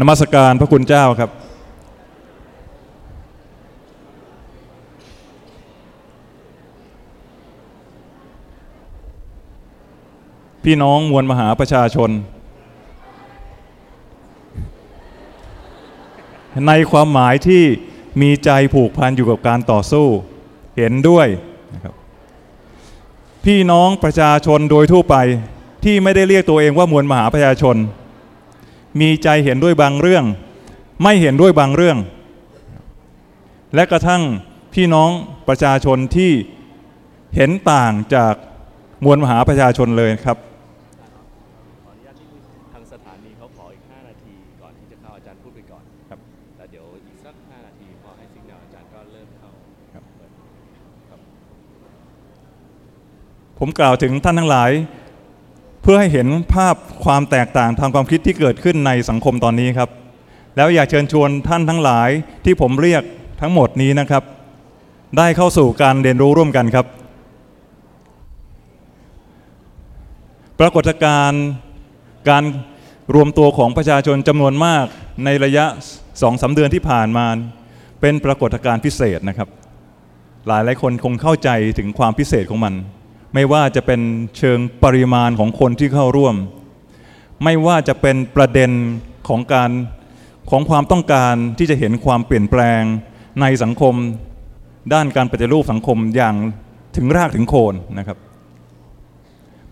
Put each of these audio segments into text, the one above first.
นมัสการพระคุณเจ้าครับ พี่น้องมวลมหาประชาชน ในความหมายที่มีใจผูกพันอยู่กับการต่อสู้ เห็นด้วยนะครับพี่น้องประชาชนโดยทั่วไปที่ไม่ได้เรียกตัวเองว่ามวลมหาประชาชน มีใจเห็นด้วยบางเรื่อง ไม่เห็นด้วยบางเรื่อง และกระทั่งพี่น้องประชาชนที่เห็นต่างจากมวลมหาประชาชนเลยครับขออนุญาตที่ทางสถานีเขาขออีก5นาทีก่อนที่จะเข้าอาจารย์พูดไปก่อนครับแล้วเดี๋ยวอีกสัก5นาทีพอให้สิกแนลอาจารย์ก็เริ่มเข้าครับเปิดครับผมกล่าวถึงท่านทั้งหลาย เพื่อให้เห็นภาพความแตกต่างทางความคิดที่เกิดขึ้นในสังคมตอนนี้ครับ แล้วอยากเชิญชวนท่านทั้งหลายที่ผมเรียกทั้งหมดนี้นะครับ ได้เข้าสู่การเรียนรู้ร่วมกันครับ ปรากฏการณ์การรวมตัวของประชาชนจำนวนมากในระยะสองสาเดือนที่ผ่านมา เป็นปรากฏการณ์พิเศษนะครับ หลายหลายคนคงเข้าใจถึงความพิเศษของมัน ไม่ว่าจะเป็นเชิงปริมาณของคนที่เข้าร่วม ไม่ว่าจะเป็นประเด็นของการของความต้องการที่จะเห็นความเปลี่ยนแปลงในสังคม ด้านการปฏิรูปสังคมอย่างถึงรากถึงโคนนะครับ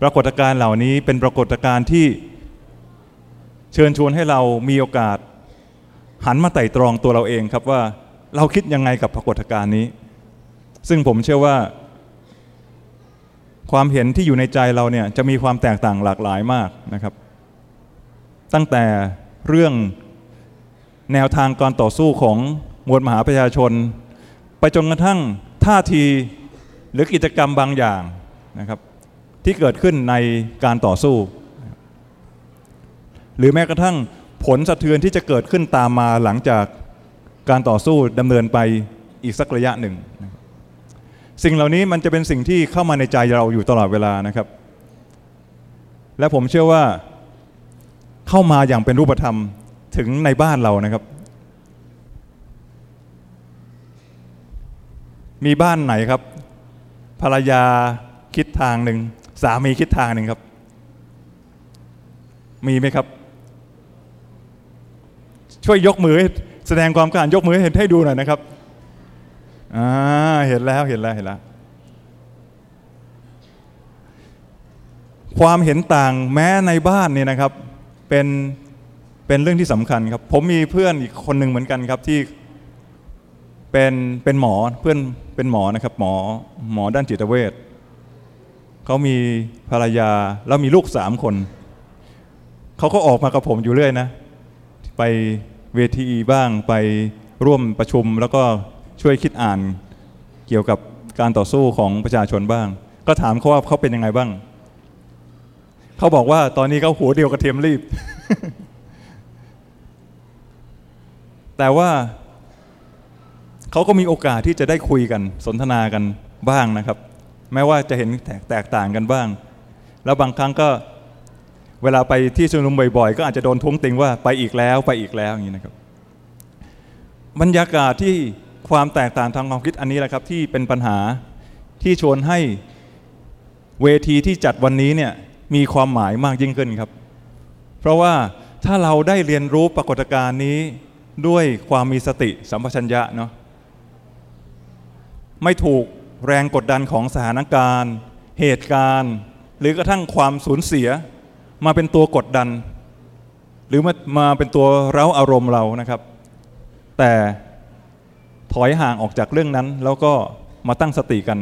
ปรากฏการณ์เหล่านี้เป็นปรากฏการณ์ที่เชิญชวนให้เรามีโอกาส หันมาไต่ตรองตัวเราเองครับว่าเราคิดยังไงกับปรากฏการณ์นี้ ซึ่งผมเชื่อว่า ความเห็นที่อยู่ในใจเราเนี่ยจะมีความแตกต่างหลากหลายมากนะครับ ตั้งแต่เรื่องแนวทางการต่อสู้ของมวลมหาประชาชน ไปจนกระทั่งท่าทีหรือกิจกรรมบางอย่างนะครับที่เกิดขึ้นในการต่อสู้ หรือแม้กระทั่งผลสะเทือนที่จะเกิดขึ้นตามมาหลังจากการต่อสู้ดำเนินไปอีกสักระยะหนึ่ง สิ่งเหล่านี้มันจะเป็นสิ่งที่เข้ามาในใจเราอยู่ตลอดเวลานะครับ และผมเชื่อว่าเข้ามาอย่างเป็นรูปธรรมถึงในบ้านเรานะครับ มีบ้านไหนครับ ภรรยาคิดทางหนึ่งสามีคิดทางหนึ่งครับ มีไหมครับ ช่วยยกมือแสดงความการยกมือเห็นให้ดูหน่อยนะครับ อ่าเห็นแล้วเห็นแล้วเห็นแล้ว ความเห็นต่างแม้ในบ้านเนี่ยนะครับ เป็นเป็นเรื่องที่สำคัญครับ ผมมีเพื่อนอีกคนหนึ่งเหมือนกันครับที่เป็นเป็นหมอเพื่อนเป็นหมอนะครับ หมอหมอด้านจิตเวชเขามีภรรยาแล้วมีลูกสามคนเขาก็ออกมากับผมอยู่เรื่อยนะ ไปเวทีบ้างไปร่วมประชุมแล้วก็ ช่วยคิดอ่านเกี่ยวกับการต่อสู้ของประชาชนบ้าง ก็ถามเขาว่าเขาเป็นยังไงบ้าง เขาบอกว่าตอนนี้เขาหัวเดียวกระเทียมรีบ แต่ว่าเขาก็มีโอกาสที่จะได้คุยกันสนทนากันบ้างนะครับ แม้ว่าจะเห็นแตกตกต่างกันบ้าง แล้วบางครั้งก็เวลาไปที่ชุมนุมบ่อยๆ ก็อาจจะโดนท้วงติงว่าไปอีกแล้วไปอีกแล้วอย่างนี้นะครับ บรรยากาศที่ ความแตกต่างทางความคิดอันนี้แหละครับที่เป็นปัญหาที่ชวนให้เวทีที่จัดวันนี้เนี่ยมีความหมายมากยิ่งขึ้นครับ เพราะว่าถ้าเราได้เรียนรู้ปรากฏการณ์นี้ด้วยความมีสติสัมปชัญญะเนาะไม่ถูกแรงกดดันของสถานการณ์ เหตุการณ์ หรือกระทั่งความสูญเสีย มาเป็นตัวกดดัน หรือมามาเป็นตัวเร้าอารมณ์เรานะครับ แต่ ถอยห่างออกจากเรื่องนั้น แล้วก็มาตั้งสติกัน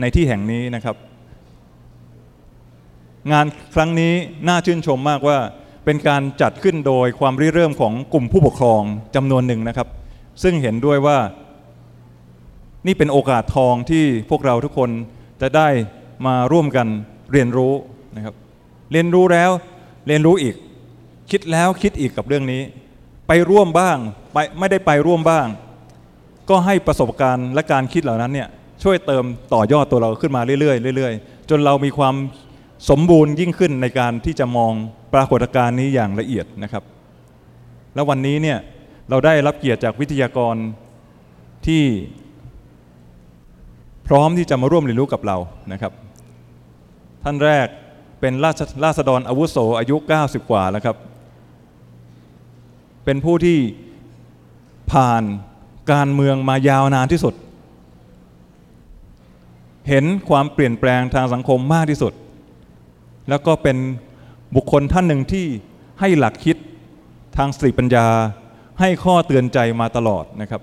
ในที่แห่งนี้นะครับ งานครั้งนี้น่าชื่นชมมากว่าเป็นการจัดขึ้นโดยความริเริ่มของกลุ่มผู้ปกครองจำนวนหนึ่งนะครับ ซึ่งเห็นด้วยว่า นี่เป็นโอกาสทองที่พวกเราทุกคนจะได้มาร่วมกันเรียนรู้นะครับ เรียนรู้แล้วเรียนรู้อีก คิดแล้วคิดอีกกับเรื่องนี้ ไปร่วมบ้างไปไม่ได้ไปร่วมบ้าง ก็ให้ประสบการณ์และการคิดเหล่านั้นเนี่ยช่วยเติมต่อยอดตัวเราขึ้นมาเรื่อยๆเรื่อยๆ จนเรามีความสมบูรณ์ยิ่งขึ้นในการที่จะมองปรากฏการณ์นี้อย่างละเอียดนะครับ แล้ววันนี้เนี่ยเราได้รับเกียรติจากวิทยากรที่พร้อมที่จะมาร่วมเรียนรู้กับเรานะครับ ท่านแรกเป็นราชราษฎรอาวุโสอายุ 90 กว่าแล้วครับ เป็นผู้ที่ผ่าน การเมืองมายาวนานที่สุด เห็นความเปลี่ยนแปลงทางสังคมมากที่สุด แล้วก็เป็นบุคคลท่านหนึ่งที่ให้หลักคิดทางสติปัญญา ให้ข้อเตือนใจมาตลอดนะครับ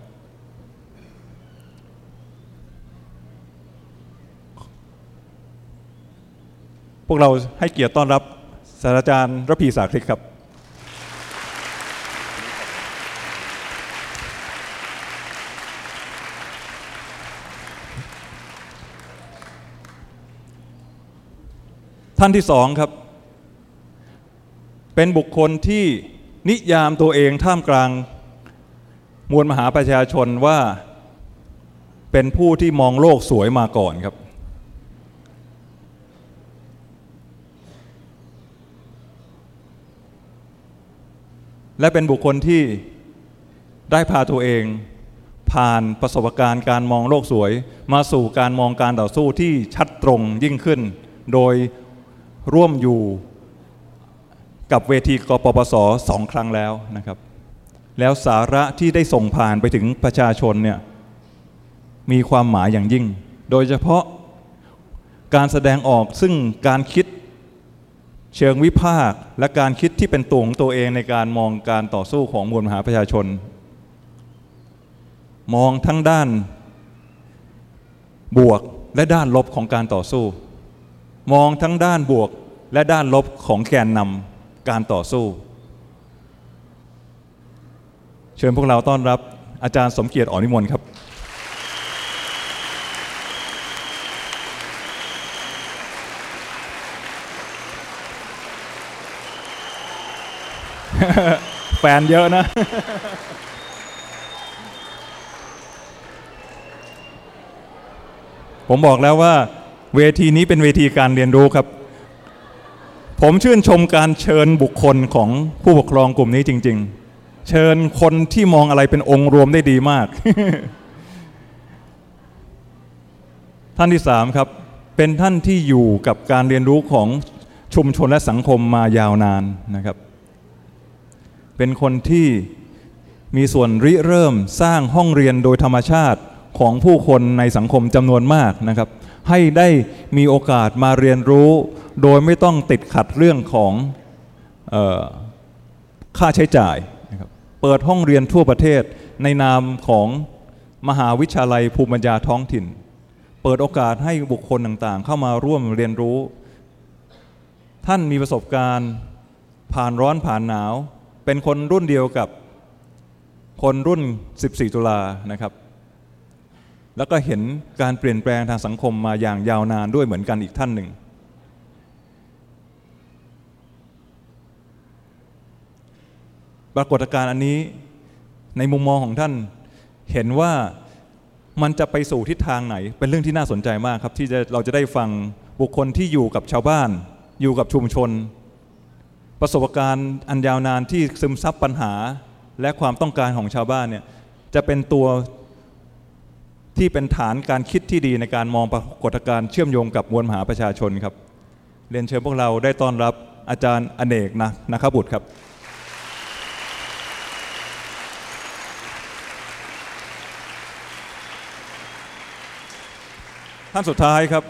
พวกเราให้เกียรติต้อนรับศาสตราจารย์ระพีสาคริกครับ ท่านที่สองครับ เป็นบุคคลที่นิยามตัวเองท่ามกลางมวลมหาประชาชนว่าเป็นผู้ที่มองโลกสวยมาก่อนครับ และเป็นบุคคลที่ได้พาตัวเอง ผ่านประสบการณ์การมองโลกสวย มาสู่การมองการต่อสู้ที่ชัดตรงยิ่งขึ้น โดย ร่วมอยู่กับเวทีกปปสสองครั้งแล้วนะครับ แล้วสาระที่ได้ส่งผ่านไปถึงประชาชนเนี่ยมีความหมายอย่างยิ่ง โดยเฉพาะการแสดงออกซึ่งการคิดเชิงวิพากษ์และการคิดที่เป็นตัวของตัวเองในการมองการต่อสู้ของมวลมหาประชาชน มองทั้งด้านบวกและด้านลบของการต่อสู้ มองทั้งด้านบวกและด้านลบของแกนนำการต่อสู้ เชิญพวกเราต้อนรับอาจารย์สมเกียรติอ่อนนิมนต์ครับ แฟนเยอะนะผมบอกแล้วว่า เวทีนี้เป็นเวทีการเรียนรู้ครับ ผมชื่นชมการเชิญบุคคลของผู้ปกครองกลุ่มนี้จริง ๆ เชิญคนที่มองอะไรเป็นองค์รวมได้ดีมาก ท่านที่สามครับ เป็นท่านที่อยู่กับการเรียนรู้ของชุมชนและสังคมมายาวนานนะครับ เป็นคนที่มีส่วนริเริ่มสร้างห้องเรียนโดยธรรมชาติของผู้คนในสังคมจำนวนมากนะครับ ให้ได้มีโอกาสมาเรียนรู้ โดยไม่ต้องติดขัดเรื่องของออค่าใช้จ่ายนะครับเปิดห้องเรียนทั่วประเทศในนามของมหาวิทยาลัยภูมิปัญญาท้องถิ่น เปิดโอกาสให้บุคคลต่างๆ เข้ามาร่วมเรียนรู้ ท่านมีประสบการณ์ผ่านร้อนผ่านหนาว เป็นคนรุ่นเดียวกับคนรุ่น 14 ตุลานะครับ แล้วก็เห็นการเปลี่ยนแปลงทางสังคมมาอย่างยาวนานด้วยเหมือนกันอีกท่านหนึ่ง ปรากฏการณ์อันนี้ในมุมมองของท่านเห็นว่ามันจะไปสู่ทิศทางไหน เป็นเรื่องที่น่าสนใจมากครับ ที่จะเราจะได้ฟังบุคคลที่อยู่กับชาวบ้าน อยู่กับชุมชน ประสบการณ์อันยาวนานที่ซึมซับปัญหาและความต้องการของชาวบ้านเนี่ยจะเป็นตัว ที่เป็นฐานการคิดที่ดีในการมองปรากฏการณ์เชื่อมโยงกับมวลมหาประชาชนครับ เรียนเชิญพวกเราได้ต้อนรับอาจารย์อเนกนะนะครับบุตรครับท่านสุดท้ายครับ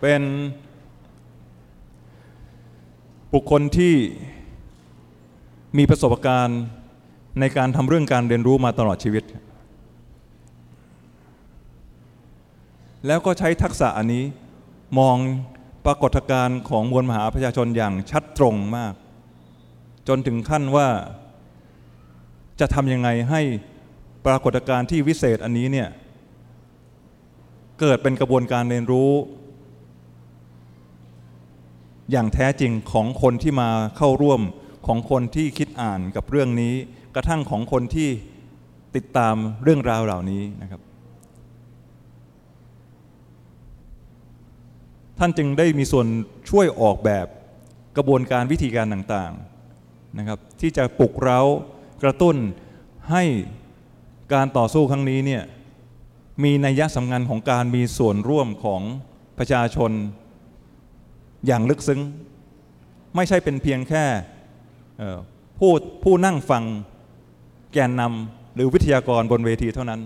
เป็นบุคคลที่มีประสบการณ์ในการทำเรื่องการเรียนรู้มาตลอดชีวิต แล้วก็ใช้ทักษะอันนี้มองปรากฏการณ์ของมวลมหาประชาชนอย่างชัดตรงมาก จนถึงขั้นว่าจะทำยังไงให้ปรากฏการณ์ที่วิเศษอันนี้เนี่ยเกิดเป็นกระบวนการเรียนรู้ อย่างแท้จริงของคนที่มาเข้าร่วมของคนที่คิดอ่านกับเรื่องนี้ กระทั่งของคนที่ติดตามเรื่องราวเหล่านี้นะครับ ท่านจึงได้มีส่วนช่วยออกแบบกระบวนการวิธีการต่างๆนะครับ ที่จะปลุกเร้ากระตุ้นให้การต่อสู้ครั้งนี้เนี่ยมีนัยสำคัญของการมีส่วนร่วมของประชาชนอย่างลึกซึ้ง ไม่ใช่เป็นเพียงแค่ผู้ผู้นั่งฟังแกนนำหรือวิทยากรบนเวทีเท่านั้น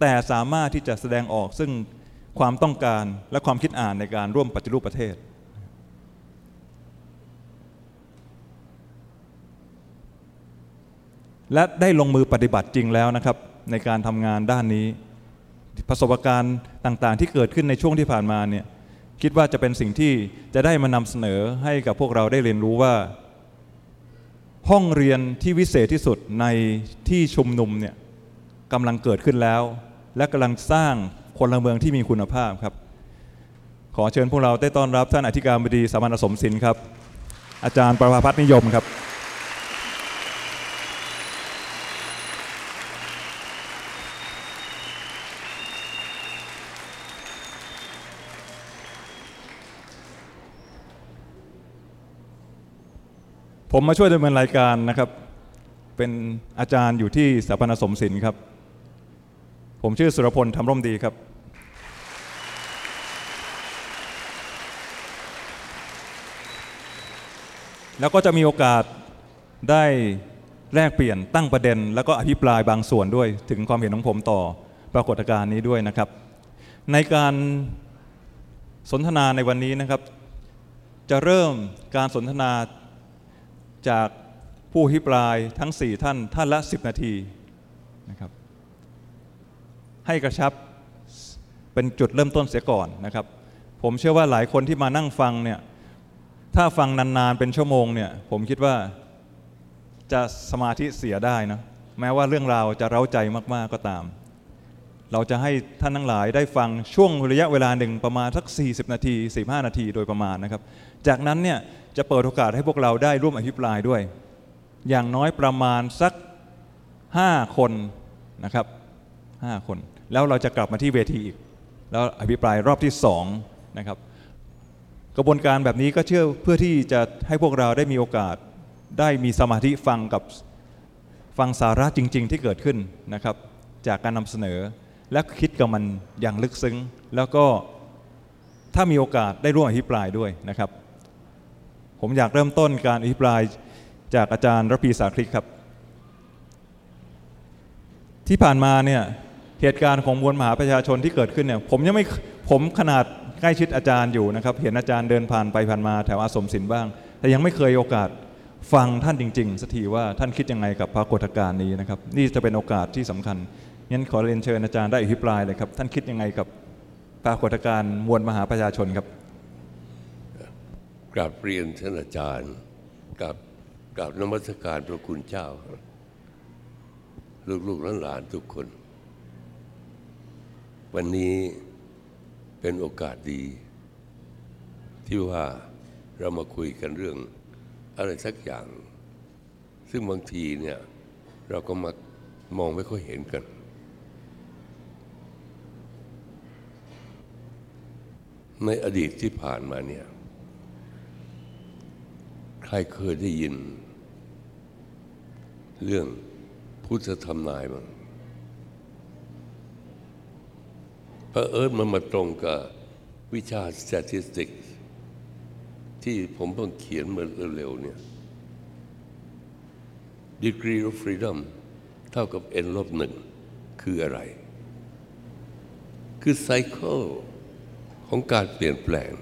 แต่สามารถที่จะแสดงออกซึ่ง ความต้องการและความคิดอ่านในการร่วมปฏิรูปประเทศ และได้ลงมือปฏิบัติจริงแล้วนะครับ ในการทำงานด้านนี้ ประสบการณ์ต่างๆ ที่เกิดขึ้นในช่วงที่ผ่านมาเนี่ยคิดว่าจะเป็นสิ่งที่จะได้มานำเสนอให้กับพวกเราได้เรียนรู้ว่า ห้องเรียนที่วิเศษที่สุดในที่ชุมนุมเนี่ยกำลังเกิดขึ้นแล้ว และกำลังสร้าง พลเมืองที่มีคุณภาพครับ ขอเชิญพวกเราได้ต้อนรับท่านอธิการบดีสามัญสมศิลป์ครับ อาจารย์ประภาพัฒนิยมครับผมมาช่วยดำเนินรายการนะครับ เป็นอาจารย์อยู่ที่สถาบันสมศิลป์ครับ ผมชื่อสุรพลทำร่มดีครับ แล้วก็จะมีโอกาสได้แลกเปลี่ยนตั้งประเด็น แล้วก็อภิปรายบางส่วนด้วย ถึงความเห็นของผมต่อปรากฏการณ์นี้ด้วยนะครับ ในการสนทนาในวันนี้นะครับ จะเริ่มการสนทนาจากผู้อภิปรายทั้ง 4 ท่านท่านละ 10 นาทีนะครับ ให้กระชับเป็นจุดเริ่มต้นเสียก่อนนะครับ ผมเชื่อว่าหลายคนที่มานั่งฟังเนี่ย ถ้าฟังนานๆเป็นชั่วโมงเนี่ยผมคิดว่าจะสมาธิเสียได้นะแม้ว่าเรื่องราวจะเร้าใจมากๆก็ตาม เราจะให้ท่านทั้งหลายได้ฟังช่วงระยะเวลาหนึ่งประมาณสัก 40 นาที45นาทีโดยประมาณนะครับ จากนั้นเนี่ยจะเปิดโอกาสให้พวกเราได้ร่วมอภิปรายด้วย อย่างน้อยประมาณสัก 5 คนนะครับ 5 คน แล้วเราจะกลับมาที่เวทีอีก แล้วอภิปรายรอบที่2นะครับ กระบวนการแบบนี้ก็เชื่อเพื่อที่จะให้พวกเราได้มีโอกาสได้มีสมาธิฟังกับฟังสาระจริง ๆ ที่เกิดขึ้นนะครับ จากการนำเสนอและคิดกับมันอย่างลึกซึ้ง แล้วก็ถ้ามีโอกาสได้ร่วมอภิปรายด้วยนะครับ ผมอยากเริ่มต้นการอภิปรายจากอาจารย์ระพีสาคลิกครับ ที่ผ่านมาเนี่ยเหตุการณ์ของมวลมหาประชาชนที่เกิดขึ้นเนี่ยผมยังไม่ผมขนาด ใกล้ชิดอาจารย์อยู่นะครับ เห็นอาจารย์เดินผ่านไปผ่านมาแถวอาสมศิลป์บ้าง แต่ยังไม่เคยโอกาสฟังท่านจริงๆสักทีว่าท่านคิดยังไงกับปรากฏการณ์นี้นะครับ นี่จะเป็นโอกาสที่สำคัญงั้นขอเรียนเชิญอาจารย์ได้อภิปรายเลยครับ ท่านคิดยังไงกับปรากฏการณ์มวลมหาประชาชนครับกราบเรียนท่านอาจารย์กับกราบนมัสการพระคุณเจ้า ลูกๆหลานๆทุกคน วันนี้ เป็นโอกาสดี ที่ว่าเรามาคุยกันเรื่องอะไรสักอย่าง ซึ่งบางทีเนี่ยเราก็มามองไม่ค่อยเห็นกัน ในอดีตที่ผ่านมาเนี่ยใครเคยได้ยิน เรื่องพุทธธรรมนายมั้ง พระเอิญมันมาตรงกับวิชา statistics ที่ผมเพิ่งเขียนเมื่อเร็วๆเนี่ย degree of freedom เท่ากับ n ลบหนึ่งคืออะไร คือ cycle ของการเปลี่ยนแปลง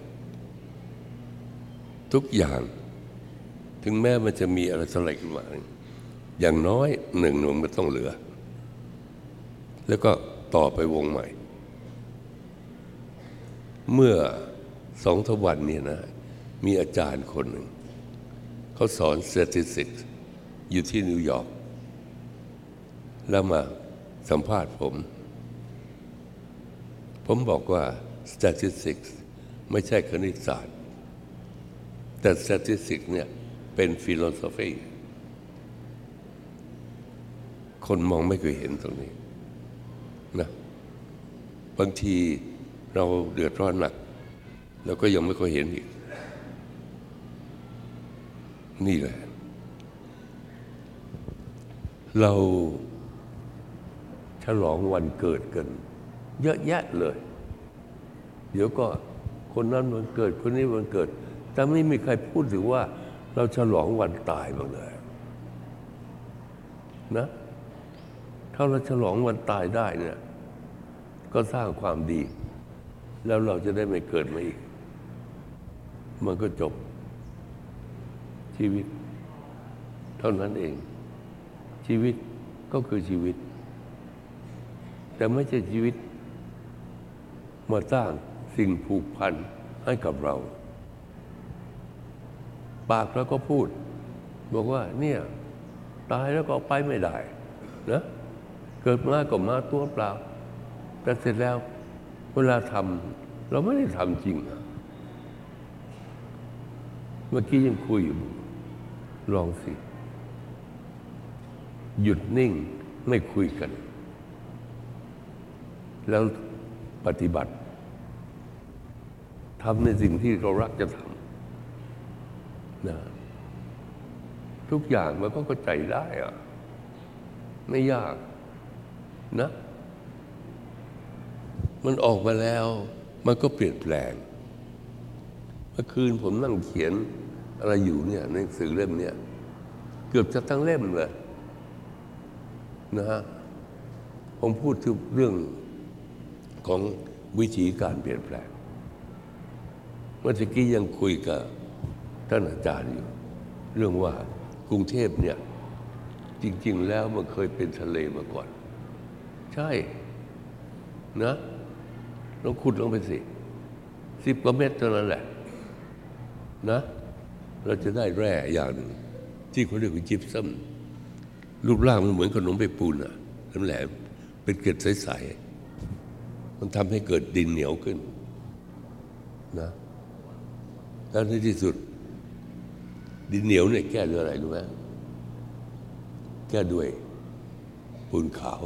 ทุกอย่างถึงแม้มันจะมีอะไรสลายขึ้นมาอย่างน้อยหนึ่งหน่วยมันต้องเหลือ แล้วก็ต่อไปวงใหม่ เมื่อสองทวันนี่นะ มีอาจารย์คนหนึ่ง เขาสอน statistics อยู่ที่นิวยอร์กแล้วมาสัมภาษณ์ผม ผมบอกว่า statistics ไม่ใช่คณิตศาสตร์ แต่ statistics เนี่ยเป็น philosophy คนมองไม่เคยเห็นตรงนี้นะบางที เราเดือดร้อนหนักแล้วก็ยังไม่ค่อยเห็นอีก นี่แหละ เราฉลองวันเกิดกัน เยอะแยะเลย เดี๋ยวก็คนนั้นวันเกิด คนนี้วันเกิด แต่ไม่มีใครพูดถึงว่า เราฉลองวันตายบ้างเลยนะถ้าเราฉลองวันตายได้เนี่ยก็สร้างความดี แล้วเราจะได้ไม่เกิดมาอีก มันก็จบชีวิต เท่านั้นเอง ชีวิตก็คือชีวิต แต่ไม่ใช่ชีวิต มาสร้างสิ่งผูกพันให้กับเรา ปากเราก็พูด บอกว่าเนี่ย ตายแล้วก็ไปไม่ได้นะเกิดมาก็มาตัวเปล่าแต่เสร็จแล้ว เวลาทำเราไม่ได้ทำจริงอะเมื่อกี้ยังคุยอยู่ ลองสิ หยุดนิ่งไม่คุยกัน แล้วปฏิบัติทำในสิ่งที่เรารักจะทำนะทุกอย่างมันก็เข้าใจได้อะไม่ยากนะ มันออกมาแล้ว มันก็เปลี่ยนแปลง เมื่อคืนผมนั่งเขียนอะไรอยู่เนี่ยในหนังสือเล่มเนี้ยเกือบจะทั้งเล่มเลยนะฮะผมพูดถึงเรื่องของวิธีการเปลี่ยนแปลง เมื่อกี้ยังคุยกับท่านอาจารย์อยู่ เรื่องว่ากรุงเทพเนี่ย จริง ๆ แล้วมันเคยเป็นทะเลมาก่อน ใช่นะ ลองขุดลงไปสิสิบกว่าเมตรเท่านั้นแหละนะ เราจะได้แร่อย่างหนึ่งที่เขาเรียกว่าจิปซัมรูปร่างมันเหมือนขนมใบปูนอะแหลมๆเป็นเกล็ดใสๆมันทำให้เกิดดินเหนียวขึ้นนะแล้วในที่สุด ดินเหนียวเนี่ยแก้ด้วยอะไรรู้ไหมแก้ด้วยปูนขาว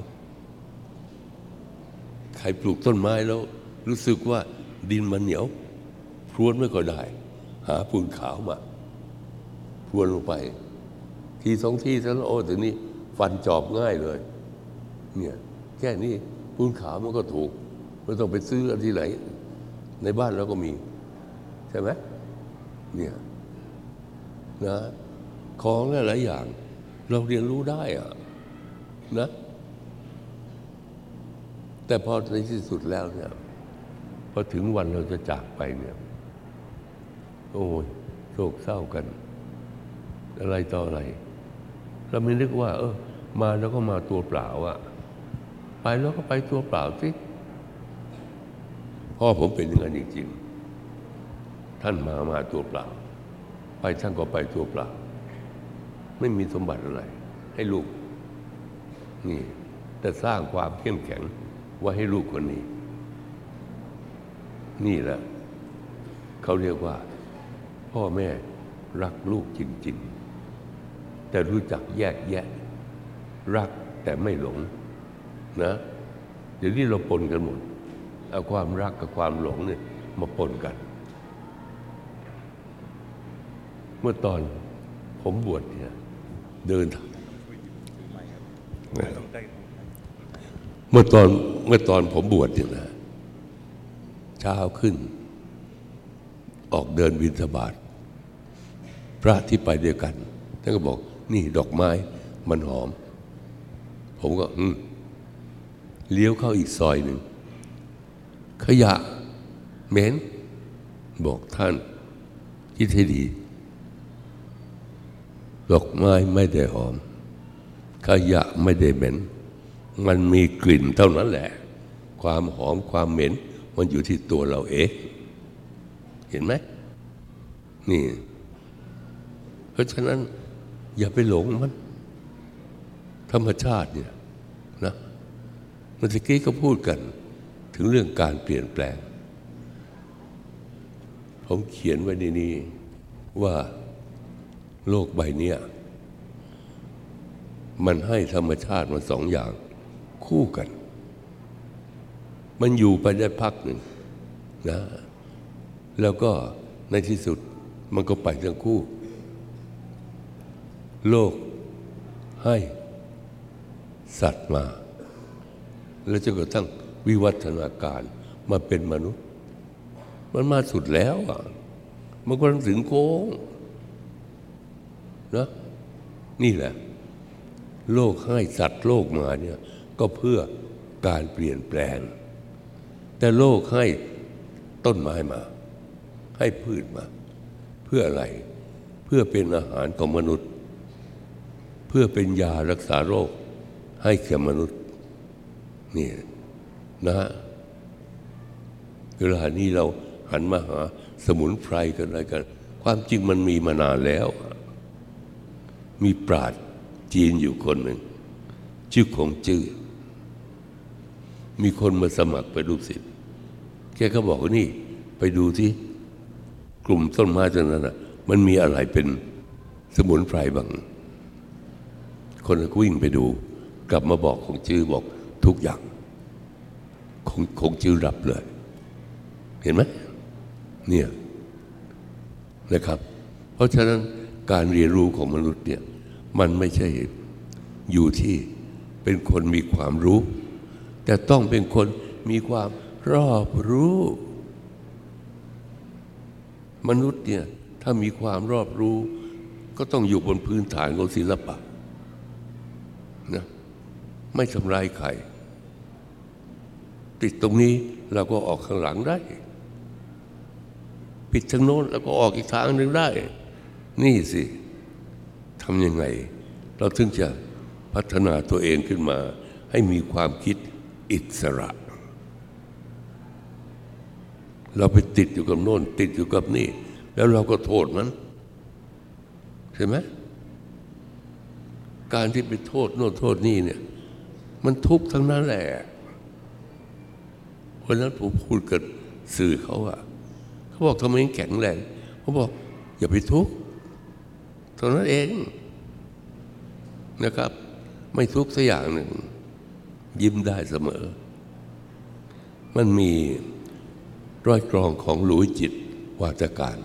ใครปลูกต้นไม้แล้ว รู้สึกว่าดินมันเหนียวพรวนไม่ก็ได้ หาปูนขาวมาพรวนลงไป ทีสองทีซะแล้วโอ้ถึงนี้ฟันจอบง่ายเลย เนี่ยแค่นี้ปูนขาวมันก็ถูกไม่ต้องไปซื้อที่ไหน ในบ้านเราก็มี ใช่ไหมเนี่ยนะของหลายอย่าง เราเรียนรู้ได้อะนะ แต่พอในที่สุดแล้วเนี่ย พอถึงวันเราจะจากไปเนี่ยโอ้ยโศกเศร้ากัน อะไรต่ออะไร เราไม่นึกว่า เออ มาแล้วก็มาตัวเปล่าอะไปแล้วก็ไปตัวเปล่าสิพ่อผมเป็นอย่างนั้นจริงๆ ท่านมามาตัวเปล่า ไปท่านก็ไปตัวเปล่า ไม่มีสมบัติอะไร ให้ลูก นี่ แต่สร้างความเข้มแข็งไว้ให้ลูกคนนี้ นี่แหละเขาเรียกว่า พ่อแม่รักลูกจริง ๆ แต่รู้จักแยกแยะ รักแต่ไม่หลงนะเดี๋ยวนี้เราปนกันหมดเอาความรักกับความหลงเนี่ยมาปนกัน เมื่อตอนผมบวชเนี่ยเดินทางเมื่อตอนเมื่อตอนผมบวชเนี่ยนะ เช้าขึ้น ออกเดินวินทบาทพระที่ไปเดียวกันท่านก็บอก นี่ดอกไม้มันหอม ผมก็อืมเลี้ยวเข้าอีกซอยหนึ่ง ขยะเหม็นบอกท่านคิดให้ดี ดอกไม้ไม่ได้หอม ขยะไม่ได้เหม็น มันมีกลิ่นเท่านั้นแหละ ความหอมความเหม็น มันอยู่ที่ตัวเราเองเห็นไหมนี่ เพราะฉะนั้น อย่าไปหลงมัน ธรรมชาติเนี่ยนะเมื่อกี้ก็พูดกัน ถึงเรื่องการเปลี่ยนแปลง ผมเขียนไว้ในนี้ว่าโลกใบนี้มันให้ธรรมชาติมันสองอย่างคู่กัน มันอยู่ไปได้พักหนึ่งนะแล้วก็ในที่สุดมันก็ไปทั้งคู่ โลกให้สัตว์มา แล้วจนกระทั่งวิวัฒนาการมาเป็นมนุษย์ มันมาสุดแล้วอะมันก็ถึงโค้งนะนี่แหละ โลกให้สัตว์โลกมาเนี่ยก็เพื่อการเปลี่ยนแปลง แต่โลกให้ต้นไม้มา ให้พืชมา เพื่ออะไร เพื่อเป็นอาหารของมนุษย์ เพื่อเป็นยารักษาโรคให้แก่มนุษย์นี่นะฮะเวลานี้เราหันมาหาสมุนไพรกันอะไรกัน ความจริงมันมีมานานแล้ว มีปราดจีนอยู่คนหนึ่ง ชื่อคงจื้อมีคนมาสมัครเป็นลูกศิษย์ แกก็บอกว่านี่ ไปดูที่กลุ่มต้นไม้ตรงนั้นน่ะ มันมีอะไรเป็นสมุนไพรบ้าง คนก็วิ่งไปดู กลับมาบอกคงจื้อบอกทุกอย่างคงคงจื้อรับเลย เห็นไหมเนี่ยนะครับ เพราะฉะนั้นการเรียนรู้ของมนุษย์เนี่ยมันไม่ใช่อยู่ที่เป็นคนมีความรู้ แต่ต้องเป็นคนมีความ รอบรู้ มนุษย์เนี่ยถ้ามีความรอบรู้ ก็ต้องอยู่บนพื้นฐานของศิลปะนะไม่ทำลายใครติดตรงนี้เราก็ออกข้างหลังได้ปิดทางโน้นแล้วก็ออกอีกทางหนึ่งได้ นี่สิทำยังไง เราถึงจะพัฒนาตัวเองขึ้นมา ให้มีความคิดอิสระ เราไปติดอยู่กับโน่น ติดอยู่กับนี่ แล้วเราก็โทษมันใช่ไหมการที่ไปโทษโน่นโทษนี่เนี่ย มันทุกข์ทั้งนั้นแหละวันนั้นผมพูดกับสื่อเขาอะเขาบอกทำไมแข็งแรงเขาบอก อย่าไปทุกข์เท่านั้นเองนะครับ ไม่ทุกข์สักอย่างหนึ่ง ยิ้มได้เสมอ มันมี ร้อยกรองของหลุยจิตวาจการ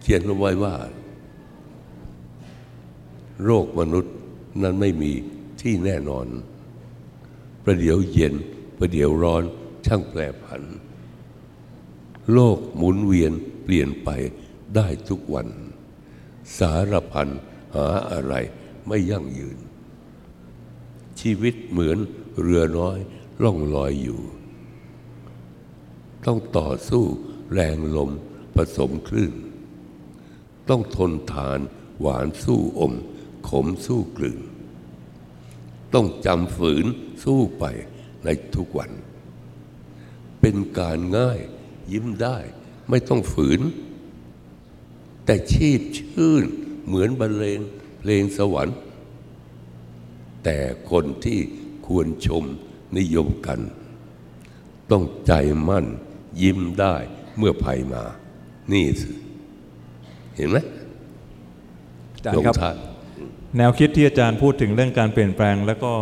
เขียนเอาไว้ว่า โรคมนุษย์นั้นไม่มีที่แน่นอน ประเดี๋ยวเย็น ประเดี๋ยวร้อนช่างแปรผัน โลกหมุนเวียนเปลี่ยนไปได้ทุกวัน สารพันหาอะไรไม่ยั่งยืน ชีวิตเหมือนเรือน้อยล่องลอยอยู่ ต้องต่อสู้แรงลมผสมคลื่น ต้องทนทานหวานสู้อม ขมสู้กลืน ต้องจำฝืนสู้ไปในทุกวัน เป็นการง่ายยิ้มได้ไม่ต้องฝืน แต่ชีพชื่นเหมือนบรรเลงเพลงสวรรค์ แต่คนที่ควรชมนิยมกัน ต้องใจมั่น ยิ้มได้เมื่อภัยมา นี่สิเห็นไหมอาจารย์ครับลงท้ายแนวคิดที่อาจารย์พูดถึงเรื่องการเปลี่ยนแปลง แล้วก็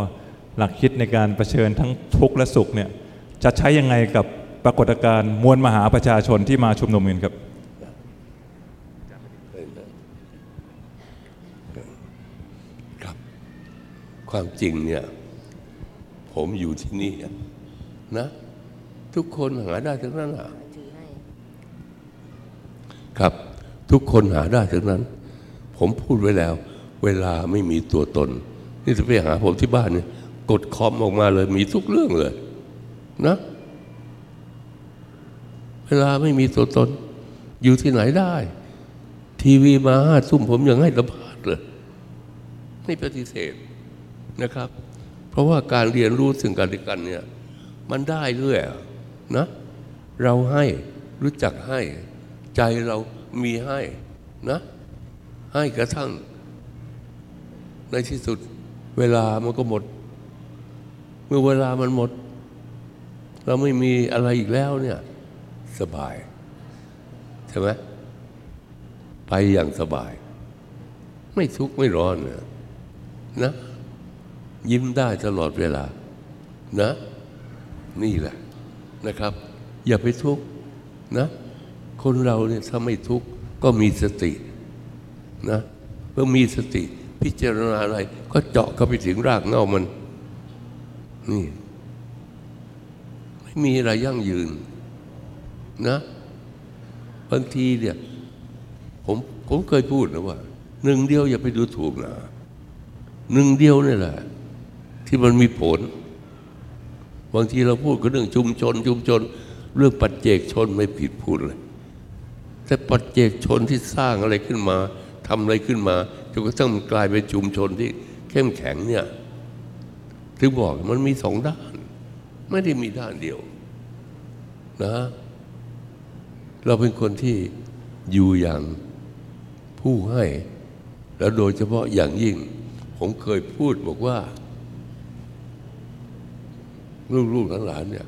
หลักคิดในการรเผชิญทั้งทุกข์และสุขเนี่ยจะใช้ยังไงกับปรากฏการณ์มวลมหาประชาชนที่มาชุมนุมกันครับครับ ความจริงเนี่ย ผมอยู่ที่นี่นะ ทุกคนหาได้ทั้งนั้นอะถือครับทุกคนหาได้ทั้งนั้น ผมพูดไว้แล้ว เวลาไม่มีตัวตน นี่จะไปหาผมที่บ้านเนี่ยกดคอมออกมาเลยมีทุกเรื่องเลยนะเวลาไม่มีตัวตน อยู่ที่ไหนได้ ทีวีมาห้าทุ่มผมยังให้สัมภาษณ์เลยไม่ปฏิเสธนะครับ เพราะว่าการเรียนรู้ซึ่งกันและกันเนี่ยมันได้เรื่อย นะเราให้รู้จักให้ ใจเรามีให้นะให้กระทั่ง ในที่สุดเวลามันก็หมด เมื่อเวลามันหมด เราไม่มีอะไรอีกแล้วเนี่ยสบาย ใช่ไหมไปอย่างสบาย ไม่ทุกข์ไม่ร้อนนะนะ ยิ้มได้ตลอดเวลา นะ นี่แหละ นะครับ อย่าไปทุกข์นะคนเราเนี่ยถ้าไม่ทุกข์ก็มีสตินะเมื่อมีสติพิจารณาอะไร ก็เจาะเข้าไปถึงรากเงามันนี่ไม่มีอะไรยั่งยืนนะบางทีเนี่ยผมผมเคยพูดนะว่าหนึ่งเดียวอย่าไปดูถูกนะหนึ่งเดียวนี่แหละ ที่มันมีผล บางทีเราพูดกันเรื่องชุมชน ชุมชน เรื่องปัจเจกชนไม่ผิดพูดเลย แต่ปัจเจกชนที่สร้างอะไรขึ้นมาทำอะไรขึ้นมาจนกระทั่งมันกลายเป็นชุมชนที่เข้มแข็งเนี่ยถึงบอกมันมีสองด้าน ไม่ได้มีด้านเดียวนะเราเป็นคนที่อยู่อย่างผู้ให้ แล้วโดยเฉพาะอย่างยิ่ง ผมเคยพูดบอกว่า ลูกๆหลานๆเนี่ย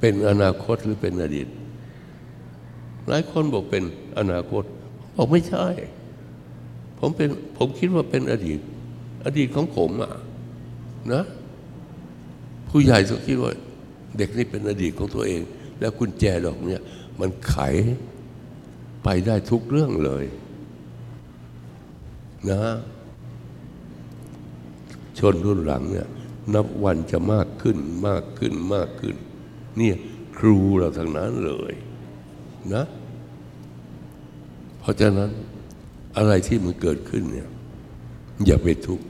เป็นอนาคตหรือเป็นอดีต หลายคนบอกเป็นอนาคตบอกไม่ใช่ ผมเป็นผมคิดว่าเป็นอดีต อดีตของผมอะนะ ผู้ใหญ่ต้องคิดว่า เด็กนี่เป็นอดีตของตัวเอง แล้วกุญแจดอกเนี่ยมันไขไปได้ทุกเรื่องเลยนะชนรุ่นหลังเนี่ย นับวันจะมากขึ้นมากขึ้นมากขึ้น เนี่ยครูเราทั้งนั้นเลยนะ เพราะฉะนั้นอะไรที่มันเกิดขึ้นเนี่ย อย่าไปทุกข์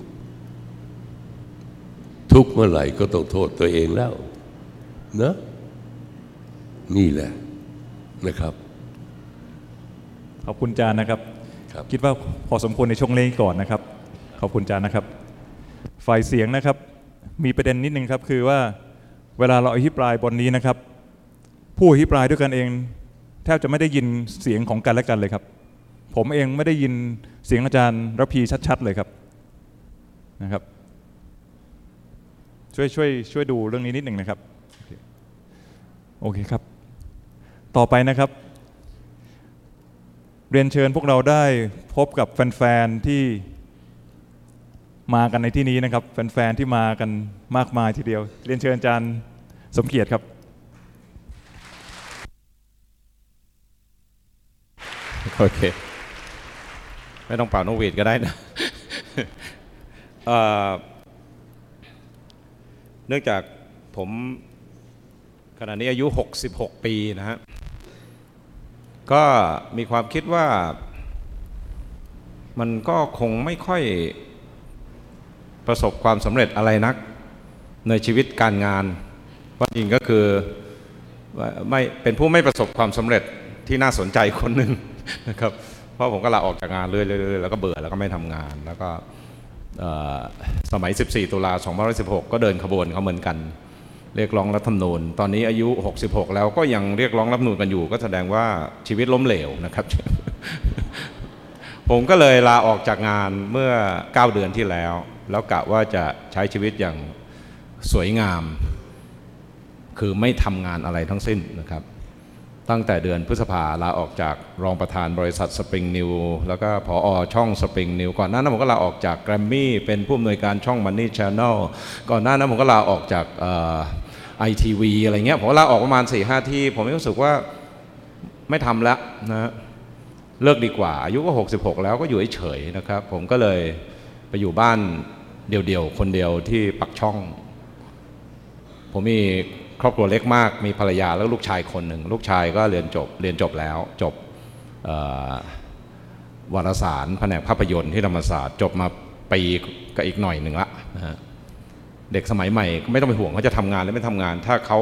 ทุกข์เมื่อไหร่ก็ต้องโทษตัวเองแล้วนะนี่แหละนะครับ ขอบคุณจานนะครับครับ คิดว่าพอสมควรในช่วงเล่ก่อนนะครับ ขอบคุณจานนะครับ ฝ่ายเสียงนะครับ มีประเด็นนิดนึงครับคือว่าเวลาเราอภิปรายบนนี้นะครับ ผู้อภิปรายด้วยกันเอง แทบจะไม่ได้ยินเสียงของกันและกันเลยครับ ผมเองไม่ได้ยินเสียงอาจารย์ระพีชัด ๆ เลยครับนะครับ ช่วยช่วยช่วยดูเรื่องนี้นิดหนึ่งนะครับโอเคครับ ต่อไปนะครับ เรียนเชิญพวกเราได้พบกับแฟน ๆ ที่ มากันในที่นี้นะครับ แฟนๆที่มากันมากมายทีเดียว เรียนเชิญอาจารย์สมเกียรติครับ โอเค ไม่ต้องเป่านกหวีดก็ได้นะเอ่อเนื่องจากผมขณะนี้อายุ 66 ปีนะฮะ ก็มีความคิดว่ามันก็คงไม่ค่อย ประสบความสำเร็จอะไรนักในชีวิตการงานว่าจริงก็คือไม่เป็นผู้ไม่ประสบความสำเร็จที่น่าสนใจคนหนึ่งนะครับเพราะผมก็ลาออกจากงานเรื่อยๆแล้วก็เบื่อแล้วก็ไม่ทำงาน แล้วก็สมัย 14 ตุลา2516 ก็เดินขบวนเขาเหมือนกัน เรียกร้องรัฐธรรมนูญ ตอนนี้อายุ 66 แล้วก็ยังเรียกร้องรัฐธรรมนูญกันอยู่ ก็แสดงว่าชีวิตล้มเหลวนะครับ ผมก็เลยลาออกจากงานเมื่อ 9 เดือนที่แล้ว แล้วกะว่าจะใช้ชีวิตอย่างสวยงาม คือไม่ทำงานอะไรทั้งสิ้นนะครับ ตั้งแต่เดือนพฤษภาลาออกจากรองประธานบริษัทสปริงนิวแล้วก็ผออช่องสปริงนิวก่อนหน้านั้นผมก็ลาออกจากแกรมมี่เป็นผู้อำนวยการช่อง Money Channel ก่อนหน้านั้นผมก็ลาออกจากไอทีวีอะไรเงี้ยผมลาออกประมาณ4ี่ห้าที่ ผมรู้สึกว่าไม่ทำแล้วนะฮะเลิกดีกว่า อายุก็ 66 แล้วก็อยู่เฉยๆนะครับ ผมก็เลยไปอยู่บ้าน เดี่ยวๆ คนเดียวที่ปักช่อง ผมมีครอบครัวเล็กมาก มีภรรยาแล้วลูกชายคนหนึ่ง ลูกชายก็เรียนจบเรียนจบแล้วจบวารสารแผนกภาพยนตร์ที่ธรรมศาสตร์ จบมาปีกับอีกหน่อยหนึ่งละนะฮะเด็กสมัยใหม่ก็ไม่ต้องไปห่วงเขาจะทำงานหรือไม่ทำงาน ถ้าเขา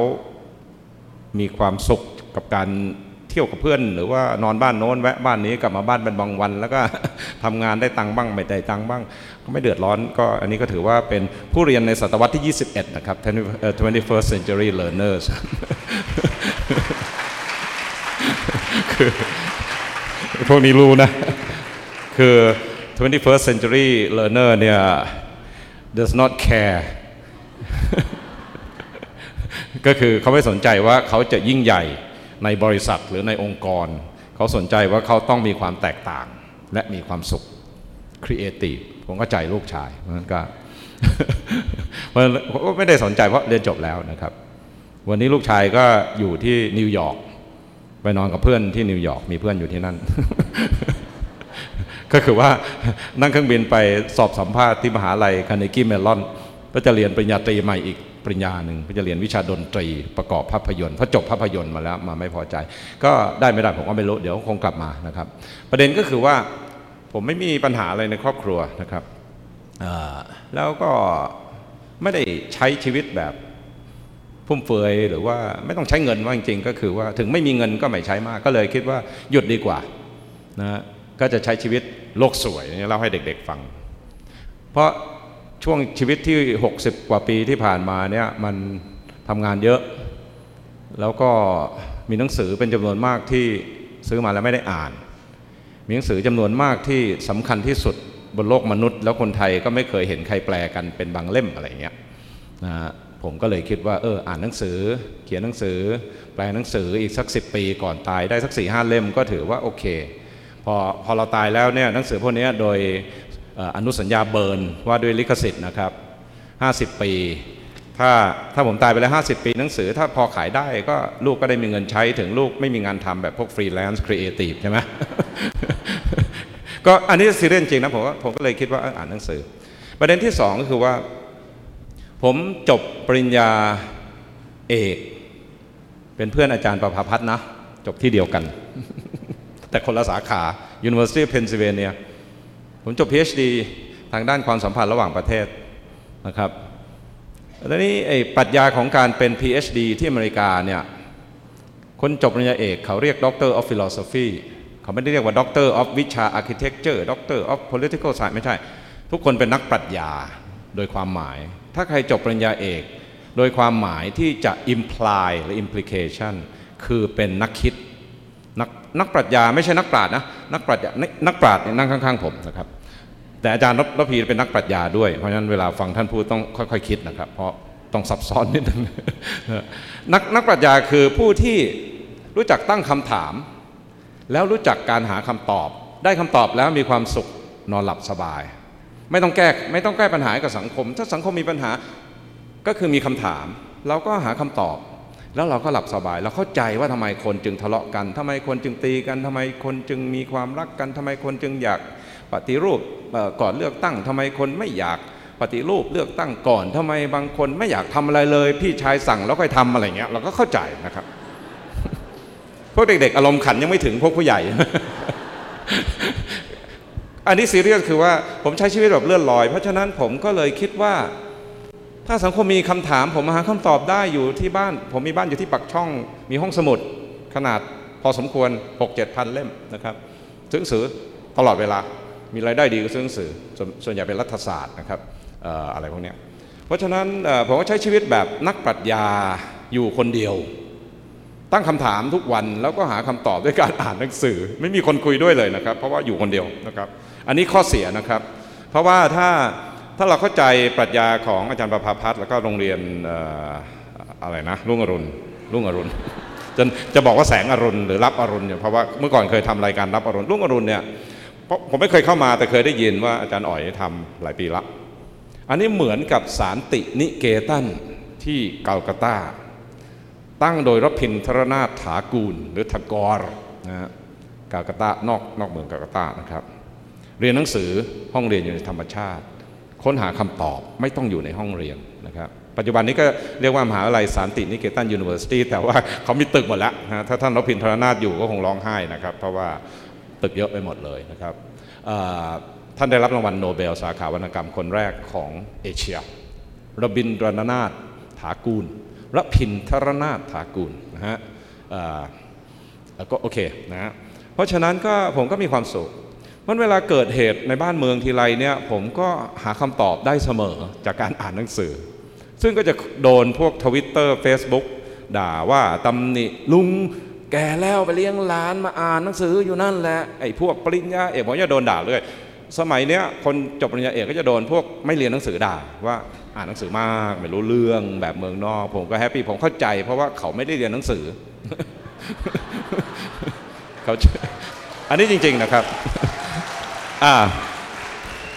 มีความสุขกับการ ที่ยวกับเพื่อน หรือว่านอนบ้านโน้นแวะบ้านนี้กลับมาบ้านเป็นบางวัน แล้วก็ทำงานได้ตังค์บ้างไม่ได้ตังค์บ้าง ก็ไม่เดือดร้อนก็อันนี้ก็ถือว่าเป็นผู้เรียนในศตวรรษที่ 21 นะครับ20เอ่อ 21st century learners คือพวกนี้รู้นะ คือ 21st century learner เนี่ย does not care ก็คือเขาไม่สนใจว่าเขาจะยิ่งใหญ่ ในบริษัทหรือในองค์กร เขาสนใจว่าเขาต้องมีความแตกต่าง และมีความสุข creative ผมก็ใจลูกชายเพราะนั้นก็เพราะฉะนั้นผมก็ไม่ได้สนใจเพราะเรียนจบแล้วนะครับ วันนี้ลูกชายก็อยู่ที่นิวยอร์กไปนอนกับเพื่อนที่นิวยอร์กมีเพื่อนอยู่ที่นั่น ก็คือว่านั่งเครื่องบินไปสอบสัมภาษณ์ที่มหาลัยคาเนกี้เมลอนก็จะเรียนปริญญาตรีใหม่อีกปริญญาหนึ่งก็จะเรียนวิชาดนตรีประกอบภาพยนตร์พอจบภาพยนตร์มาแล้วมาไม่พอใจ ก็ได้ไม่ได้ผมก็ไม่รู้เดี๋ยวคงกลับมานะครับ ประเด็นก็คือว่าผมไม่มีปัญหาอะไรในครอบครัวนะครับแล้วก็ไม่ได้ใช้ชีวิตแบบฟุ่มเฟือยหรือว่าไม่ต้องใช้เงินว่าจริงๆก็คือว่าถึงไม่มีเงินก็ไม่ใช้มากก็เลยคิดว่าหยุดดีกว่านะก็จะใช้ชีวิตโลกสวยเล่าให้เด็ก ๆ ฟัง เพราะ ช่วงชีวิตที่ 60 กว่าปีที่ผ่านมาเนี่ยมันทำงานเยอะ แล้วก็มีหนังสือเป็นจำนวนมากที่ซื้อมาแล้วไม่ได้อ่าน มีหนังสือจำนวนมากที่สำคัญที่สุดบนโลกมนุษย์ แล้วคนไทยก็ไม่เคยเห็นใครแปลกันเป็นบางเล่มอะไรอย่างเงี้ยนะฮะผมก็เลยคิดว่าเอออ่านหนังสือ เขียนหนังสือ แปลหนังสืออีกสักสิปีก่อนตายได้สัก4ี่ห้าเล่มก็ถือว่าโอเคพอพอเราตายแล้วเนี่ยหนังสือพวกนี้โดย อนุสัญญาเบิร์นว่าด้วยลิขสิทธิ์นะครับ 50 ปี ถ้าถ้าผมตายไปแล้ว 50 ปีหนังสือ ถ้าพอขายได้ก็ลูกก็ได้มีเงินใช้ถึงลูกไม่มีงานทำแบบพวกฟรีแลนซ์ครีเอทีฟใช่ไหมก็อันนี้ซีเรียสจริงนะผมผมก็เลยคิดว่าอ่านหนังสือ ประเด็นที่สองก็คือว่า ผมจบปริญญาเอก เป็นเพื่อนอาจารย์ประภาพัฒน์นะ จบที่เดียวกัน แต่คนละสาขา University of Pennsylvania ผมจบ PhD ทางด้านความสัมพันธ์ระหว่างประเทศนะครับแล้วนี้ไอ้ปรัชญาของการเป็น PhD ที่อเมริกาเนี่ยคนจบปริญญาเอกเขาเรียก Doctor of Philosophy เขาไม่ได้เรียกว่า Doctor of วิชา Architecture Doctor of Political Science ไม่ใช่ ทุกคนเป็นนักปรัชญาโดยความหมาย ถ้าใครจบปริญญาเอก โดยความหมายที่จะ imply หรือ implication คือเป็นนักคิด นักนักปรัชญาไม่ใช่นักปราชญ์นะนักปรัชญานักปราชญ์นั่งข้างๆผมนะครับ แต่อาจารย์รพีเป็นนักปรัชญาด้วย เพราะฉะนั้นเวลาฟังท่านพูดต้องค่อยๆคิดนะครับ เพราะต้องซับซ้อนนิดนึงนักนักปรัชญาคือผู้ที่รู้จักตั้งคำถาม แล้วรู้จักการหาคำตอบ ได้คำตอบแล้วมีความสุขนอนหลับสบาย ไม่ต้องแก้ไม่ต้องแก้ปัญหาให้กับสังคม ถ้าสังคมมีปัญหาก็คือมีคำถาม เราก็หาคำตอบ แล้วเราก็หลับสบาย เราเข้าใจว่าทำไมคนจึงทะเลาะกันทำไมคนจึงตีกันทำไมคนจึงมีความรักกันทำไมคนจึงอยาก ปฏิรูปก่อนเลือกตั้งทำไมคนไม่อยากปฏิรูปเลือกตั้งก่อนทำไมบางคนไม่อยากทำอะไรเลย พี่ชายสั่งแล้วค่อยทำอะไรเงี้ยเราก็เข้าใจนะครับพวกเด็ก ๆ อารมณ์ขันยังไม่ถึงพวกผู้ใหญ่ อันนี้ซีเรียสคือว่าผมใช้ชีวิตแบบเลื่อนลอย เพราะฉะนั้นผมก็เลยคิดว่า ถ้าสังคมมีคำถาม ผมหาคำตอบได้อยู่ที่บ้าน ผมมีบ้านอยู่ที่ปักช่องมีห้องสมุด ขนาดพอสมควร 6 7 พันเล่มนะครับซื้อหนังสือตลอดเวลา มีรายได้ดีก็ซื้อหนังสือส่วนส่วนใหญ่เป็นรัฐศาสตร์นะครับออะไรพวกนี้เพราะฉะนั้นผมก็ใช้ชีวิตแบบนักปรัชญาอยู่คนเดียว ตั้งคำถามทุกวันแล้วก็หาคำตอบด้วยการอ่านหนังสือ ไม่มีคนคุยด้วยเลยนะครับ เพราะว่าอยู่คนเดียวนะครับอันนี้ข้อเสียนะครับ เพราะว่าถ้าถ้าเราเข้าใจปรัชญาของอาจารย์ประภาพัฒน์แล้วก็โรงเรียนอะไรนะรุ่งอรุณรุ่งอรุณจะจะบอกว่าแสงอรุณหรือรับอรุณเนี่ยเพราะว่าเมื่อก่อนเคยทำรายการรับอรุณรุ่งอรุณเนี่ย เพราะผมไม่เคยเข้ามาแต่เคยได้ยินว่าอาจารย์อ๋อยทำหลายปีละ อันนี้เหมือนกับสารตินิเกตันที่กัลกัตาตั้งโดยรพินทรนาถถากูล หรือทกรนะฮะกาลกัตานอกนอกเมืองกาลกัตานะครับ เรียนหนังสือห้องเรียนอยู่ในธรรมชาติ ค้นหาคำตอบไม่ต้องอยู่ในห้องเรียนนะครับ ปัจจุบันนี้ก็เรียกว่ามหาวิทยาลัยสารตินิเกตันยูนิเวอร์ซิตี้แต่ว่าเขามีตึกหมดแล้วนะถ้าท่านรพินทรนาถอยู่ก็คงร้องไห้นะครับ เพราะว่า ตึกเยอะไปหมดเลยนะครับท่านได้รับรางวัลโนเบลสาขาวรรณกรรมคนแรกของเอเชียรบินทรนาถถากูลรพินทรนาถถากูลนะฮะแล้วก็โอเคนะฮะเพราะฉะนั้นก็ผมก็มีความสุขมันเวลาเกิดเหตุในบ้านเมืองทีไรเนี่ยผมก็หาคำตอบได้เสมอจากการอ่านหนังสือ ซึ่งก็จะโดนพวกทวิตเตอร์เฟซบุ๊กด่าว่าตำหนิลุง แก่แล้วไปเลี้ยงหลานมาอ่านหนังสืออยู่นั่นแหละไอ้พวกปริญญาเอกผมจะโดนด่าเลยสมัยเนี้ยคนจบปริญญาเอกก็จะโดนพวกไม่เรียนหนังสือด่าว่าอ่านหนังสือมากไม่รู้เรื่องแบบเมืองนอก ผมก็แฮปปี้ผมเข้าใจ เพราะว่าเขาไม่ได้เรียนหนังสือเขาอันนี้จริง ๆนะครับอ่า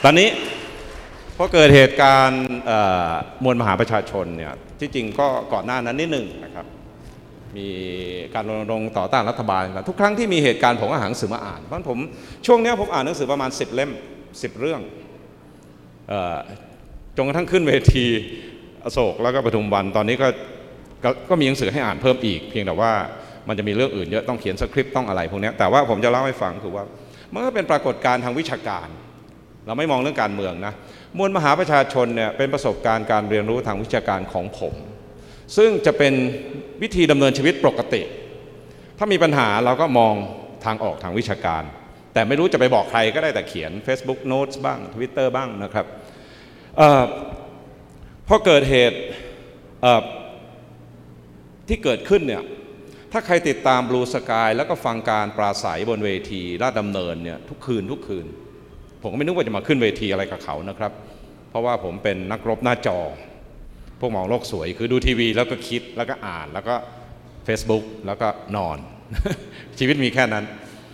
ตอนนี้พอเกิดเหตุการณ์มวลมหาประชาชนเนี่ยที่จริงก็ก่อนหน้านั้นนิดหนึ่งนะครับ มีการรณรงค์ต่อต้านรัฐบาลทุกครั้งที่มีเหตุการณ์ผมก็หาหนังสือมาอ่าน เพราะผมช่วงนี้ผมอ่านหนังสือประมาณ 10 เล่ม 10 เรื่องจนกระทั่งขึ้นเวทีอโศกแล้วก็ปทุมวันตอนนี้ก็ก็ก็มีหนังสือให้อ่านเพิ่มอีก เพียงแต่ว่ามันจะมีเรื่องอื่นเยอะต้องเขียนสคริปต์ต้องอะไรพวกนี้แต่ว่าผมจะเล่าให้ฟังคือว่ามันก็เป็นปรากฏการณ์ทางวิชาการ เราไม่มองเรื่องการเมืองนะมวลมหาประชาชนเนี่ยเป็นประสบการณ์การเรียนรู้ทางวิชาการของผม ซึ่งจะเป็นวิธีดำเนินชีวิตปกติ ถ้ามีปัญหาเราก็มองทางออกทางวิชาการ แต่ไม่รู้จะไปบอกใครก็ได้แต่เขียน Facebook Notes บ้าง Twitter บ้างนะครับออพอเกิดเหตุที่เกิดขึ้นเนี่ยถ้าใครติดตาม Blue Sky แล้วก็ฟังการปราศัยบนเวทีราชดำเนินเนี่ยทุกคืนทุกคืน ผมก็ไม่นึกว่าจะมาขึ้นเวทีอะไรกับเขานะครับ เพราะว่าผมเป็นนักรบหน้าจอ พวกมองโลกสวยคือดูทีวีแล้วก็คิดแล้วก็อ่านแล้วก็ Facebook แล้วก็นอน ชีวิตมีแค่นั้น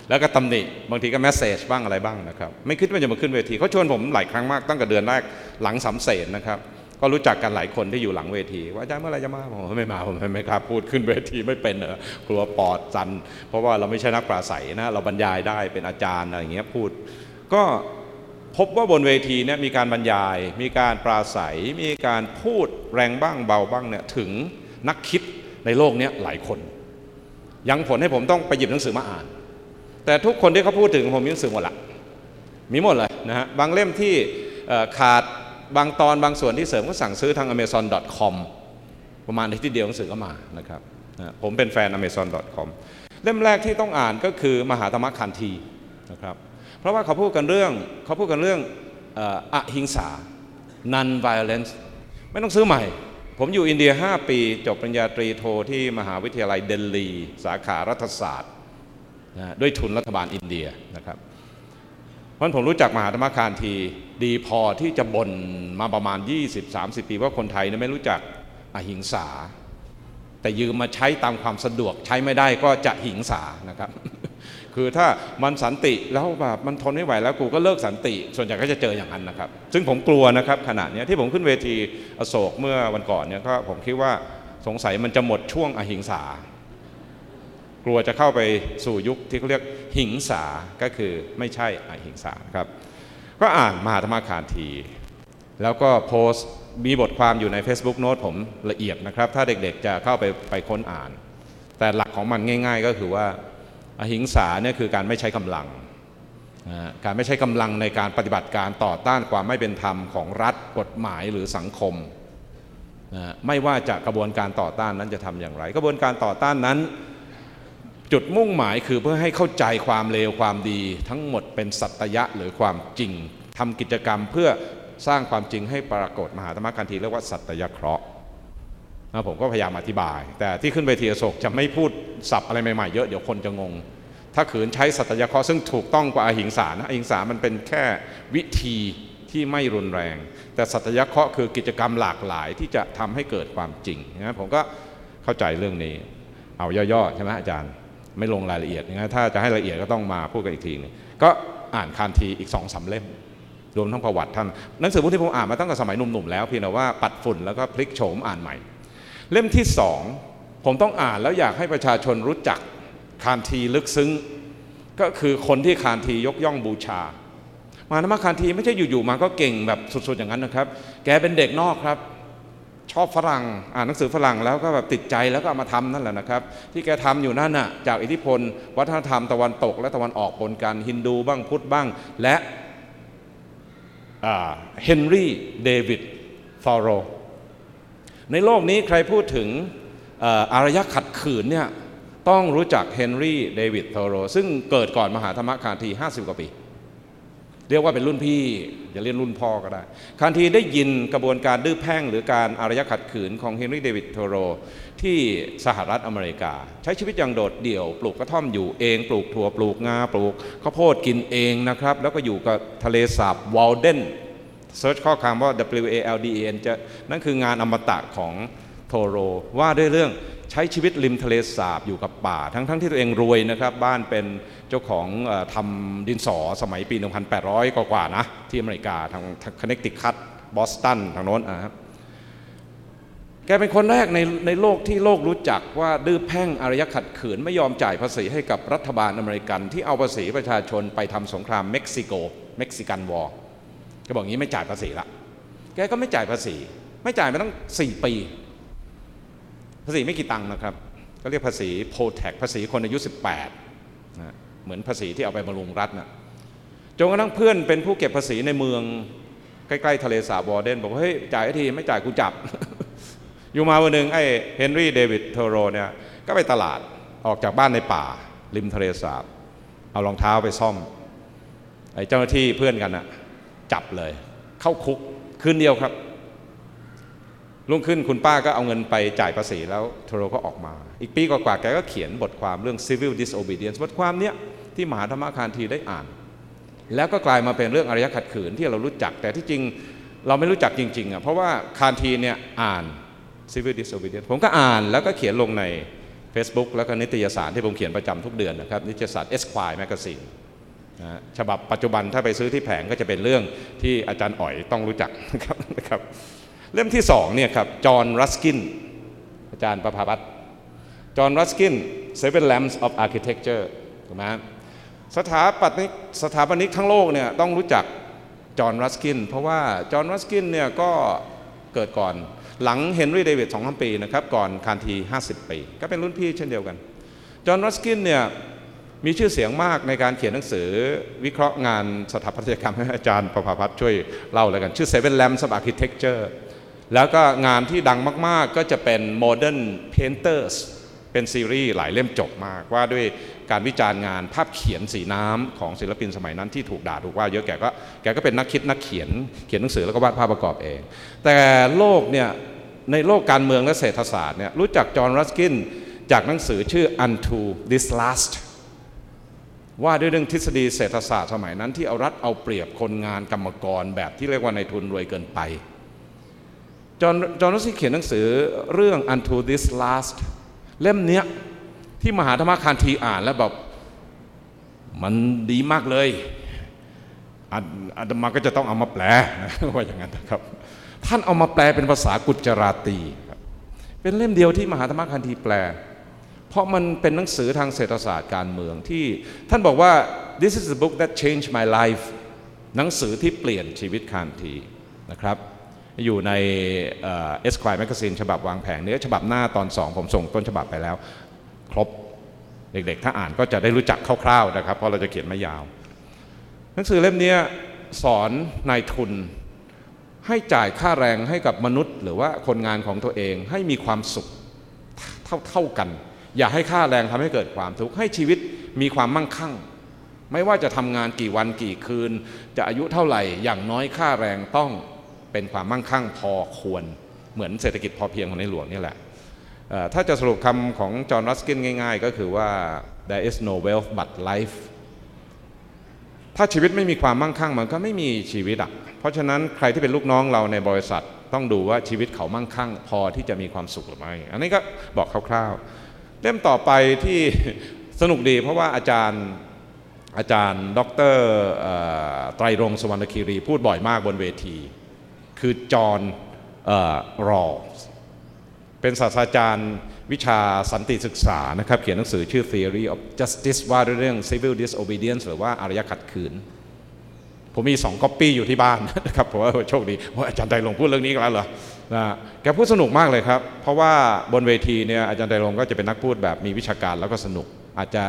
แล้วก็ตำหนิบางทีก็แมสเซจบ้างอะไรบ้างนะครับ ไม่คิดว่าจะมาขึ้นเวทีเขาชวนผมหลายครั้งมากตั้งแต่เดือนแรกหลังสำเสนนะครับก็รู้จักกันหลายคนที่อยู่หลังเวที ว่าอาจารย์เมื่อไรจะมาผมไม่มาผมไม่กล้าพูดขึ้นเวทีไม่เป็นเหรอกลัวปอดสั่นเพราะว่าเราไม่ใช่นักปราศัยนะเราบรรยายได้เป็นอาจารย์อะไรอย่างเงี้ยพูด ก็ พบว่าบนเวทีเนี่ยมีการบรรยาย มีการปราศัย มีการพูดแรงบ้างเบาบ้างเนี่ยถึงนักคิดในโลกเนี้ยหลายคน ยังผลให้ผมต้องไปหยิบหนังสือมาอ่าน แต่ทุกคนที่เขาพูดถึงผมมีหนังสือหมดละมีหมดเลยนะฮะบางเล่มที่ขาดบางตอนบางส่วนที่เสริมก็สั่งซื้อทาง amazon.com ประมาณอาที่เดียวหนังสือก็มานะครับนะผมเป็นแฟน amazon.com เล่มแรกที่ต้องอ่านก็คือมหาธรรมคันธีนะครับ ราะว่าเขาพูดกันเรื่องเขาพูดกันเรื่องอหิงสา non violence ไม่ต้องซื้อใหม่ ผมอยู่อินเดีย 5 ปี จบปริญญาตรีโทที่มหาวิทยาลัยเดลี สาขารัฐศาสตร์นะด้วยทุนรัฐบาลอินเดียนะครับเพราะฉะนั้นผมรู้จักมหาธรรมคานทีดีพอที่จะบ่นมาประมาณ 20-30 ปี ว่าคนไทยเนี่ยไม่รู้จักอหิงสา แต่ยืมมาใช้ตามความสะดวกใช้ไม่ได้ก็จะหิงสานะครับ คือถ้ามันสันติแล้วแบบมันทนไม่ไหวแล้วกูก็เลิกสันติ ส่วนใหญ่ก็จะเจออย่างนั้นนะครับ ซึ่งผมกลัวนะครับขณะนี้ที่ผมขึ้นเวทีอโศกเมื่อวันก่อนเนี่ยก็ผมคิดว่าสงสัยมันจะหมดช่วงอหิงสา กลัวจะเข้าไปสู่ยุคที่เขาเรียกหิงสาก็คือไม่ใช่อหิงสาครับก็อ่านมหาธรรมคานที แล้วก็โพสต์มีบทความอยู่ใน Facebook Note ผมละเอียดนะครับ ถ้าเด็กๆจะเข้าไปไปค้นอ่าน แต่หลักของมันง่าย ๆ ก็คือว่า อหิงสาเนี่ยคือการไม่ใช้กำลังการไม่ใช้กำลังในการปฏิบัติการต่อต้านความไม่เป็นธรรมของรัฐกฎหมายหรือสังคมนะไม่ว่าจะกระบวนการต่อต้านนั้นจะทำอย่างไร กระบวนการต่อต้านนั้น จุดมุ่งหมายคือเพื่อให้เข้าใจความเลวความดี ทั้งหมดเป็นสัตยะหรือความจริงทำกิจกรรมเพื่อสร้างความจริงให้ปรากฏมหาธรรมการทีเรียกว่าสัตยเคราะห์ นะผมก็พยายามอธิบาย แต่ที่ขึ้นเวทีโศกจะไม่พูดศัพท์อะไรใหม่ๆเยอะเดี๋ยวคนจะงง ถ้าขืนใช้สัตยเคราะห์ซึ่งถูกต้องกว่าอหิงสานะอหิงสามันเป็นแค่วิธีที่ไม่รุนแรง แต่สัตยเคราะคือกิจกรรมหลากหลายที่จะทำให้เกิดความจริงนะผมก็เข้าใจเรื่องนี้ เอาย่อๆใช่ไหมอาจารย์ ไม่ลงรายละเอียดนะถ้าจะให้ละเอียดก็ต้องมาพูดกันอีกทีหนึงก็อ่านคานทีอีกสองสาเล่มรวมทั้งประวัติท่านหนังสือพวกที่ผมอ่านมาตั้งแต่สมัยหนุ่มๆแล้วเพียงแต่ว่าปัดฝุ่นแล้วก็พลิกโฉมอ่านใหม่ เล่มที่สองผมต้องอ่านแล้วอยากให้ประชาชนรู้จักคานทีลึกซึ้ง ก็คือคนที่คานทียกย่องบูชา มานมาคานทีไม่ใช่อยู่ๆมาก็เก่งแบบสุดๆอย่างนั้นนะครับ แกเป็นเด็กนอกครับ ชอบฝรั่งอ่านหนังสือฝรั่งแล้วก็แบบติดใจแล้วก็เอามาทำนั่นแหละนะครับ ที่แกทำอยู่นั่นน่ะจากอิทธิพล วัฒนธรรมตะวันตก และตะวันออกปนกันฮินดูบ้างพุทธบ้าง และเฮนรี่เดวิดฟอโร ในโลกนี้ใครพูดถึงอารยะขัดขืนเนี่ยต้องรู้จักเฮนรี่เดวิดฟอโรซึ่งเกิดก่อนมหาธรรมคานที 50 กว่าปี เรียกว่าเป็นรุ่นพี่อย่าเรียกรุ่นพ่อก็ได้ คานทีได้ยินกระบวนการดื้อแพ่งหรือการอารยะขัดขืนของเฮนรี่เดวิดโทโรที่สหรัฐอเมริกา ใช้ชีวิตอย่างโดดเดี่ยว ปลูกกระท่อมอยู่เอง ปลูกถั่วปลูกงาปลูกข้าวโพดกินเองนะครับ แล้วก็อยู่กับทะเลสาบวอลเดน เซิร์ชข้อความว่า W A L D E N จะนั่นคืองานอมตะของโทโร ว่าด้วยเรื่องใช้ชีวิตริมทะเลสาบอยู่กับป่า ทั้งทั้งที่ตัวเองรวยนะครับ บ้านเป็นเจ้าของอทำดินสอสมัยปี 1800 กว่าๆนะ ที่อเมริกาทางคอนเนคติคัตบอสตันทางโน้นนะครับแกเป็นคนแรกในในโลกที่โลกรู้จักว่าดื้อแพ่งอารยขัดขืนไม่ยอมจ่ายภาษีให้กับรัฐบาลอเมริกัน ที่เอาภาษีประชาชนไปทำสงครามเม็กซิโกเม็กซิกันวอร์ กบอกงี้ไม่จ่ายภาษีละแกก็ไม่จ่ายภาษี ไม่จ่ายมาตั้ง4ปี ภาษีไม่กี่ตังค์นะครับ ก็เรียกภาษีโพแทกภาษีคนอายุ 18นะเหมือนภาษีที่เอาไปบำรุงรัฐนะจนกระทั่งเพื่อนเป็นผู้เก็บภาษีในเมืองใกล้ๆทะเลสาบวอร์เดนบอกว่าเฮ้ยจ่ายทีไม่จ่ายกูจับ อยู่มาวันหนึ่งไอ้เฮนรี่เดวิดเทโรเนี่ยก็ไปตลาดออกจากบ้านในป่า ริมทะเลสาบ เอารองเท้าไปซ่อมไอ้เจ้าหน้าที่เพื่อนกันนะ จับเลย เข้าคุกคืนเดียวครับรุ่งขึ้นคุณป้าก็เอาเงินไปจ่ายภาษีแล้วเทโรก็ออกมา อีกปีกว่าๆแกก็เขียนบทความเรื่อง civil disobedience บทความเนี้ยที่มหาธรรมคานทีได้อ่าน แล้วก็กลายมาเป็นเรื่องอารยขัดขืนที่เรารู้จัก แต่ที่จริงเราไม่รู้จักจริงๆอะเพราะว่าคานทีเนี่ยอ่าน civil disobedience ผมก็อ่านแล้วก็เขียนลงใน Facebook แล้วก็นิตยสารที่ผมเขียนประจำทุกเดือนนะครับนิตยสาร Esquire Magazine นะฉบับปัจจุบันถ้าไปซื้อที่แผงก็จะเป็นเรื่องที่อาจารย์อ๋อยต้องรู้จักนะครับนะครับ เล่มที่สองเนี่ยครับจอห์นรัสกินอาจารย์ประภาพัฒน์จอห์นรัสกิน Seven Lamps of Architecture ถูกไหมสถาปัตย์สถาปนิกทั้งโลกเนี่ยต้องรู้จักจอห์นรัสกิน เพราะว่าจอห์นรัสกินเนี่ยก็เกิดก่อนหลังเฮนรี่เดวิดสองพันปีนะครับ ก่อนคานที 50 ปี ก็เป็นรุ่นพี่เช่นเดียวกัน จอห์นรัสกินเนี่ย มีชื่อเสียงมากในการเขียนหนังสือวิเคราะห์งานสถาปัตยกรรมให้อาจารย์ประภาพัฒช่วยเล่าแล้วกัน ชื่อ Seven Lamps of Architecture แล้วก็งานที่ดังมากๆก็จะเป็น Modern Painters เป็นซีรีส์หลายเล่มจบมากว่าด้วยการวิจารณ์งานภาพเขียนสีน้ำของศิลปินสมัยนั้นที่ถูกด่าถูกว่าเยอะแกก็แกก็เป็นนักคิดนักเขียนเขียนหนังสือแล้วก็วาดภาพประกอบเอง แต่โลกเนี่ยในโลกการเมืองและเศรษฐศาสตร์เนี่ยรู้จักจอห์นรัสกินจากหนังสือชื่อ Unto This Last ว่าด้วยเรื่องทฤษฎีเศรษฐศาสตร์สมัยนั้น ที่เอารัดเอาเปรียบคนงานกรรมกรแบบที่เรียกว่าในทุนรวยเกินไป จอห์นจอห์นรสิเขียนหนังสือเรื่อง Unto This Last เล่มเนี้ยที่มหาธรรมคานทีอ่านแล้วแบบมันดีมากเลยอาอาตมาก็จะต้องเอามาแปละว่าอย่างนั้นนะครับ ท่านเอามาแปลเป็นภาษากุจราตีครับเป็นเล่มเดียวที่มหาธรรมคันธีแปล เพราะมันเป็นหนังสือทางเศรษฐศาสตร์การเมืองที่ท่านบอกว่า this is the book that changed my life หนังสือที่เปลี่ยนชีวิตคานทีนะครับอยู่ในเอสควายแมกซีนฉบับวางแผงเนื้อฉบับหน้าตอนสองผมส่งต้นฉบับไปแล้ว ครบเด็กๆ ถ้าอ่านก็จะได้รู้จักคร่าวๆนะครับเพราะเราจะเขียนไม่ยาว หนังสือเล่มนี้สอนนายทุนให้จ่ายค่าแรงให้กับมนุษย์ หรือว่าคนงานของตัวเองให้มีความสุขเท่าเท่ากัน อย่าให้ค่าแรงทำให้เกิดความทุกข์ให้ชีวิตมีความมั่งคั่ง ไม่ว่าจะทำงานกี่วันกี่คืน จะอายุเท่าไหร่อย่างน้อยค่าแรงต้องเป็นความมั่งคั่งพอควร เหมือนเศรษฐกิจพอเพียงของในหลวงนี่แหละถ้าจะสรุปคำของจอห์นรัสกินง่าย ๆ ก็คือว่า there is no wealth but life ถ้าชีวิตไม่มีความมั่งคั่งมันก็ไม่มีชีวิตอะ เพราะฉะนั้นใครที่เป็นลูกน้องเราในบริษัท ต้องดูว่าชีวิตเขามั่งคั่ง พอที่จะมีความสุขหรือไม่ อันนี้ก็บอกคร่าวๆ เล่มต่อไปที่สนุกดีเพราะว่าอาจารย์อาจารย์ ดรไตรรงสวรรณคีรี พูดบ่อยมากบนเวที คือจอห์นรอลส์เป็นศาสตราจารย์วิชาสันติศึกษานะครับ เขียนหนังสือชื่อ Theory of Justice ว่าด้วยเรื่อง Civil Disobedience หรือว่าอารยขัดขืน ผมมีสองก๊อปปี้อยู่ที่บ้านนะครับ ผมว่าโชคดีว่าอาจารย์ไตรลงพูดเรื่องนี้กันแล้วเหรอ นะแกพูดสนุกมากเลยครับ เพราะว่าบนเวทีเนี่ยอาจารย์ไตรลงก็จะเป็นนักพูดแบบมีวิชาการแล้วก็สนุก อาจจะ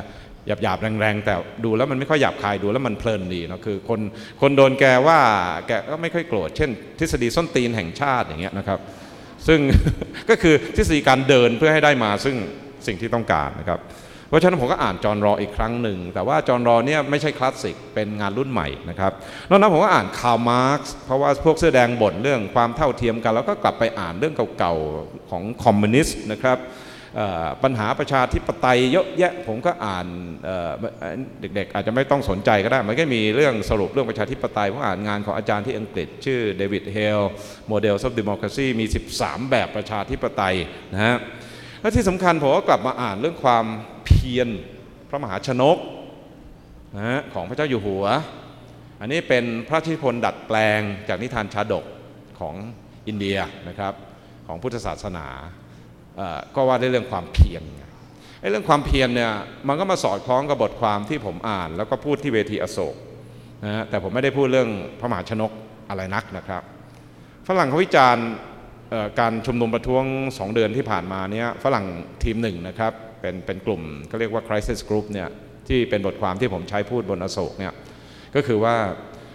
หยาบหยาบๆแรงๆ แต่ดูแล้วมันไม่ค่อยหยาบคายดูแล้วมันเพลินดีเนาะคือคนคนโดนแกว่าแกก็ไม่ค่อยโกรธเช่น ทฤษฎีส้นตีนแห่งชาติอย่างเงี้ยนะครับ ซึ่งก็คือทฤษฎีการเดินเพื่อให้ได้มาซึ่งสิ่งที่ต้องการนะครับ เพราะฉะนั้นผมก็อ่านจอห์นรออีกครั้งหนึ่ง แต่ว่าจอห์นรอเนี่ยไม่ใช่คลาสสิก เป็นงานรุ่นใหม่นะครับนอกนั้นผมก็อ่านคาร์มาร์กเพราะว่าพวกเสื้อแดงบ่นเรื่องความเท่าเทียมกัน แล้วก็กลับไปอ่านเรื่องเก่าๆของคอมมิวนิสต์นะครับปัญหาประชาธิปไตยเยอะแยะผมก็อ่านเด็กๆ อาจจะไม่ต้องสนใจก็ได้ มันก็มีเรื่องสรุปเรื่องประชาธิปไตยผมอ่านงานของอาจารย์ที่อังกฤษ ชื่อเดวิดเฮล Models of Democracy มี 13 แบบประชาธิปไตยนะฮะและที่สำคัญผมก็กลับมาอ่านเรื่องความ เพียรพระมหาชนกนะของพระเจ้าอยู่หัว อันนี้เป็นพระชิพนดัดแปลงจากนิทานชาดกของอินเดียนะครับของพุทธศาสนาก็ว่าด้เรื่องความเพียรไงไอ้เรื่องความเพียรเนี่ยมันก็มาสอดคล้องกับบทความที่ผมอ่าน แล้วก็พูดที่เวทีอโศกนะฮะแต่ผมไม่ได้พูดเรื่องพระมหาชนกอะไรนักนะครับ ฝรั่งเขาวิจารณ์การชุมนุมประท้วง 2 เดือนที่ผ่านมาเนี่ยฝรั่งทีมหนึ่งนะครับเป็นเป็นกลุ่มก็เรียกว่า crisis group เนี่ยที่เป็นบทความที่ผมใช้พูดบนอโศกเนี่ยก็คือว่า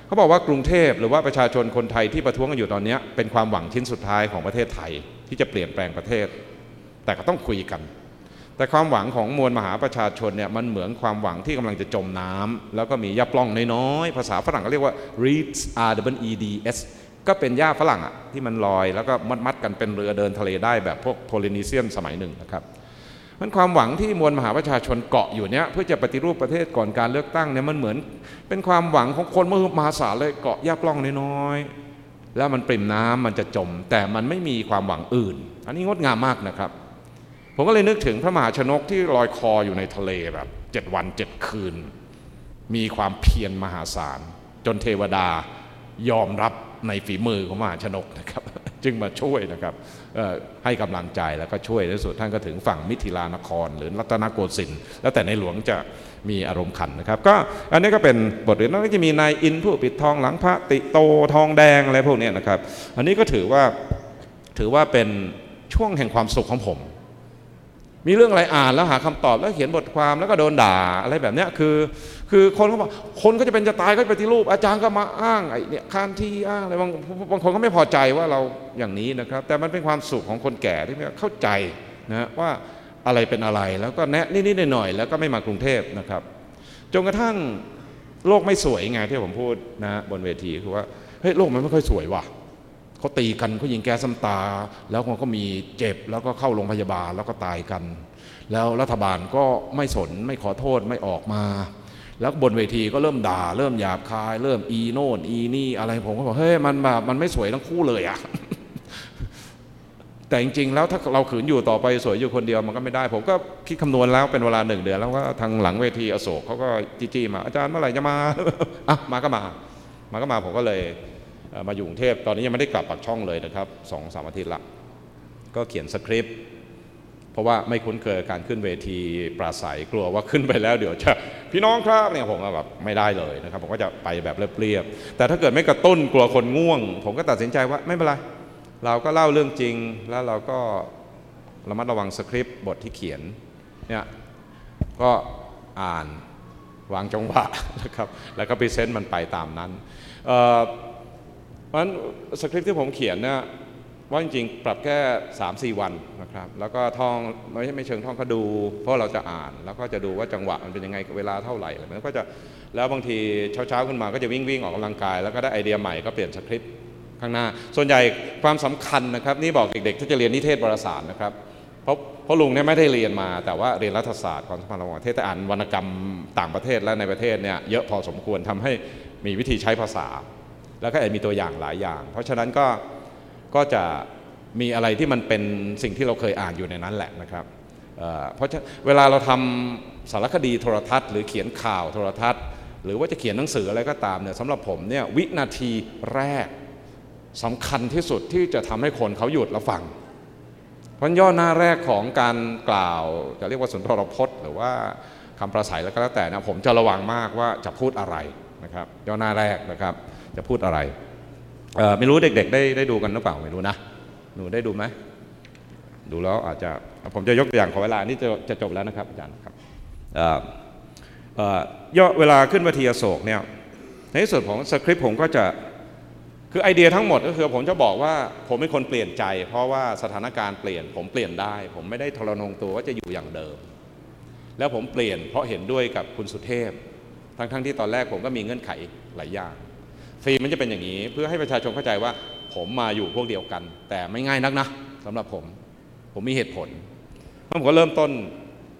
เขาบอกว่ากรุงเทพหรือว่าประชาชนคนไทยที่ประท้วงกันอยู่ตอนนี้เป็นความหวังชิ้นสุดท้ายของประเทศไทยที่จะเปลี่ยนแปลงประเทศ แต่ก็ต้องคุยกัน แต่ความหวังของมวลมหาประชาชนเนี่ยมันเหมือนความหวังที่กำลังจะจมน้ำแล้วก็มียับล่องน้อยๆภาษาฝรั่งก็เรียกว่า reeds r w e d s ก็เป็นหญ้าฝรั่งอะที่มันลอยแล้วก็มัดๆกันเป็นเรือเดินทะเลได้แบบพวกโพลินีเซียนสมัยหนึ่งนะครับ มันความหวังที่มวลมหาประชาชนเกาะอยู่เนี้ยเพื่อจะปฏิรูปประเทศก่อนการเลือกตั้งเนี่ยมันเหมือน เป็นความหวังของคนมหาศาลเลยเกาะหญ้าปล้องน้อยๆแล้วมันปริ่มน้ำมันจะจม แต่มันไม่มีความหวังอื่น อันนี้งดงามมากนะครับ ผมก็เลยนึกถึงพระมหาชนกที่ลอยคออยู่ในทะเลแบบเจ็ดวันเจ็ดคืน มีความเพียรมหาศาล จนเทวดายอมรับในฝีมือของมหาชนกนะครับ จึงมาช่วยนะครับ ให้กำลังใจแล้วก็ช่วยในที่สุดท่านก็ถึงฝั่งมิถิลานคร หรือรัตนโกสินทร์แล้วแต่ในหลวงจะมีอารมณ์ขันนะครับ ก็อันนี้ก็เป็นบทเรียนแล้วก็จะมีนายอินผู้ปิดทองหลังพระติโตทองแดงอะไรพวกนี้นะครับ อันนี้ก็ถือว่าถือว่าเป็นช่วงแห่งความสุขของผม มีเรื่องอะไรอ่านแล้วหาคำตอบแล้วเขียนบทความแล้วก็โดนด่าอะไรแบบนี้คือ คือคนเขาบอกคนก็จะเป็นจะตายก็ปฏิรูป อาจารย์ก็มาอ้างไอ้เนี่ยคานที่อ้างอะไรบางบางคนก็ไม่พอใจว่าเราอย่างนี้นะครับ แต่มันเป็นความสุขของคนแก่ที่เข้าใจนะว่าอะไรเป็นอะไรแล้วก็แนะนิดๆหน่อยๆแล้วก็ไม่มากรุงเทพนะครับจนกระทั่งโลกไม่สวยไงที่ผมพูดนะบนเวทีคือว่าเฮ้ยโลกมันไม่ค่อยสวยว่ะ เขาตีกันเขายิงแก๊สซ้ำตา แล้วมันก็มีเจ็บแล้วก็เข้าโรงพยาบาลแล้วก็ตายกัน แล้วรัฐบาลก็ไม่สนไม่ขอโทษไม่ออกมา แล้วบนเวทีก็เริ่มด่า เริ่มหยาบคาย เริ่มอีโน่นอีนี่อะไรผมก็บอกเฮ้ยมันแบบมันไม่สวยทั้งคู่เลยอะแต่จริงๆแล้วถ้าเราขืนอยู่ต่อไปสวยอยู่คนเดียวมันก็ไม่ได้ ผมก็คิดคำนวณแล้วเป็นเวลาหนึ่งเดือน แล้วก็ทางหลังเวทีอโศกเขาก็จี้ๆมาอาจารย์เมื่อไหร่จะมาอะมาก็มา มาก็มาผมก็เลย มาอยู่กรุงเทพตอนนี้ยังไม่ได้กลับปากช่องเลยนะครับสองสามอาทิตย์ละก็เขียนสคริปต์เพราะว่าไม่คุ้นเคยการขึ้นเวทีปราศัยกลัวว่าขึ้นไปแล้วเดี๋ยวจะพี่น้องครับเนี่ยผมก็แบบไม่ได้เลยนะครับผมก็จะไปแบบเรียบๆแต่ถ้าเกิดไม่กระตุ้นกลัวคนง่วง ผมก็ตัดสินใจว่าไม่เป็นไรเราก็เล่าเรื่องจริงแล้วเราก็ระมัดระวังสคริปต์บทที่เขียนเนี่ยก็อ่านวางจังหวะนะครับแล้วก็พรีเซนต์มันไปตามนั้น เพราะฉะนั้นสคริปต์ที่ผมเขียนเนี่ยว่าจริงๆ ปรับแค่ 3 4 วันนะครับ แล้วก็ท่องไม่ใช่ไม่เชิงท่องก็ดู เพราะเราจะอ่าน แล้วก็จะดูว่าจังหวะมันเป็นยังไงเวลาเท่าไหร่อะไรมันก็จะแล้วบางทีเช้าๆขึ้นมาก็จะวิ่งวิ่งออกกำลังกาย แล้วก็ได้ไอเดียใหม่ก็เปลี่ยนสคริปต์ข้างหน้า ส่วนใหญ่ความสำคัญนะครับ นี่บอกเด็กๆที่จะเรียนนิเทศบรสารนะครับ เพราะเพราะลุงเนี่ยไม่ได้เรียนมา แต่ว่าเรียนรัฐศาสตร์ความสัมพันธ์ระหว่างประเทศแต่อ่านวรรณกรรมต่างประเทศและในประเทศเนี่ยเยอะพอสมควรทำให้มีวิธีใช้ภาษา แล้วก็อาจมีตัวอย่างหลายอย่าง เพราะฉะนั้นก็ก็จะมีอะไรที่มันเป็นสิ่งที่เราเคยอ่านอยู่ในนั้นแหละนะครับเเพราะะเวลาเราทำสารคดีโทรทัศน์ หรือเขียนข่าวโทรทัศน์ หรือว่าจะเขียนหนังสืออะไรก็ตามเนี่ยสำหรับผมเนี่ยวินาทีแรกสำคัญที่สุดที่จะทำให้คนเขาหยุดแล้วฟัง เพราะย่อหน้าแรกของการกล่าว จะเรียกว่าสุนทรพจน์ หรือว่าคำประสัยแล้วก็แล้วแต่นะผมจะระวังมากว่าจะพูดอะไรนะครับ ย่อหน้าแรกนะครับ จะพูดอะไร ไม่รู้เด็กๆ ได้ได้ดูกันหรือเปล่าไม่รู้นะ หนูได้ดูไหม ดูแล้วอาจจะผมจะยกตัวอย่างขอเวลานี่จะจะจบแล้วนะครับอาจารย์ครับย่อเวลาขึ้นเวทีอโศกเนี่ยในที่สุดของสคริปต์ผมก็จะคือไอเดียทั้งหมดก็คือผมจะบอกว่าผมเป็นคนเปลี่ยนใจ เพราะว่าสถานการณ์เปลี่ยนผมเปลี่ยนได้ ผมไม่ได้ทรนงตัวว่าจะอยู่อย่างเดิม แล้วผมเปลี่ยนเพราะเห็นด้วยกับคุณสุเทพ ทั้งๆที่ตอนแรกผมก็มีเงื่อนไขหลายอย่าง ฟิล์มมันจะเป็นอย่างนี้ เพื่อให้ประชาชนเข้าใจว่า ผมมาอยู่พวกเดียวกัน แต่ไม่ง่ายนักนะสำหรับผม ผมมีเหตุผลผมก็เริ่มต้น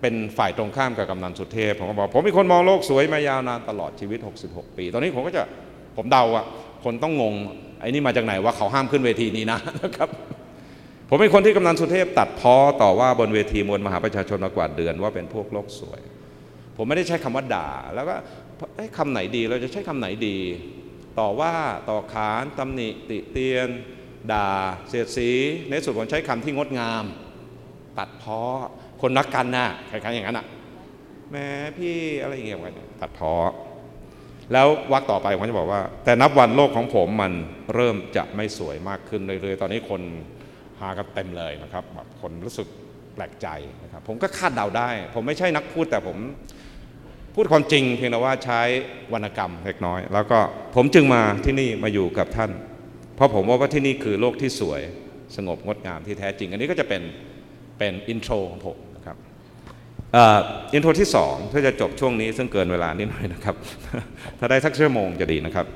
เป็นฝ่ายตรงข้ามกับกำนันสุเทพผมก็บอกผมเป็นคนมองโลกสวยมายาวนานตลอดชีวิต 66 ปี ตอนนี้ผมก็จะผมเดาอะคนต้องงงไอ้นี่มาจากไหนว่าเขาห้ามขึ้นเวทีนี้นะนะครับผมเป็นคนที่กำนันสุเทพตัดพ้อต่อว่าบนเวทีมวลมหาประชาชนมากว่าเดือนว่าเป็นพวกโลกสวย ผมไม่ได้ใช้คำว่าด่า แล้วก็คำไหนดีเราจะใช้คำไหนดี ต่อว่าต่อขานตำหนิติเตียน ด่า เสียดสี ในสุดผมใช้คำที่งดงาม ตัดเพ้อคนรักกันนะคล้ายๆอย่างนั้นอะแม้พี่อะไรอย่างเงี้ยตัดเพ้อแล้ววักต่อไปผมจะบอกว่า แต่นับวันโลกของผมมันเริ่มจะไม่สวยมากขึ้นเรื่อยๆตอนนี้คนหากันเต็มเลยนะครับแบบคนรู้สึกแปลกใจนะครับผมก็คาดเดาได้ ผมไม่ใช่นักพูดแต่ผม พูดความจริงเพียงแต่ว่าใช้วรรณกรรมเล็กน้อย แล้วก็ผมจึงมาที่นี่มาอยู่กับท่าน เพราะผมว่าว่าที่นี่คือโลกที่สวยสงบงดงามที่แท้จริง อันนี้ก็จะเป็นเป็น intro ของผมนะครับ intro ที่2เพื่อจะจบช่วงนี้ซึ่งเกินเวลานิดหน่อยนะครับ ถ้าได้สักชั่วโมงจะดีนะครับ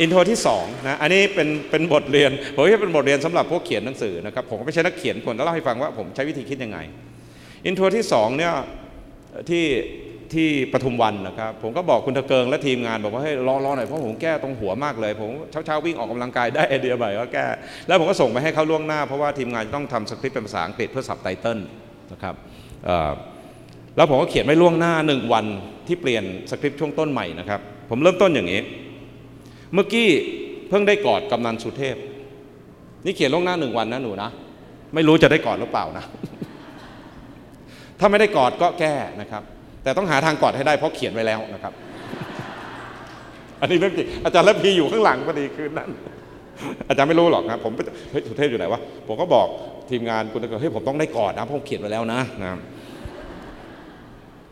intro ที่2นะอันนี้เป็นเป็นบทเรียนผมว่าเป็นบทเรียนสำหรับพวกเขียนหนังสือนะครับผมก็ไม่ใช่นักเขียนผมจะเล่าให้ฟังว่าผมใช้วิธีคิดยังไงintro ที่2เนี่ย ที่ที่ปทุมวันนะครับ ผมก็บอกคุณตะเกิงและทีมงานบอกว่าให้รอรอหน่อยเพราะผมแก้ตรงหัวมากเลย ผมเช้าเช้าวิ่งออกกำลังกายได้ไอเดียใหม่ก็แก้ แล้วผมก็ส่งไปให้เขาล่วงหน้าเพราะว่าทีมงานต้องทำสคริปต์เป็นภาษาอังกฤษเพื่อสับไตเติลนะครับแล้วผมก็เขียนไว้ล่วงหน้าหนึ่งวันที่เปลี่ยนสคริปต์ช่วงต้นใหม่นะครับ ผมเริ่มต้นอย่างนี้ เมื่อกี้เพิ่งได้กอดกำนันสุเทพ นี่เขียนล่วงหน้าหนึ่งวันนะหนูนะ ไม่รู้จะได้กอดหรือเปล่านะ ถ้าไม่ได้กอดก็แก้นะครับ แต่ต้องหาทางกอดให้ได้เพราะเขียนไว้แล้วนะครับ อันนี้เรื่องจริงอาจารย์และพีอยู่ข้างหลังพอดีคืนนั้น อาจารย์ไม่รู้หรอกนะผมเฮ้ยสุเทพอยู่ไหนวะผมก็บอกทีมงานคุณตะเกียเฮ้ยผมต้องได้กอดนะเพราะผมเขียนไว้แล้วนะนะ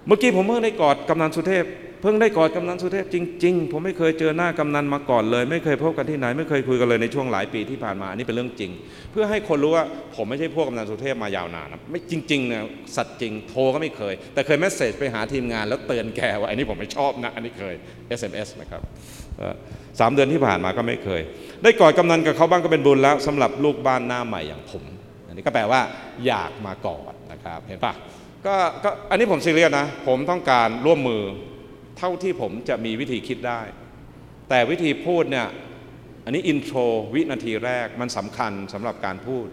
เมื่อกี้ผมเพิ่งได้กอดกำนันสุเทพ พิ่งได้กอดกำนันสุเทพจริง ๆ ผมไม่เคยเจอหน้ากำนันมาก่อนเลย ไม่เคยพบกันที่ไหน ไม่เคยคุยกันเลยในช่วงหลายปีที่ผ่านมานี่เป็นเรื่องจริง เพื่อให้คนรู้ว่าผมไม่ใช่พวกกำนันสุเทพมายาวนานนะไม่จริงๆนี่ยสัตว์จริงโทรก็ไม่เคย แต่เคยเมสเซจไปหาทีมงานแล้วเตือนแกว่าอันนี้ผมไม่ชอบนะอันนี้เคย SMS นะครับสามเดือนที่ผ่านมาก็ไม่เคย ได้กอดกำนันกับเขาบ้างก็เป็นบุญแล้วสำหรับลูกบ้านหน้าใหม่อย่างผม อันนี้ก็แปลว่าอยากมากอดนะครับเห็นปะก็อันนี้ผมซีเรียสนะผมต้องการร่วมมือ เท่าที่ผมจะมีวิธีคิดได้ แต่วิธีพูดเนี่ยอันนี้อินโทรวินาทีแรกมันสำคัญสำหรับการพูด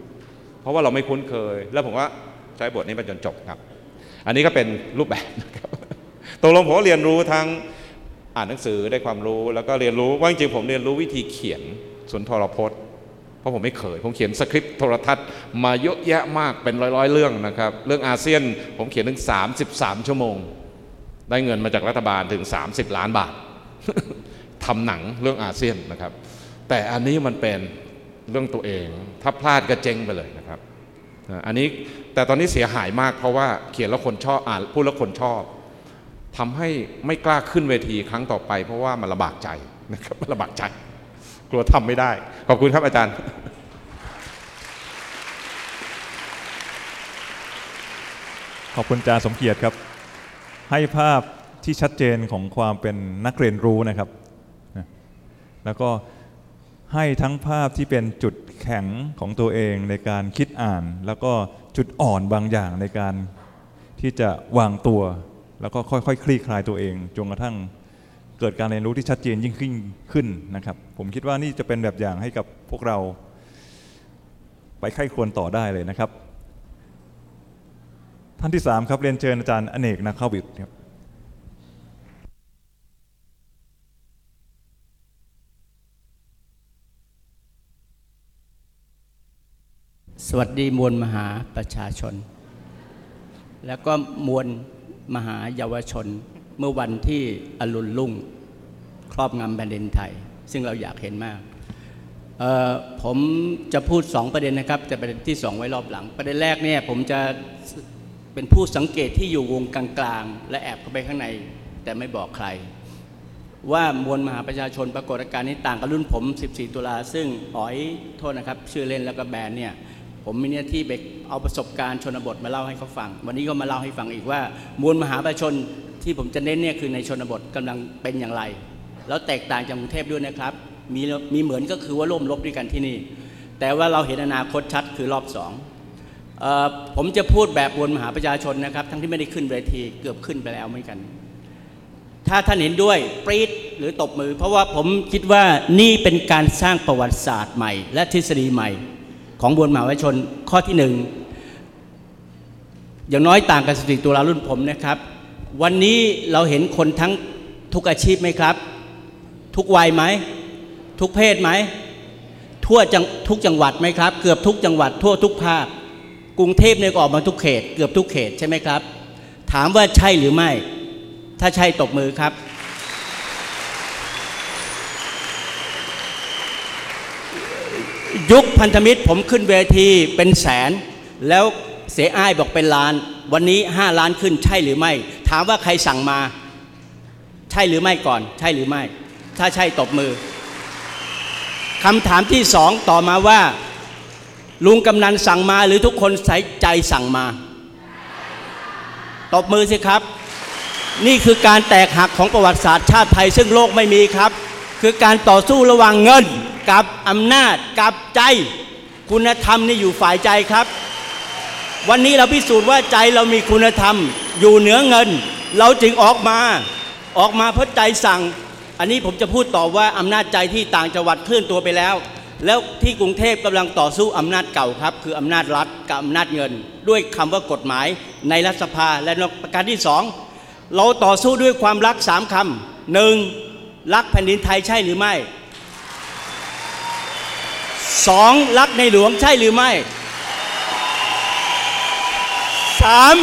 เพราะว่าเราไม่คุ้นเคย แล้วผมว่าใช้บทนี้ไปจนจบครับ อันนี้ก็เป็นรูปแบบนะครับตกลงผมเรียนรู้ทั้งอ่านหนังสือได้ความรู้ แล้วก็เรียนรู้ว่าจริงๆผมเรียนรู้วิธีเขียนสุนทรพจน์ เพราะผมไม่เคย ผมเขียนสคริปต์โทรทัศน์มาเยอะแยะมากเป็นร้อยๆ เรื่องนะครับ เรื่องอาเซียนผมเขียนถึง 33 ชั่วโมง ได้เงินมาจากรัฐบาลถึง 30 ล้านบาททำหนังเรื่องอาเซียนนะครับ แต่อันนี้มันเป็นเรื่องตัวเอง ถ้าพลาดก็เจ๊งไปเลยนะครับอันนี้แต่ตอนนี้เสียหายมากเพราะว่าเขียนแล้วคนชอบอ่านพูดแล้วคนชอบทำให้ไม่กล้าขึ้นเวทีครั้งต่อไป เพราะว่ามันลำบากใจนะครับมันลำบากใจ กลัวทำไม่ได้ ขอบคุณครับอาจารย์ขอบคุณอาจารย์สมเกียรติครับ ให้ภาพที่ชัดเจนของความเป็นนักเรียนรู้นะครับ แล้วก็ให้ทั้งภาพที่เป็นจุดแข็งของตัวเองในการคิดอ่าน แล้วก็จุดอ่อนบางอย่างในการที่จะวางตัว แล้วก็ค่อยๆคลี่คลายตัวเองจนกระทั่งเกิดการเรียนรู้ที่ชัดเจนยิ่งขึ้นนะครับ ผมคิดว่านี่จะเป็นแบบอย่างให้กับพวกเรา ไปไข้ควรต่อได้เลยนะครับ ท่านที่สามครับเรียนเชิญอาจารย์อเนกนาคาวิทย์ครับสวัสดีมวลมหาประชาชน แล้วก็มวลมหาเยาวชน เมื่อวันที่อรุณรุ่ง ครอบงำแผ่นดินไทย ซึ่งเราอยากเห็นมาก ผมจะพูดสองประเด็นนะครับ แต่ประเด็นที่สองไว้รอบหลัง ประเด็นแรกเนี่ยผมจะ เป็นผู้สังเกตที่อยู่วงกลางๆ และแอบเข้าไปข้างใน แต่ไม่บอกใคร ว่ามวลมหาประชาชนปรากฏการณ์นี้ต่างกับรุ่นผม 14 ตุลาซึ่งอ๋อยโทษนะครับ ชื่อเล่นแล้วก็แบรนด์เนี่ยผมมีหน้าที่ไปเอาประสบการณ์ชนบทมาเล่าให้เขาฟัง วันนี้ก็มาเล่าให้ฟังอีกว่า มวลมหาประชาชนที่ผมจะเน้นเนี่ยคือในชนบทกำลังเป็นอย่างไร แล้วแตกต่างจากกรุงเทพด้วยนะครับมีมีเหมือนก็คือว่าร่วมรบด้วยกันที่นี่ แต่ว่าเราเห็นอนาคตชัดคือรอบสอง ผมจะพูดแบบวลมหาประชาชนนะครับ ทั้งที่ไม่ได้ขึ้นเวทีเกือบขึ้นไปแล้วเหมือนกัน ถ้าท่านเห็นด้วยปรีดหรือตบมือ เพราะว่าผมคิดว่านี่เป็นการสร้างประวัติศาสตร์ใหม่ และทฤษฎีใหม่ ของบวนมหาวิทยาชนข้อที่หนึ่งอย่างน้อยต่างกันสติตัวเรารุ่นผมนะครับ วันนี้เราเห็นคนทั้งทุกอาชีพไหมครับ ทุกวัยไหม ทุกเพศไหมทั่วทุกจังหวัดไหมครับ เกือบทุกจังหวัดทั่วทุกภาค กรุงเทพเนี่ยก็ออกมาทุกเขต เกือบทุกเขตใช่ไหมครับ ถามว่าใช่หรือไม่ ถ้าใช่ตบมือครับ ยุคพันธมิตรผมขึ้นเวทีเป็นแสน แล้วเสียอ้ายบอกเป็นล้าน วันนี้ 5 ล้านขึ้นใช่หรือไม่ ถามว่าใครสั่งมา ใช่หรือไม่ก่อน ใช่หรือไม่ ถ้าใช่ตบมือคำถามที่สองต่อมาว่า ลุงกำนันสั่งมาหรือทุกคนใส่ใจสั่งมา ตบมือสิครับ นี่คือการแตกหักของประวัติศาสตร์ชาติไทย ซึ่งโลกไม่มีครับ คือการต่อสู้ระหว่างเงิน กับอำนาจ กับใจ คุณธรรมนี่อยู่ฝ่ายใจครับ วันนี้เราพิสูจน์ว่าใจเรามีคุณธรรม อยู่เหนือเงิน เราจึงออกมาออกมาเพราะใจสั่ง อันนี้ผมจะพูดต่อว่าอำนาจใจที่ต่างจังหวัดเคลื่อนตัวไปแล้ว แล้วที่กรุงเทพกำลังต่อสู้อำนาจเก่าครับ คืออำนาจรัฐกับอำนาจเงิน ด้วยคำว่ากฎหมายในรัฐสภาและประการที่สองเราต่อสู้ด้วยความรักสามคำหนึ่งรักแผ่นดินไทยใช่หรือไม่สองรักในหลวงใช่หรือไม่สาม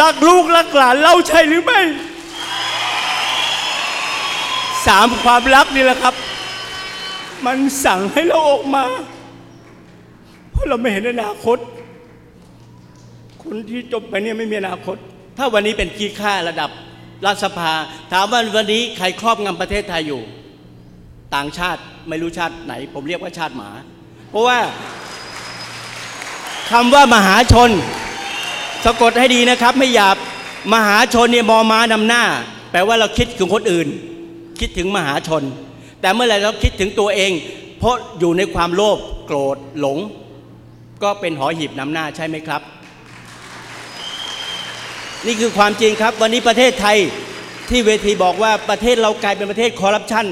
รักลูกรักหลานเราใช่หรือไม่สามความรักนี่แหละครับ มันสั่งให้เราออกมา เพราะเราไม่เห็นอนาคต คนที่จบไปเนี่ยไม่มีอนาคต ถ้าวันนี้เป็นขี้ข้าระดับรัฐสภา ถามว่าวันนี้ใครครอบงำประเทศไทยอยู่ ต่างชาติไม่รู้ชาติไหน ผมเรียกว่าชาติหมา เพราะว่าคำว่ามหาชน สะกดให้ดีนะครับ ไม่หยาบมหาชนเนี่ยมอมานำหน้า แปลว่าเราคิดถึงคนอื่น คิดถึงมหาชน แต่เมื่อไรเราคิดถึงตัวเอง เพราะอยู่ในความโลภโกรธหลง ก็เป็นหอหีบนำหน้าใช่ไหมครับ นี่คือความจริงครับ วันนี้ประเทศไทยที่เวทีบอกว่าประเทศเรากลายเป็นประเทศคอร์รัปชัน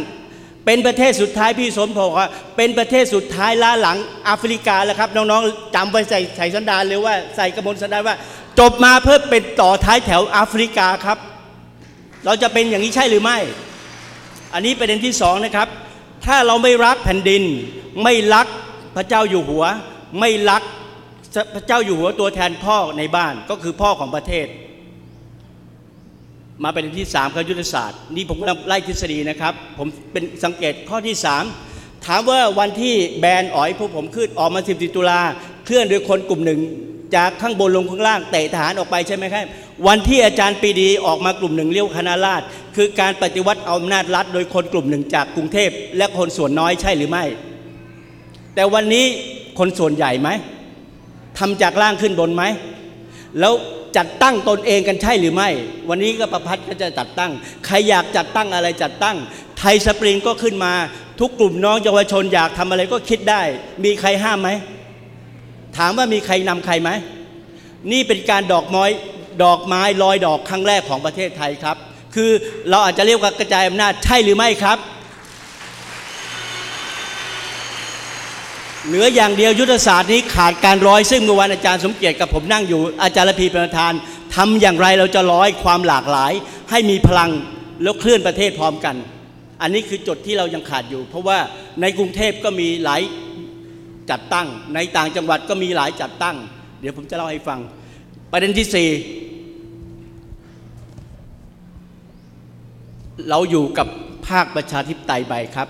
เป็นประเทศสุดท้ายพี่สมพงศ์ว่าเป็นประเทศสุดท้ายล้าหลังแอฟริกาแล้วครับ น้องๆจำไว้ใส่ใส่สันดานเลยว่าใส่กระมวลสันดานว่า จบมาเพื่อเป็นต่อท้ายแถวแอฟริกาครับ เราจะเป็นอย่างนี้ใช่หรือไม่ อันนี้ประเด็นที่สองนะครับ ถ้าเราไม่รักแผ่นดิน ไม่รักพระเจ้าอยู่หัว ไม่รักพระเจ้าอยู่หัวตัวแทนพ่อในบ้านก็คือพ่อของประเทศ มาประเด็นที่3ครับยุทธศาสตร์ นี่ผมกำลังไล่ทฤษฎีนะครับ ผมเป็นสังเกตข้อที่ 3 ถามว่าวันที่แบนอ๋อยพวกผมขึ้นออกมา 14 ตุลาเคลื่อนโดยคนกลุ่มหนึ่ง จากข้างบนลงข้างล่างเตะทหารออกไปใช่ไหมครับ วันที่อาจารย์ปีดีออกมากลุ่มหนึ่งเรียกคณะราษฎรคือการปฏิวัติเอาอำนาจรัฐ โดยคนกลุ่มหนึ่งจากกรุงเทพและคนส่วนน้อยใช่หรือไม่ แต่วันนี้คนส่วนใหญ่ไหมทำจากล่างขึ้นบนไหม แล้วจัดตั้งตนเองกันใช่หรือไม่ วันนี้ก็ประพัดก็จะจัดตั้ง ใครอยากจัดตั้งอะไรจัดตั้ง ไทยสปริงก็ขึ้นมา ทุกกลุ่มน้องเยาวชนอยากทำอะไรก็คิดได้ มีใครห้ามไหม ถามว่ามีใครนำใครไหม นี่เป็นการดอกไม้ดอกไม้ลอยดอกครั้งแรกของประเทศไทยครับ คือเราอาจจะเรียกว่ากระจายอำนาจใช่หรือไม่ครับ เหลืออย่างเดียวยุทธศาสตร์นี้ขาดการร้อย ซึ่งเมื่อวานอาจารย์สมเกียรติกับผมนั่งอยู่ อาจารย์ละพีเป็นประธานทำอย่างไรเราจะร้อยความหลากหลาย ให้มีพลังแล้วเคลื่อนประเทศพร้อมกัน อันนี้คือจุดที่เรายังขาดอยู่ เพราะว่าในกรุงเทพก็มีหลาย จัดตั้ง ในต่างจังหวัดก็มีหลายจัดตั้ง เดี๋ยวผมจะเล่าให้ฟัง ประเด็นที่สี่เราอยู่กับภาคประชาธิปไตยไปครับ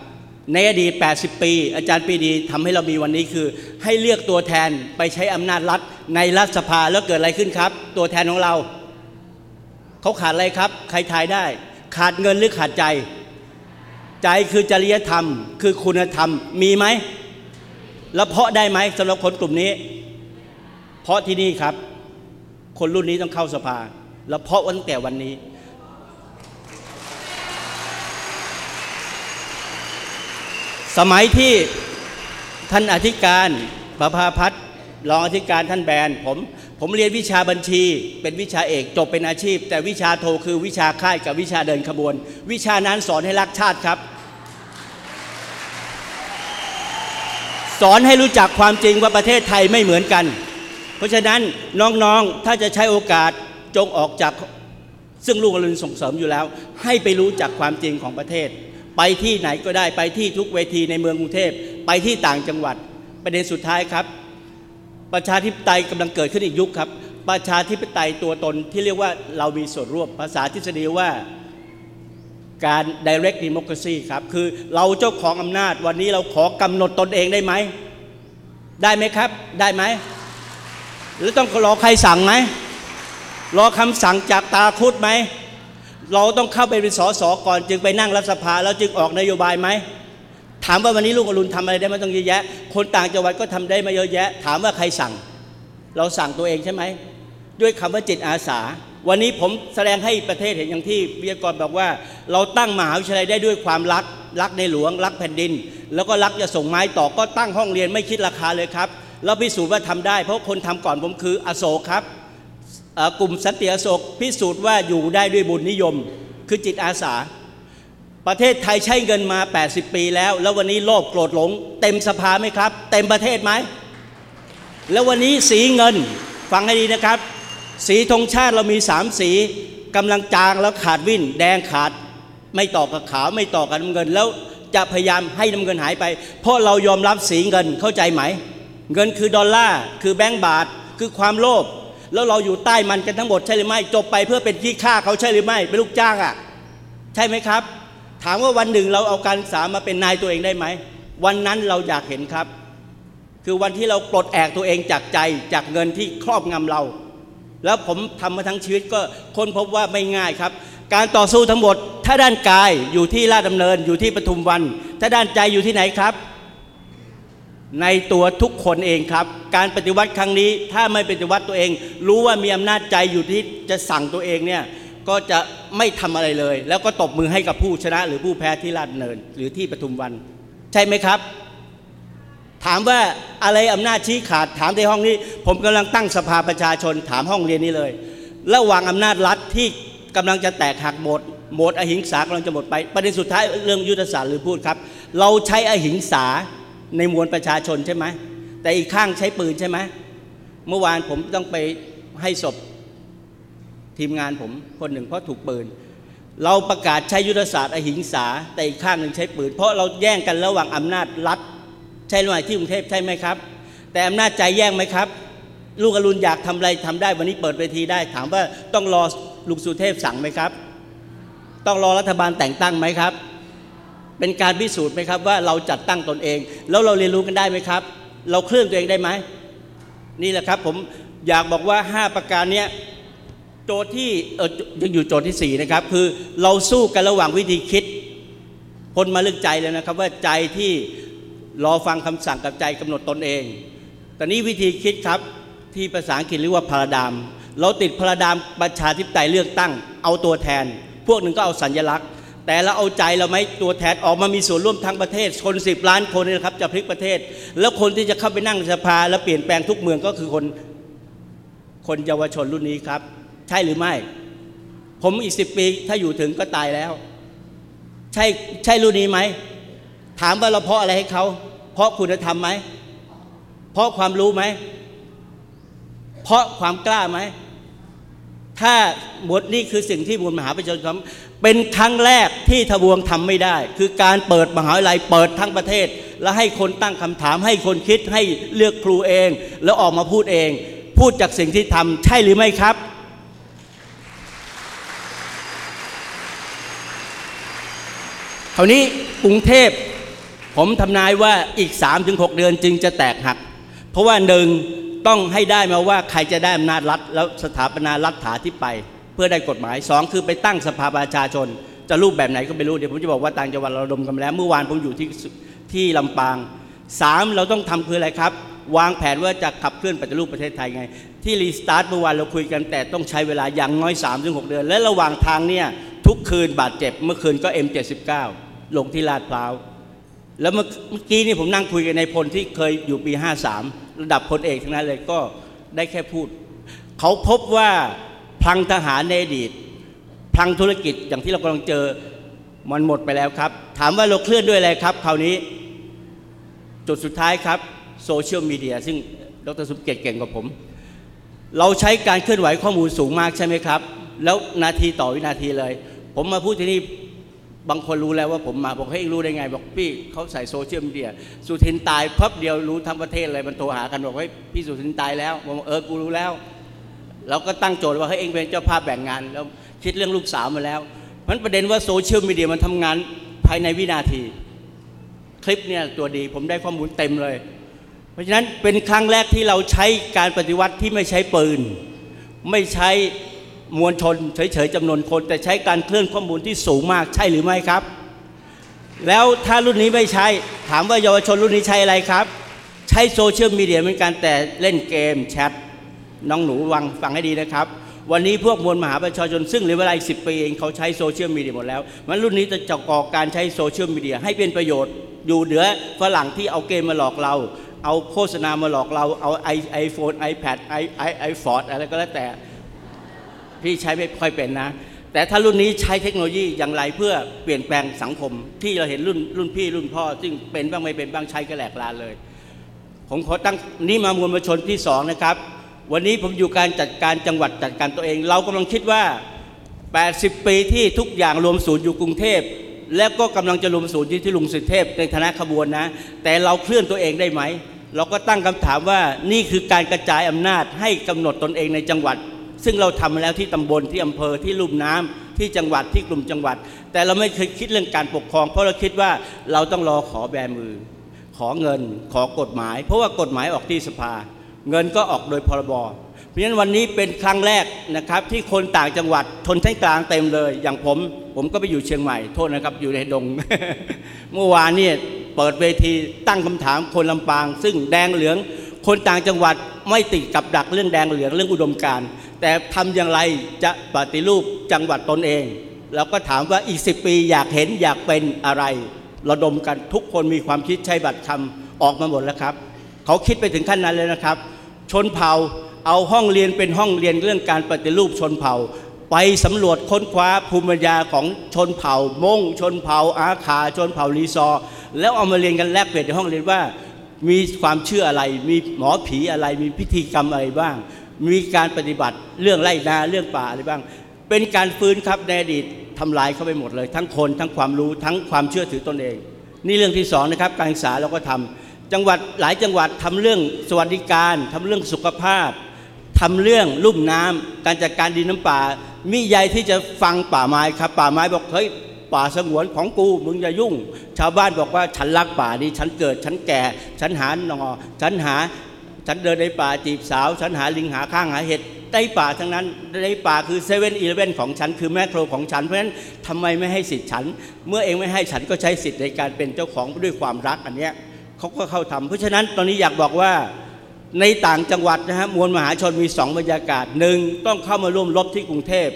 ในอดีต 80 ปี อาจารย์ปีดีทำให้เรามีวันนี้คือ ให้เลือกตัวแทนไปใช้อำนาจรัฐในรัฐสภาแล้วเกิดอะไรขึ้นครับ ตัวแทนของเรา เขาขาดอะไรครับ ใครทายได้ ขาดเงินหรือขาดใจ ใจคือจริยธรรม คือคุณธรรมมีไหม แล้วเพาะได้ไหมสำหรับคนกลุ่มนี้ เพราะที่นี่ครับ คนรุ่นนี้ต้องเข้าสภา แล้วเพาะตั้งแต่วันนี้ สมัยที่ท่านอธิการประภาพัฒน์รองอธิการท่านแบนผมผมเรียนวิชาบัญชี เป็นวิชาเอกจบเป็นอาชีพ แต่วิชาโทคือวิชาค่ายกับวิชาเดินขบวน วิชานั้นสอนให้รักชาติครับ สอนให้รู้จักความจริงว่าประเทศไทยไม่เหมือนกัน เพราะฉะนั้นน้องๆถ้าจะใช้โอกาสจงออกจากซึ่งลูกอรุณส่งเสริมอยู่แล้ว ให้ไปรู้จักความจริงของประเทศ ไปที่ไหนก็ได้ไปที่ทุกเวทีในเมืองกรุงเทพไปที่ต่างจังหวัดประเด็นสุดท้ายครับ ประชาธิปไตยกำลังเกิดขึ้นอีกยุคครับ ประชาธิปไตยตัวตนที่เรียกว่าเรามีส่วนร่วมภาษาทฤษฎีว่า การ direct democracy ครับ คือเราเจ้าของอำนาจวันนี้เราขอกำหนดตนเองได้ไหม ได้ไหมครับ ได้ไหม หรือต้องรอใครสั่งไหม รอคำสั่งจากตาคุดไหม เราต้องเข้าไปเป็นสสก่อนจึงไปนั่งรัฐสภา แล้วจึงออกนโยบายไหม ถามว่าวันนี้ลูกอรุณทำอะไรได้ไม่ต้องเยอะแยะ คนต่างจังหวัดก็ทำได้มาเยอะแยะ ถามว่าใครสั่ง เราสั่งตัวเองใช่ไหม ด้วยคำว่าจิตอาสา วันนี้ผมแสดงให้ประเทศเห็นอย่างที่วิทยากรบอกว่า เราตั้งมหาวิทยาลัยได้ด้วยความรักรักในหลวงรักแผ่นดิน แล้วก็รักจะส่งไม้ต่อก็ตั้งห้องเรียนไม่คิดราคาเลยครับแล้วพิสูจน์ว่าทำได้ เพราะคนทำก่อนผมคืออโศกครับกลุ่มสันติอโศกพิสูจน์ว่าอยู่ได้ด้วยบุญนิยม คือจิตอาสา ประเทศไทยใช้เงินมา 80 ปีแล้ว แล้ววันนี้โลภโกรธหลง เต็มสภาไหมครับ เต็มประเทศไหมแล้ววันนี้สีเงินฟังให้ดีนะครับ สีธงชาติเรามีสามสีกำลังจางแล้วขาดวิ่น แดงขาด ไม่ต่อกับขาวไม่ต่อกับน้ำเงิน แล้วจะพยายามให้น้ำเงินหายไป เพราะเรายอมรับสีเงินเข้าใจไหม เงินคือดอลลาร์คือแบงก์บาทคือความโลภแล้วเราอยู่ใต้มันกันทั้งหมดใช่หรือไม่ จบไปเพื่อเป็นที่ฆ่าเขาใช่หรือไม่เป็นลูกจ้างอะใช่ไหมครับ ถามว่าวันหนึ่งเราเอาการศึกษามาเป็นนายตัวเองได้ไหมวันนั้นเราอยากเห็นครับ คือวันที่เราปลดแอกตัวเองจากใจจากเงินที่ครอบงำเรา แล้วผมทำมาทั้งชีวิตก็ค้นพบว่าไม่ง่ายครับ การต่อสู้ทั้งหมด ถ้าด้านกายอยู่ที่ลาดดำเนินอยู่ที่ปทุมวัน ถ้าด้านใจอยู่ที่ไหนครับ ในตัวทุกคนเองครับ การปฏิวัติครั้งนี้ถ้าไม่ปฏิวัติตัวเอง รู้ว่ามีอำนาจใจอยู่ที่จะสั่งตัวเองเนี่ยก็จะไม่ทำอะไรเลย แล้วก็ตบมือให้กับผู้ชนะ หรือผู้แพ้ที่ลาดดำเนิน หรือที่ปทุมวัน ใช่ไหมครับ ถามว่าอะไรอำนาจชี้ขาดถามในห้องนี้ ผมกำลังตั้งสภาประชาชนถามห้องเรียนนี้เลย ระหว่างอำนาจรัฐที่กำลังจะแตกหักหมดหมดอหิงสากำลังจะหมดไป ประเด็นสุดท้ายเรื่องยุทธศาสตร์หรือพูดครับ เราใช้อหิงสาในมวลประชาชนใช่ไหมแต่อีกข้างใช้ปืนใช่ไหมเมื่อวานผมต้องไปให้ศพทีมงานผมคนหนึ่งเพราะถูกปืน เราประกาศใช้ยุทธศาสตร์อหิงสาแต่อีกข้างหนึ่งใช้ปืน เพราะเราแย่งกันระหว่างอำนาจรัฐ ใช่หรือไม่ที่กรุงเทพใช่ไหมครับ แต่อำนาจใจแย่งไหมครับ ลูกอรุณอยากทำอะไรทำได้วันนี้เปิดเวทีได้ ถามว่าต้องรอลุงสุเทพสั่งไหมครับ ต้องรอรัฐบาลแต่งตั้งไหมครับ เป็นการพิสูจน์ไหมครับว่าเราจัดตั้งตนเอง แล้วเราเรียนรู้กันได้ไหมครับ เราเคลื่อนตัวเองได้ไหมนี่แหละครับผมอยากบอกว่า 5 ประการเนี้ยโจทย์ที่เออยังอยู่โจทย์ที่ 4 นะครับ คือเราสู้กันระหว่างวิธีคิดพ้นมาเรื่องใจแล้วนะครับว่าใจที่ รอฟังคำสั่งกับใจกำหนดตนเอง ตอนนี้วิธีคิดครับที่ภาษาอังกฤษเรียกว่าพาราดาม เราติดพาราดามประชาธิปไตยเลือกตั้ง เอาตัวแทน พวกหนึ่งก็เอาสัญลักษณ์ แต่เราเอาใจเราไหมตัวแทนออกมามีส่วนร่วมทั้งประเทศ คนสิบล้านคนนะครับจะพลิกประเทศ แล้วคนที่จะเข้าไปนั่งสภาแล้วเปลี่ยนแปลงทุกเมืองก็คือคนคนเยาวชนรุ่นนี้ครับ ใช่หรือไม่ ผมอีกสิบปีถ้าอยู่ถึงก็ตายแล้ว ใช่ใช่รุ่นนี้ไหม ถามว่าเราเพราะอะไรให้เขา เพราะคุณธรรมไหม เพราะความรู้ไหม เพราะความกล้าไหม ถ้าหมดนี่คือสิ่งที่มูลมหาประชาชนเป็นครั้งแรกที่ทบวงทำไม่ได้ คือการเปิดมหาวิทยาลัยเปิดทั้งประเทศ และให้คนตั้งคำถามให้คนคิดให้เลือกครูเอง แล้วออกมาพูดเอง พูดจากสิ่งที่ทำใช่หรือไม่ครับคราวนี้กรุงเทพ ผมทำนายว่าอีก 3-6 เดือนจึงจะแตกหัก เพราะว่าหนึ่งต้องให้ได้มาว่าใครจะได้อำนาจรัฐ แล้วสถาปนารัฐถาที่ไป เพื่อได้กฎหมายสองคือไปตั้งสภาประชาชน จะรูปแบบไหนก็ไม่รู้ เดี๋ยวผมจะบอกว่าต่างจังหวัดเราดมกันแล้ว เมื่อวานผมอยู่ที่ที่ลำปางสามเราต้องทำคืออะไรครับ วางแผนว่าจะขับเคลื่อนปฏิรูปประเทศไทยไง ที่รีสตาร์ทเมื่อวานเราคุยกันแต่ต้องใช้เวลาอย่างน้อย 3-6ถึงเดือน และระหว่างทางเนี่ยทุกคืนบาดเจ็บเมื่อคืนก็ M79 ลงที่ลาดพร้าว แล้วเมื่อกี้นี่ผมนั่งคุยกับนายพลที่เคยอยู่ปี 53 ระดับพลเอกทั้งนั้นเลยก็ได้แค่พูด เขาพบว่าพลังทหารในอดีตพลังธุรกิจอย่างที่เรากำลังเจอมันหมดไปแล้วครับ ถามว่าเราเคลื่อนด้วยอะไรครับคราวนี้ จุดสุดท้ายครับโซเชียลมีเดียซึ่งดรสุเกตเก่งกว่าผม เราใช้การเคลื่อนไหวข้อมูลสูงมากใช่ไหมครับ แล้วนาทีต่อวินาทีเลย ผมมาพูดที่นี่ บางคนรู้แล้วว่าผมมาบอกให้ยรู้ได้ไง บอกพี่เขาใส่โซเชียลมีเดียสุทินตายพับเดียวรู้ทั้งประเทศเลยมันโทรหากันบอกว่าเฮ้ยพี่สุทินตายแล้วผมเออกูรู้แล้วเราก็ตั้งโจทย์ว่าให้ยเองเป็นเจ้าภาพแบ่งงานแล้วคิดเรื่องลูกสาวมาแล้วมันประเด็นว่าโซเชียลมีเดียมันทำงานภายในวินาที คลิปเนี่ยตัวดีผมได้ข้อมูลเต็มเลย เพราะฉะนั้นเป็นครั้งแรกที่เราใช้การปฏิวัติที่ไม่ใช้ปืน ไม่ใช้ มวลชนเฉยๆจำนวนคน แต่ใช้การเคลื่อนข้อมูลที่สูงมากใช่หรือไม่ครับ แล้วถ้ารุ่นนี้ไม่ใช้ ถามว่าเยาวชนรุ่นนี้ใช้อะไรครับ ใช้ social media เหมือนกันแต่เล่นเกมแชทน้องหนูวังฟังให้ดีนะครับ วันนี้พวกมวลมหาประชาชนซึ่งเหลือเวลาอีกสิบปีเองเขาใช้ social media หมดแล้วมันรุ่นนี้จะจะก่อการใช้ social media ให้เป็นประโยชน์อยู่เหนือฝรั่งที่เอาเกมมาหลอกเรา เอาโฆษณามาหลอกเราเอาไอไอโฟนไอแพดไอไอไอฟอร์ดอะไรก็แล้วแต่ พี่ใช้ไม่ค่อยเป็นนะ แต่ถ้ารุ่นนี้ใช้เทคโนโลยีอย่างไรเพื่อเปลี่ยนแปลงสังคม ที่เราเห็นรุ่นรุ่นพี่รุ่นพ่อ ซึ่งเป็นบ้างไม่เป็นบ้างใช้ก็แหลกลานเลย ผมขอตั้งนี่มามวลมวลชนที่สองนะครับ วันนี้ผมอยู่การจัดการจังหวัดจัดการตัวเอง เรากำลังคิดว่า 80 ปีที่ทุกอย่างรวมศูนย์อยู่กรุงเทพแล้วก็กำลังจะรวมศูนย์ที่ที่ลุงสุเทพในฐานะขบวนนะ แต่เราเคลื่อนตัวเองได้ไหม เราก็ตั้งคำถามว่านี่คือการกระจายอำนาจให้กำหนดตนเองในจังหวัด ซึ่งเราทำมาแล้วที่ตำบลที่อำเภอที่ลุ่มน้ำที่จังหวัดที่กลุ่มจังหวัด แต่เราไม่เคยคิดเรื่องการปกครอง เพราะเราคิดว่าเราต้องรอขอแบมือ ขอเงิน ขอกฎหมาย เพราะว่ากฎหมายออกที่สภา เงินก็ออกโดยพรบเพราะฉะนั้นวันนี้เป็นครั้งแรกนะครับ ที่คนต่างจังหวัดทนชั้นกลางเต็มเลย อย่างผม ผมก็ไปอยู่เชียงใหม่โทษนะครับอยู่ในดง เมื่อวานเนี่ยเปิดเวทีตั้งคำถามคนลำปาง ซึ่งแดงเหลืองคนต่างจังหวัดไม่ติดกับดักเรื่องแดงเหลืองเรื่องอุดมการณ์ แต่ทำอย่างไรจะปฏิรูปจังหวัดตนเอง แล้วก็ถามว่าอีกสิปีอยากเห็นอยากเป็นอะไร ระดมกันทุกคนมีความคิดใช้บัตรคำออกมาหมดแล้วครับ เขาคิดไปถึงขั้นนั้นเลยนะครับ ชนเผ่าเอาห้องเรียนเป็นห้องเรียนเรื่องการปฏิรูปชนเผ่า ไปสำรวจค้นคว้าภูมิปัญญาของชนเผ่ามงชนเผ่าอาคาชนเผ่าลีซอ แล้วเอามาเรียนกันแลกเปลี่ยนในห้องเรียนว่า มีความเชื่ออะไร มีหมอผีอะไรมีพิธีกรรมอะไรบ้าง มีการปฏิบัติเรื่องไร่นาเรื่องป่าอะไรบ้าง เป็นการฟื้นครับในอดีตทำลายเข้าไปหมดเลย ทั้งคนทั้งความรู้ทั้งความเชื่อถือตนเอง นี่เรื่องที่สองนะครับการศึกษาเราก็ทำจังหวัดหลายจังหวัดทำเรื่องสวัสดิการทำเรื่องสุขภาพทำเรื่องลุ่มน้ำการจัดการดินน้ำป่ามิใยที่จะฟังป่าไม้ครับ ป่าไม้บอกเฮ้ยป่าสงวนของกูมึงอย่ายุ่ง ชาวบ้านบอกว่าฉันรักป่าดีฉันเกิดฉันแก่ ฉันหาหนอฉันหา ฉันเดินในป่าจีบสาว ฉันหาลิงหาข้างหาเห็ดในป่าทั้งนั้น ในป่าคือเซเว่นอีเลเว่นของฉัน คือแมคโครของฉัน เพราะฉะนั้นทำไมไม่ให้สิทธิ์ฉัน เมื่อเองไม่ให้ฉันก็ใช้สิทธิ์ในการเป็นเจ้าของด้วยความรักอันเนี้ยเขาก็เข้าทำเพราะฉะนั้นตอนนี้อยากบอกว่าในต่างจังหวัดนะฮะมวลมหาชนมีสองบรรยากาศหนึ่งต้องเข้ามาร่วมรบที่กรุงเทพ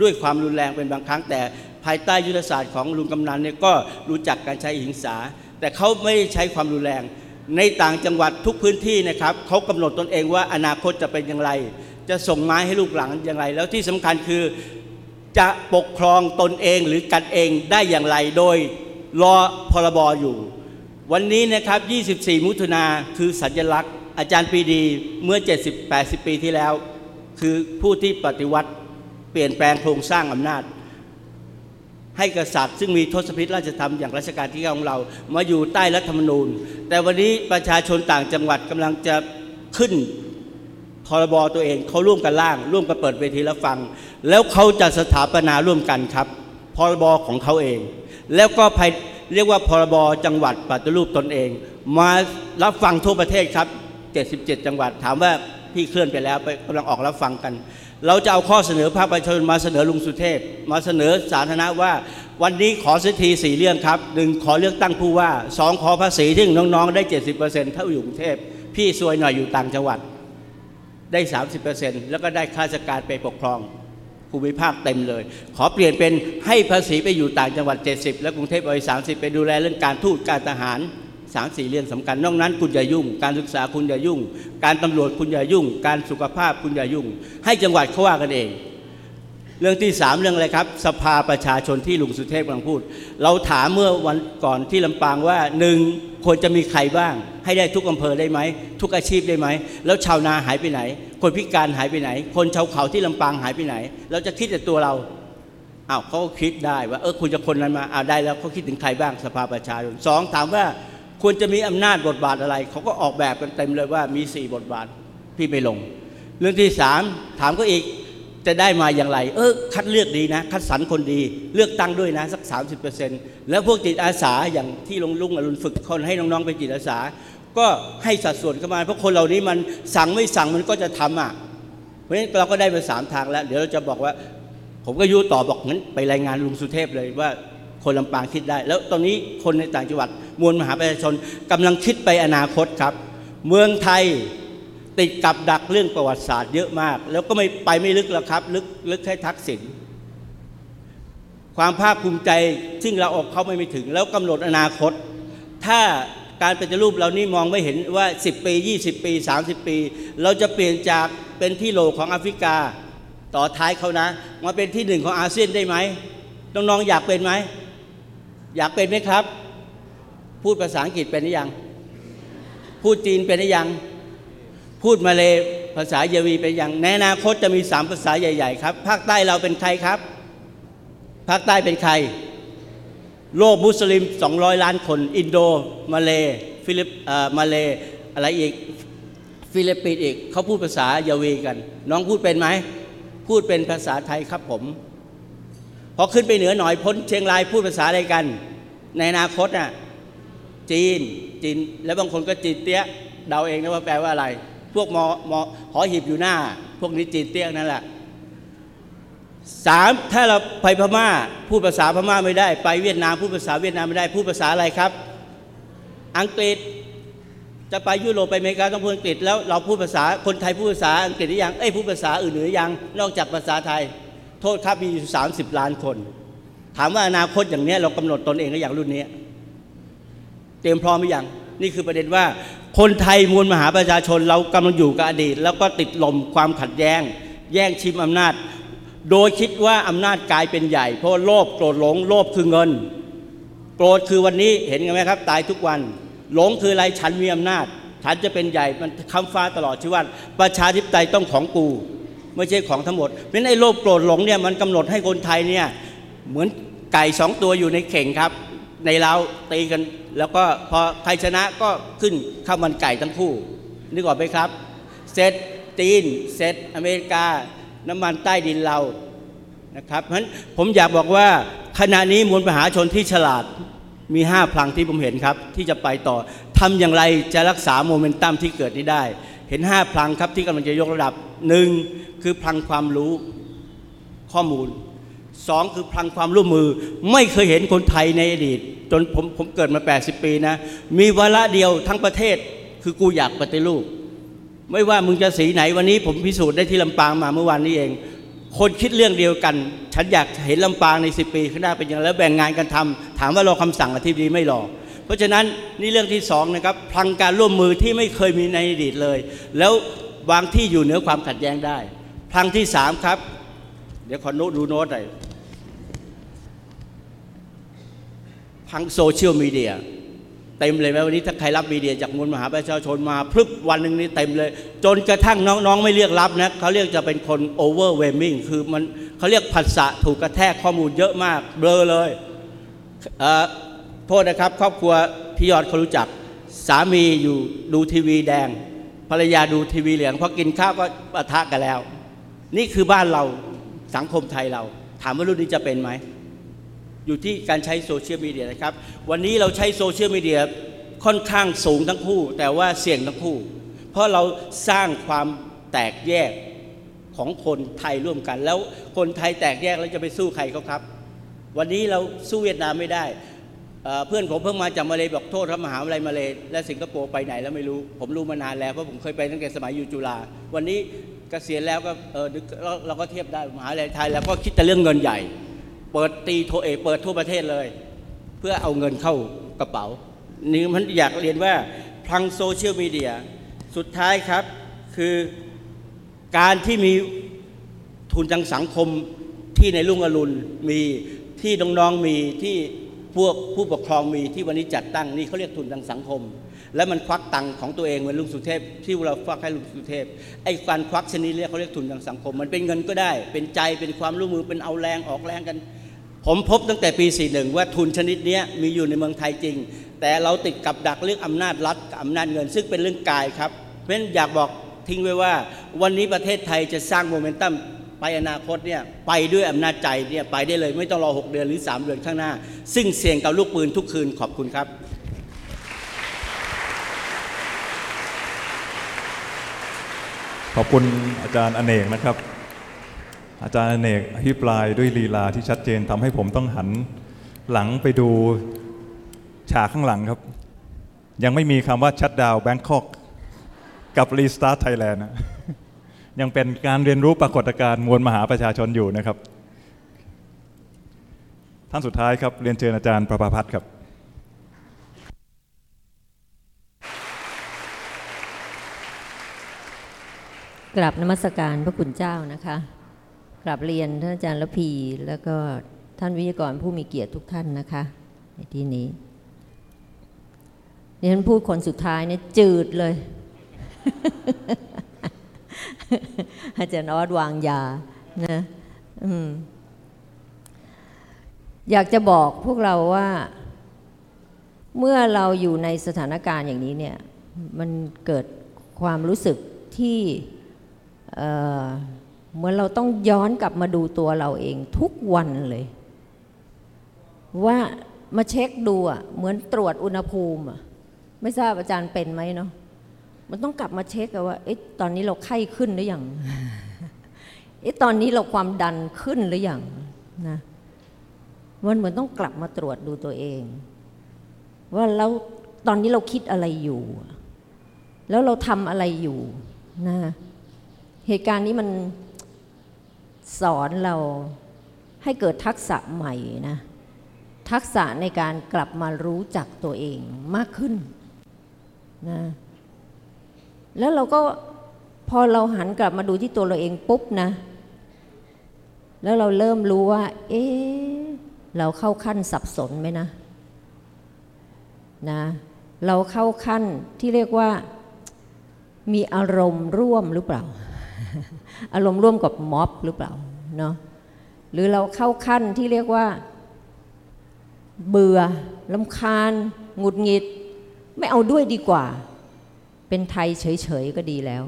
ด้วยความรุนแรงเป็นบางครั้ง แต่ภายใต้ยุทธศาสตร์ของลุงกำนันเนี่ยก็รู้จักการใช้หิงสา แต่เขาไม่ใช้ความรุนแรง ในต่างจังหวัดทุกพื้นที่นะครับเขากำหนดตนเองว่าอนาคตจะเป็นอย่างไร จะส่งไม้ให้ลูกหลานอย่างไร แล้วที่สำคัญคือจะปกครองตนเองหรือกันเองได้อย่างไรโดยรอพรบอยู่ วันนี้นะครับ 24มุถุนาคือสัญลักษณ์ อาจารย์ปีดีเมื่อ 70-80 ปีที่แล้ว คือผู้ที่ปฏิวัติเปลี่ยนแปลงโครงสร้างอำนาจ ให้กษัตริย์ ซึ่งมีทศพิธราชธรรมอย่างรัชกาลที่เก้าของเรา มาอยู่ใต้รัฐธรรมนูญ แต่วันนี้ประชาชนต่างจังหวัดกำลังจะขึ้นพรบตัวเองเขาร่วมกันร่าง ร่วมกันเปิดเวทีรับฟัง แล้วเขาจะสถาปนาร่วมกันครับพรบของเขาเอง แล้วก็ภายเรียกว่าพรบจังหวัดปฏิรูปตนเอง มารับฟังทั่วประเทศครับ 77 จังหวัดถามว่าพี่เคลื่อนไปแล้วไปกำลังออกรับฟังกัน เราจะเอาข้อเสนอภาคประชาชนมาเสนอลุงสุเทพ มาเสนอสาธารณะว่า วันนี้ขอสิทธิสี่เรื่องครับหนึ่งขอเลือกตั้งผู้ว่าสองขอภาษีที่น้องๆได้ 70%ถ้าอยู่กรุงเทพพี่ซวยหน่อยอยู่ต่างจังหวัดได้ 30%แล้วก็ได้ข้าราชการไปปกครองภูมิภาคเต็มเลย ขอเปลี่ยนเป็นให้ภาษีไปอยู่ต่างจังหวัด 70 และกรุงเทพเอาไป30 ไปดูแลเรื่องการทูตการทหาร สามสี่เรื่องสำคัญนอกนั้นคุณอย่ายุ่ง การศึกษาคุณอย่ายุ่ง การตำรวจคุณอย่ายุ่ง การสุขภาพคุณอย่ายุ่ง ให้จังหวัดเขาว่ากันเอง เรื่องที่สามเรื่องอะไรครับ สภาประชาชนที่ลุงสุเทพกำลังพูด เราถามเมื่อวันก่อนที่ลำปางว่าหนึ่งควรจะมีใครบ้าง ให้ได้ทุกอำเภอได้ไหมทุกอาชีพได้ไหมแล้วชาวนาหายไปไหน คนพิการหายไปไหน คนชาวเขาที่ลำปางหายไปไหน เราจะคิดแต่ตัวเราอ้าวเขาคิดได้ว่าเออคุณจะคนนั้นมาอ่าได้แล้วเขาคิดถึงใครบ้างสภาประชาชนสองถามว่า ควรจะมีอำนาจบทบาทอะไร เขาก็ออกแบบกันเต็มเลยว่ามีสี่บทบาทพี่ไม่ลง เรื่องที่สามถามก็อีกจะได้มาอย่างไร เออคัดเลือกดีนะ คัดสรรคนดี เลือกตั้งด้วยนะ สัก 30%แล้วพวกจิตอาสาอย่างที่ลงลุงอรุณฝึกคนให้น้องๆเป็นจิตอาสา ก็ให้สัดส่วนเข้ามาเพราะคนเหล่านี้มันสั่งไม่สั่งมันก็จะทำอะเพราะฉะนั้นเราก็ได้มาสามทางแล้ว เดี๋ยวเราจะบอกว่า ผมก็ยุต่อบอกงั้นไปรายงานลุงสุเทพเลยว่า คนลำปางคิดได้ แล้วตอนนี้คนในต่างจังหวัดมวลมหาประชาชนกำลังคิดไปอนาคตครับ เมืองไทยติดกับดักเรื่องประวัติศาสตร์เยอะมาก แล้วก็ไม่ไปไม่ลึกแล้วครับ ลึกลึกแค่ทักษิณความภาคภูมิใจซึ่งเราออกเขาไม่ไปถึง แล้วกำหนดอนาคต ถ้าการปฏิรูปเรานี่มองไม่เห็นว่า 10 ปี 20 ปี 30 ปี เราจะเปลี่ยนจากเป็นที่โหลของแอฟริกาต่อท้ายเขานะ มาเป็นที่หนึ่งของอาเซียนได้ไหมน้องๆอยากเป็นไหม อยากเป็นไหมครับ พูดภาษาอังกฤษเป็นหรือยัง พูดจีนเป็นหรือยัง พูดมาเลยภาษาเยวีเป็นอย่างในอนาคตจะมีสามภาษาใหญ่ ๆ ครับ ภาคใต้เราเป็นใครครับ ภาคใต้เป็นใคร โลกมุสลิม 200 ล้านคน อินโด มาเลฟิลิปเอ่อมาเลอะไรอีกฟิลิปปินส์อีกเขาพูดภาษาเยวีกัน น้องพูดเป็นไหม พูดเป็นภาษาไทยครับผม พอขึ้นไปเหนือหน่อยพ้นเชียงรายพูดภาษาอะไรกัน ในอนาคตน่ะจีนจีนแล้วบางคนก็จีนเตี้ยเดาเองนะว่าแปลว่าอะไร พวกมอมอหอหีบอยู่หน้า พวกนี้จีนเตี้ยนั่นแหละสามถ้าเราไปพม่าพูดภาษาพม่าไม่ได้ ไปเวียดนามพูดภาษาเวียดนามไม่ได้พูดภาษาอะไรครับ อังกฤษจะไปยุโรปไปอเมริกาต้องพูดอังกฤษแล้วเราพูดภาษาคนไทยพูดภาษาอังกฤษหรือยังเอ้ยพูดภาษาอื่นหรือยังนอกจากภาษาไทย โทษครับมีสามสิบล้านคน ถามว่าอนาคตอย่างนี้เรากำหนดตนเองหรือยังรุ่นนี้ เตรียมพร้อมหรือยัง นี่คือประเด็นว่า คนไทยมวลมหาประชาชนเรากำลังอยู่กับอดีต แล้วก็ติดลมความขัดแย้ง แย่งชิมอำนาจ โดยคิดว่าอำนาจกลายเป็นใหญ่ เพราะโลภโกรธหลงโลภคือเงิน โกรธคือวันนี้เห็นกันไหมครับ ตายทุกวัน หลงคืออะไรฉันมีอำนาจ ฉันจะเป็นใหญ่มันคำฟ้าตลอดชีวิตประชาธิปไตยต้องของกู ไม่ใช่ของทั้งหมดเพราะฉะนั้นไอ้โลภโกรธหลงเนี่ยมันกำหนดให้คนไทยเนี่ยเหมือนไก่สองตัวอยู่ในเข่งครับ ในเราตีกัน แล้วก็พอใครชนะก็ขึ้นข้าวมันไก่ทั้งคู่นึกออกไหมครับเสร็จจีนเสร็จอเมริกาน้ำมันใต้ดินเรานะครับเพราะฉะนั้นผมอยากบอกว่าขณะนี้มวลมหาชนที่ฉลาดมีห้าพลังที่ผมเห็นครับ ที่จะไปต่อทำอย่างไรจะรักษาโมเมนตัมที่เกิดนี้ได้ เห็นห้าพลังครับที่กำลังจะยกระดับหนึ่งคือพลังความรู้ข้อมูลสองคือพลังความร่วมมือ ไม่เคยเห็นคนไทยในอดีต จนผมผมเกิดมา 80 ปีนะ มีวาระเดียวทั้งประเทศ คือกูอยากปฏิรูป ไม่ว่ามึงจะสีไหนวันนี้ผมพิสูจน์ได้ที่ลำปางมาเมื่อวานนี้เอง คนคิดเรื่องเดียวกัน ฉันอยากเห็นลำปางใน 10 ปีข้างหน้าเป็นอย่างไรแล้วแบ่งงานกันทำถามว่ารอคำสั่งอธิบดีไม่รอ เพราะฉะนั้นนี่เรื่องที่สองนะครับพลังการร่วมมือที่ไม่เคยมีในอดีตเลย แล้ววางที่อยู่เหนือความขัดแย้งได้พลังที่สามครับ เดี๋ยวขอโน้ตดูโน้ตหน่อยพลังโซเชียลมีเดียเต็มเลยไหมวันนี้ถ้าใครรับมีเดียจากมวลมหาประชาชนมาพรึบวันหนึ่งนี่เต็มเลย จนกระทั่งน้องๆ ไม่เรียกรับนะเขาเรียกจะเป็นคน overwhelming คือมันเขาเรียกผัสสะถูกกระแทกข้อมูลเยอะมากเบลอเลยเอ่อ โทษนะครับ ครอบครัวพี่ยอดเขารู้จัก สามีอยู่ดูทีวีแดง ภรรยาดูทีวีเหลืองพอกินข้าวก็ปะทะกันแล้ว นี่คือบ้านเราสังคมไทยเรา ถามว่ารุ่นนี้จะเป็นไหม อยู่ที่การใช้โซเชียลมีเดียนะครับ วันนี้เราใช้โซเชียลมีเดียค่อนข้างสูงทั้งคู่ แต่ว่าเสี่ยงทั้งคู่ เพราะเราสร้างความแตกแยกของคนไทยร่วมกัน แล้วคนไทยแตกแยกแล้วจะไปสู้ใครเขาครับ วันนี้เราสู้เวียดนามไม่ได้ เพื่อนผมเพิ่งมาจากมาเลยบอกโทษครับมหาวิทยาลัยมาเลยและสิงคโปร์ไปไหนแล้วไม่รู้ ผมรู้มานานแล้วเพราะผมเคยไปตั้งแต่สมัยอยู่จุฬาวันนี้เกษียณแล้วก็เออเราก็เทียบได้มหาวิทยาลัยไทยแล้วก็คิดแต่เรื่องเงินใหญ่ เปิดตีโทเอกเปิดทั่วประเทศเลย เพื่อเอาเงินเข้ากระเป๋านี่มันอยากเรียนว่าพลังโซเชียลมีเดียสุดท้ายครับคือการที่มีทุนทางสังคมที่ในรุ่งอรุณมีที่น้องๆมีที่ พวกผู้ปกครองมีที่วันนี้จัดตั้งนี่เขาเรียกทุนทางสังคม และมันควักตังของตัวเองเหมือนลุงสุเทพที่เราควักให้ลุงสุเทพไอ้การควักชนิดนี้เขาเรียกทุนทางสังคม มันเป็นเงินก็ได้ เป็นใจเป็นความร่วมมือเป็นเอาแรงออกแรงกัน ผมพบตั้งแต่ปี 41 ว่าทุนชนิดนี้มีอยู่ในเมืองไทยจริง แต่เราติดกับดักเรื่องอำนาจรัฐกับอำนาจเงิน ซึ่งเป็นเรื่องกายครับเพราะฉะนั้นอยากบอกทิ้งไว้ว่า วันนี้ประเทศไทยจะสร้างโมเมนตัม ไปอนาคตเนี่ยไปด้วยอำนาจใจเนี่ยไปได้เลยไม่ต้องรอ 6 เดือนหรือ 3 เดือนข้างหน้า ซึ่งเสี่ยงกับลูกปืนทุกคืนขอบคุณครับขอบคุณอาจารย์อเนกนะครับ อาจารย์อเนกอภิปรายด้วยลีลาที่ชัดเจนทำให้ผมต้องหันหลังไปดูฉากข้างหลังครับ ยังไม่มีคำว่า shutdown Bangkok กับ restart Thailand นะ ยังเป็นการเรียนรู้ปรากฏการณ์มวลมหาประชาชนอยู่นะครับ ท่านสุดท้ายครับ เรียนเชิญอาจารย์ประภาพัฒน์ครับ กราบนมัสการพระคุณเจ้านะคะ กราบเรียนท่านอาจารย์ระพีแล้วก็ท่านวิทยากรผู้มีเกียรติทุกท่านนะคะในที่นี้ดิฉันพูดคนสุดท้ายเนี่ยจืดเลย อาจารย์ออดวางยานะอยากจะบอกพวกเราว่า เมื่อเราอยู่ในสถานการณ์อย่างนี้เนี่ย มันเกิดความรู้สึกที่เอ่อเหมือนเราต้องย้อนกลับมาดูตัวเราเองทุกวันเลย ว่ามาเช็คดูอะเหมือนตรวจอุณหภูมิอะไม่ทราบอาจารย์เป็นไหมเนาะ มันต้องกลับมาเช็คว่าเอ๊ะตอนนี้เราไข้ขึ้นหรือยังเอ๊ะตอนนี้เราความดันขึ้นหรือยังนะมันเหมือนต้องกลับมาตรวจดูตัวเอง ว่าเราตอนนี้เราคิดอะไรอยู่ แล้วเราทำอะไรอยู่นะเหตุการณ์นี้มันสอนเราให้เกิดทักษะใหม่นะทักษะในการกลับมารู้จักตัวเองมากขึ้นนะ แล้วเราก็พอเราหันกลับมาดูที่ตัวเราเองปุ๊บนะ แล้วเราเริ่มรู้ว่า เอ๊เราเข้าขั้นสับสนไหมนะนะ เราเข้าขั้นที่เรียกว่ามีอารมณ์ร่วมหรือเปล่า อารมณ์ร่วมกับม็อบหรือเปล่าเนาะหรือเราเข้าขั้นที่เรียกว่า เบื่อลำคาญ หงุดหงิด ไม่เอาด้วยดีกว่า เป็นไทยเฉยๆก็ดีแล้ว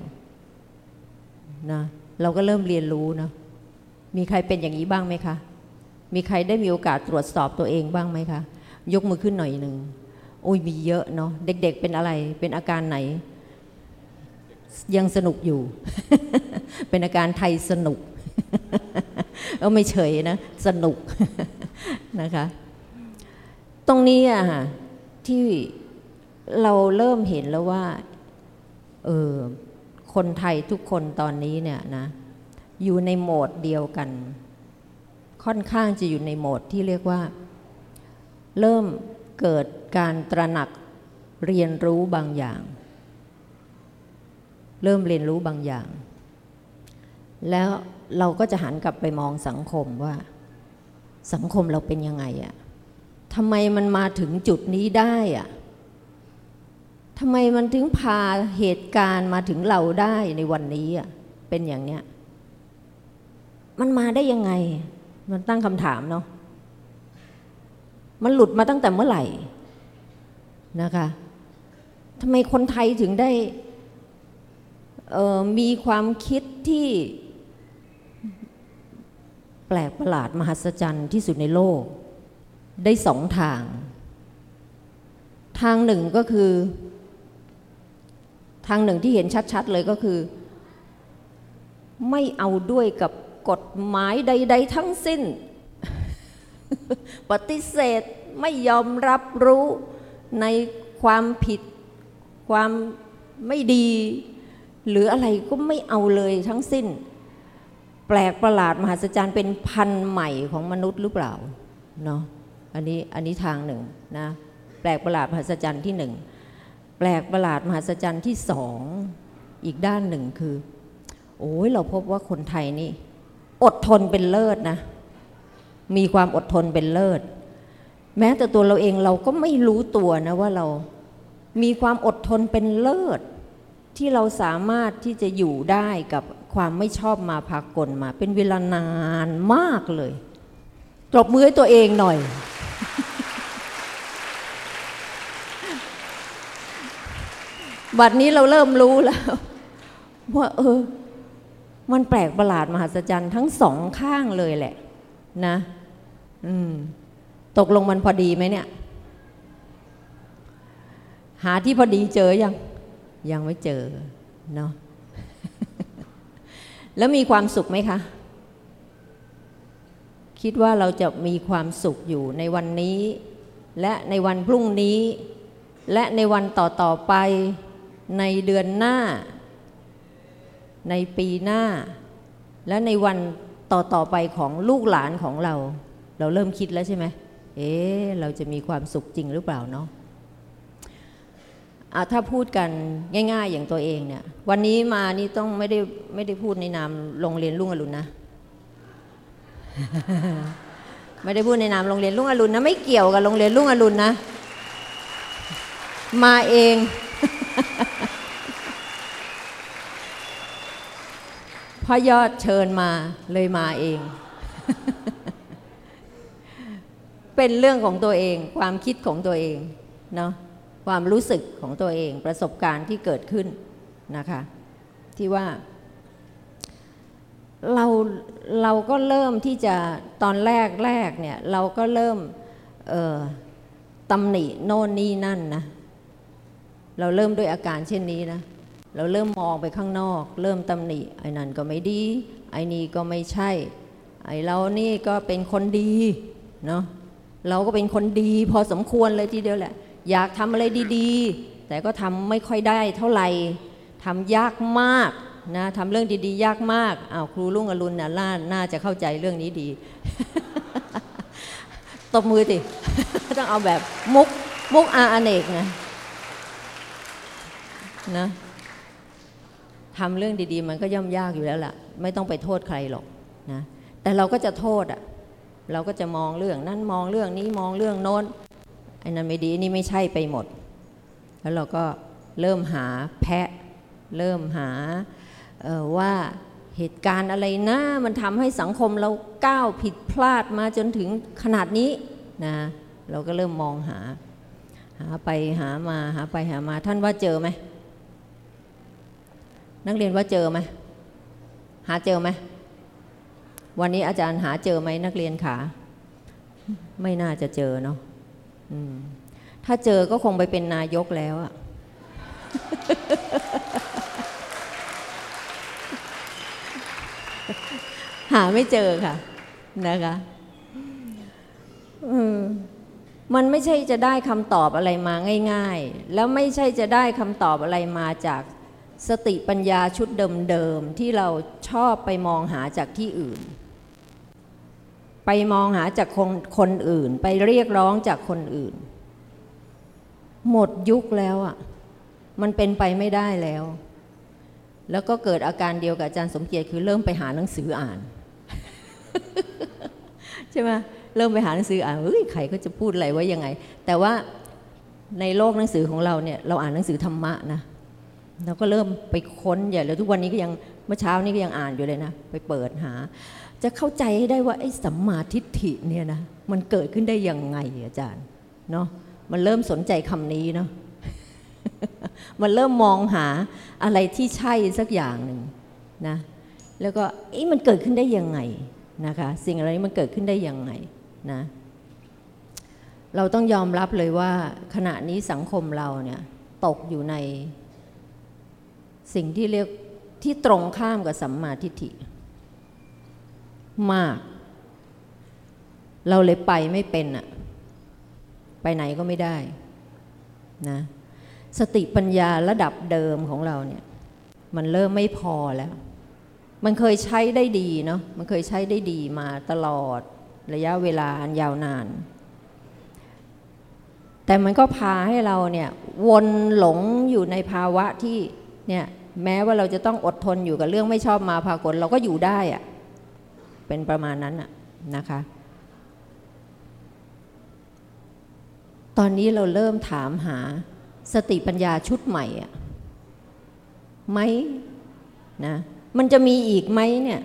นะเราก็เริ่มเรียนรู้เนาะมีใครเป็นอย่างนี้บ้างไหมคะ มีใครได้มีโอกาสตรวจสอบตัวเองบ้างไหมคะ ยกมือขึ้นหน่อยหนึ่งโอ้ยมีเยอะเนาะเด็กๆเป็นอะไรเป็นอาการไหน ยังสนุกอยู่ เป็นอาการไทยสนุกเออไม่เฉยนะ สนุกนะคะ ตรงนี้อะค่ะที่เราเริ่มเห็นแล้วว่า เออคนไทยทุกคนตอนนี้เนี่ยนะอยู่ในโหมดเดียวกัน ค่อนข้างจะอยู่ในโหมดที่เรียกว่า เริ่มเกิดการตระหนักเรียนรู้บางอย่าง เริ่มเรียนรู้บางอย่าง แล้วเราก็จะหันกลับไปมองสังคมว่า สังคมเราเป็นยังไงอะทำไมมันมาถึงจุดนี้ได้อะ ทำไมมันถึงพาเหตุการณ์มาถึงเราได้ในวันนี้อะเป็นอย่างเนี้ย มันมาได้ยังไง มันตั้งคำถามเนาะมันหลุดมาตั้งแต่เมื่อไหร่นะคะทำไมคนไทยถึงได้มีความคิดที่แปลกประหลาดมหัศจรรย์ที่สุดในโลก ได้สองทาง ทางหนึ่งก็คือ ทางหนึ่งที่เห็นชัดๆเลยก็คือ ไม่เอาด้วยกับกฎหมายใด ๆ ทั้งสิ้น ปฏิเสธไม่ยอมรับรู้ในความผิด ความไม่ดี หรืออะไรก็ไม่เอาเลยทั้งสิ้น แปลกประหลาดมหัศจรรย์เป็นพันใหม่ของมนุษย์หรือเปล่าเนาะอันนี้อันนี้ทางหนึ่งนะแปลกประหลาดมหัศจรรย์ที่หนึ่ง แปลกประหลาดมหัศจรรย์ที่สองอีกด้านหนึ่งคือ โอ้ยเราพบว่าคนไทยนี่ อดทนเป็นเลิศนะ มีความอดทนเป็นเลิศ แม้แต่ตัวเราเองเราก็ไม่รู้ตัวนะว่าเรามีความอดทนเป็นเลิศ ที่เราสามารถที่จะอยู่ได้กับความไม่ชอบมาพากลมา เป็นเวลานานมากเลยตบมือให้ตัวเองหน่อย บัดนี้เราเริ่มรู้แล้ว ว่า เออ มันแปลกประหลาดมหัศจรรย์ทั้งสองข้างเลยแหละ นะ อืม ตกลงมันพอดีไหมเนี่ย หาที่พอดีเจอยัง ยังไม่เจอเนาะแล้วมีความสุขไหมคะ คิดว่าเราจะมีความสุขอยู่ในวันนี้ และในวันพรุ่งนี้ และในวันต่อ ๆ ไป ในเดือนหน้า ในปีหน้า และในวันต่อ ๆ ไปของลูกหลานของเรา เราเริ่มคิดแล้วใช่ไหมเอ๊เราจะมีความสุขจริงหรือเปล่าเนาะะถ้าพูดกันง่าย ๆ อย่างตัวเองเนี่ย วันนี้มานี่ต้องไม่ได้ไม่ได้พูดในนามโรงเรียนรุ่งอรุณนะ ไม่ได้พูดในนามโรงเรียนรุ่งอรุณนะ ไม่เกี่ยวกับโรงเรียนรุ่งอรุณนะ มาเอง พ่อยอดเชิญมาเลยมาเอง เป็นเรื่องของตัวเอง ความคิดของตัวเองเนาะความรู้สึกของตัวเองประสบการณ์ที่เกิดขึ้นนะคะ ที่ว่า เราเราก็เริ่มที่จะตอนแรกแรกเนี่ย เราก็เริ่มตำหนิโน่นนี่นั่นนะ เราเริ่มด้วยอาการเช่นนี้นะ เราเริ่มมองไปข้างนอก เริ่มตำหนิไอ้นั่นก็ไม่ดี ไอ้นี่ก็ไม่ใช่ ไอ้เรานี่ก็เป็นคนดีเนาะเราก็เป็นคนดี พอสมควรเลยทีเดียวแหละ อยากทำอะไรดีๆ แต่ก็ทำไม่ค่อยได้เท่าไหร่ทำยากมากนะทำเรื่องดีๆ ยากมากอ้าวครูลุงอรุณน่ะน่าน่าจะเข้าใจเรื่องนี้ดี ตบมือติ ต้องเอาแบบมุกมุกอาอเนกนะนะ ทำเรื่องดีๆ มันก็ย่อมยากอยู่แล้วล่ะ ไม่ต้องไปโทษใครหรอกนะแต่เราก็จะโทษอะเราก็จะมองเรื่องนั้นมองเรื่องนี้มองเรื่องโน้นไอ้นั้นไม่ดีนี่ไม่ใช่ไปหมด แล้วเราก็เริ่มหาแพะ เริ่มหาว่าเหตุการณ์อะไรนะมันทำให้สังคมเราก้าวผิดพลาดมาจนถึงขนาดนี้นะเราก็เริ่มมองหา หาไปหามาหาไปหามาท่านว่าเจอไหม นักเรียนว่าเจอไหมหาเจอไหมวันนี้อาจารย์หาเจอไหมนักเรียนขาไม่น่าจะเจอเนาะถ้าเจอก็คงไปเป็นนายกแล้วอะหาไม่เจอค่ะ นะคะมันไม่ใช่จะได้คำตอบอะไรมาง่าย ๆ แล้วไม่ใช่จะได้คำตอบอะไรมาจาก สติปัญญาชุดเดิมๆที่เราชอบไปมองหาจากที่อื่น ไปมองหาจากคนคนอื่น ไปเรียกร้องจากคนอื่น หมดยุคแล้วอะ่ะ มันเป็นไปไม่ได้แล้ว แล้วก็เกิดอาการเดียวกับอาจารย์สมเกียรติคือเริ่มไปหาหนังสืออ่าน ใช่ไหมเริ่มไปหาหนังสืออ่านเฮ้ยใครก็จะพูดอะไรว่ายังไง แต่ว่าในโลกหนังสือของเราเนี่ยเราอ่านหนังสือธรรมะนะ เราก็เริ่มไปค้นอย่าแล้วทุกวันนี้ก็ยังเมื่อเช้านี้ก็ยังอ่านอยู่เลยนะ ไปเปิดหา จะเข้าใจให้ได้ว่าไอ้สัมมาทิฏฐิเนี่ยนะมันเกิดขึ้นได้ยังไงอาจารย์เนาะมันเริ่มสนใจคำนี้เนาะมันเริ่มมองหาอะไรที่ใช่สักอย่างหนึ่งนะแล้วก็เอ๊ะมันเกิดขึ้นได้ยังไงนะคะ สิ่งอะไรนี้มันเกิดขึ้นได้ยังไงนะเราต้องยอมรับเลยว่าขณะนี้สังคมเราเนี่ยตกอยู่ใน สิ่งที่เรียกที่ตรงข้ามกับสัมมาทิฏฐิ มาก เราเลยไปไม่เป็นอะไปไหนก็ไม่ได้นะสติปัญญาระดับเดิมของเราเนี่ย มันเริ่มไม่พอแล้ว มันเคยใช้ได้ดีเนาะมันเคยใช้ได้ดีมาตลอดระยะเวลาอันยาวนาน แต่มันก็พาให้เราเนี่ย วนหลงอยู่ในภาวะที่เนี่ย แม้ว่าเราจะต้องอดทนอยู่กับเรื่องไม่ชอบมาพากลเราก็อยู่ได้อะเป็นประมาณนั้นอะนะคะ ตอนนี้เราเริ่มถามหาสติปัญญาชุดใหม่อะไหมนะมันจะมีอีกไหมเนี่ย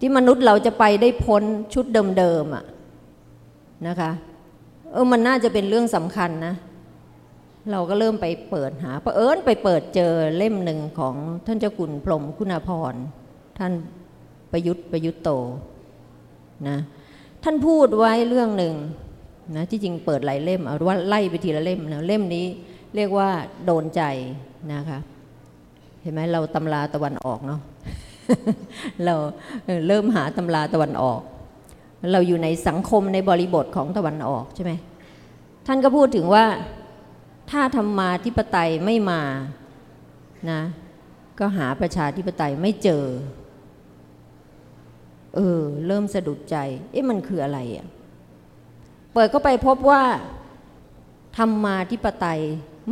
ที่มนุษย์เราจะไปได้พ้นชุดเดิมๆอะนะคะเออมันน่าจะเป็นเรื่องสำคัญนะ เราก็เริ่มไปเปิดหาเอิญไปเปิดเจอเล่มหนึ่งของท่านเจ้าคุณพรมคุณาภรท่านประยุทธ์ประยุทธ์โตนะท่านพูดไว้เรื่องหนึ่งนะที่จริงเปิดหลายเล่มเอาว่าไล่ไปทีละเล่มนะเล่มนี้เรียกว่าโดนใจนะคะเห็นไหมเราตำราตะวันออกเนาะเราเริ่มหาตำราตะวันออก เราอยู่ในสังคมในบริบทของตะวันออกใช่ไหมท่านก็พูดถึงว่า ถ้าธรรมาธิปไตยไม่มานะก็หาประชาธิปไตยไม่เจอ เออ เริ่มสะดุดใจ เอ๊ะมันคืออะไรอะ่ะ เปิดก็ไปพบว่า ธรรมาธิปไตย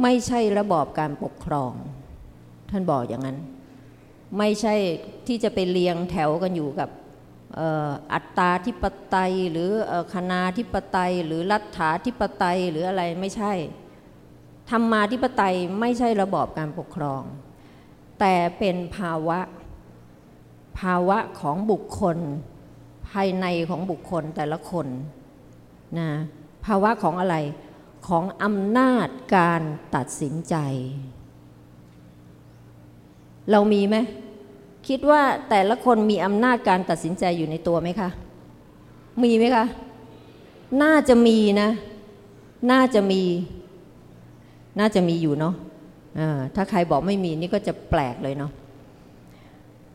ไม่ใช่ระบอบการปกครอง ท่านบอกอย่างนั้น ไม่ใช่ที่จะไปเรียงแถวกันอยู่กับอัตตาธิปไตยหรือคณาธิปไตย หรือรัฐาธิปไตยหรืออะไรไม่ใช่ ธรรมาธิปไตยไม่ใช่ระบอบการปกครอง แต่เป็นภาวะ ภาวะของบุคคล ภายในของบุคคลแต่ละคนนะภาวะของอะไรของอำนาจการตัดสินใจ เรามีไหมคิดว่าแต่ละคนมีอำนาจการตัดสินใจอยู่ในตัวไหมคะ มีไหมคะ น่าจะมีนะ น่าจะมี น่าจะมีอยู่เนาะถ้าใครบอกไม่มีนี่ก็จะแปลกเลยเนาะ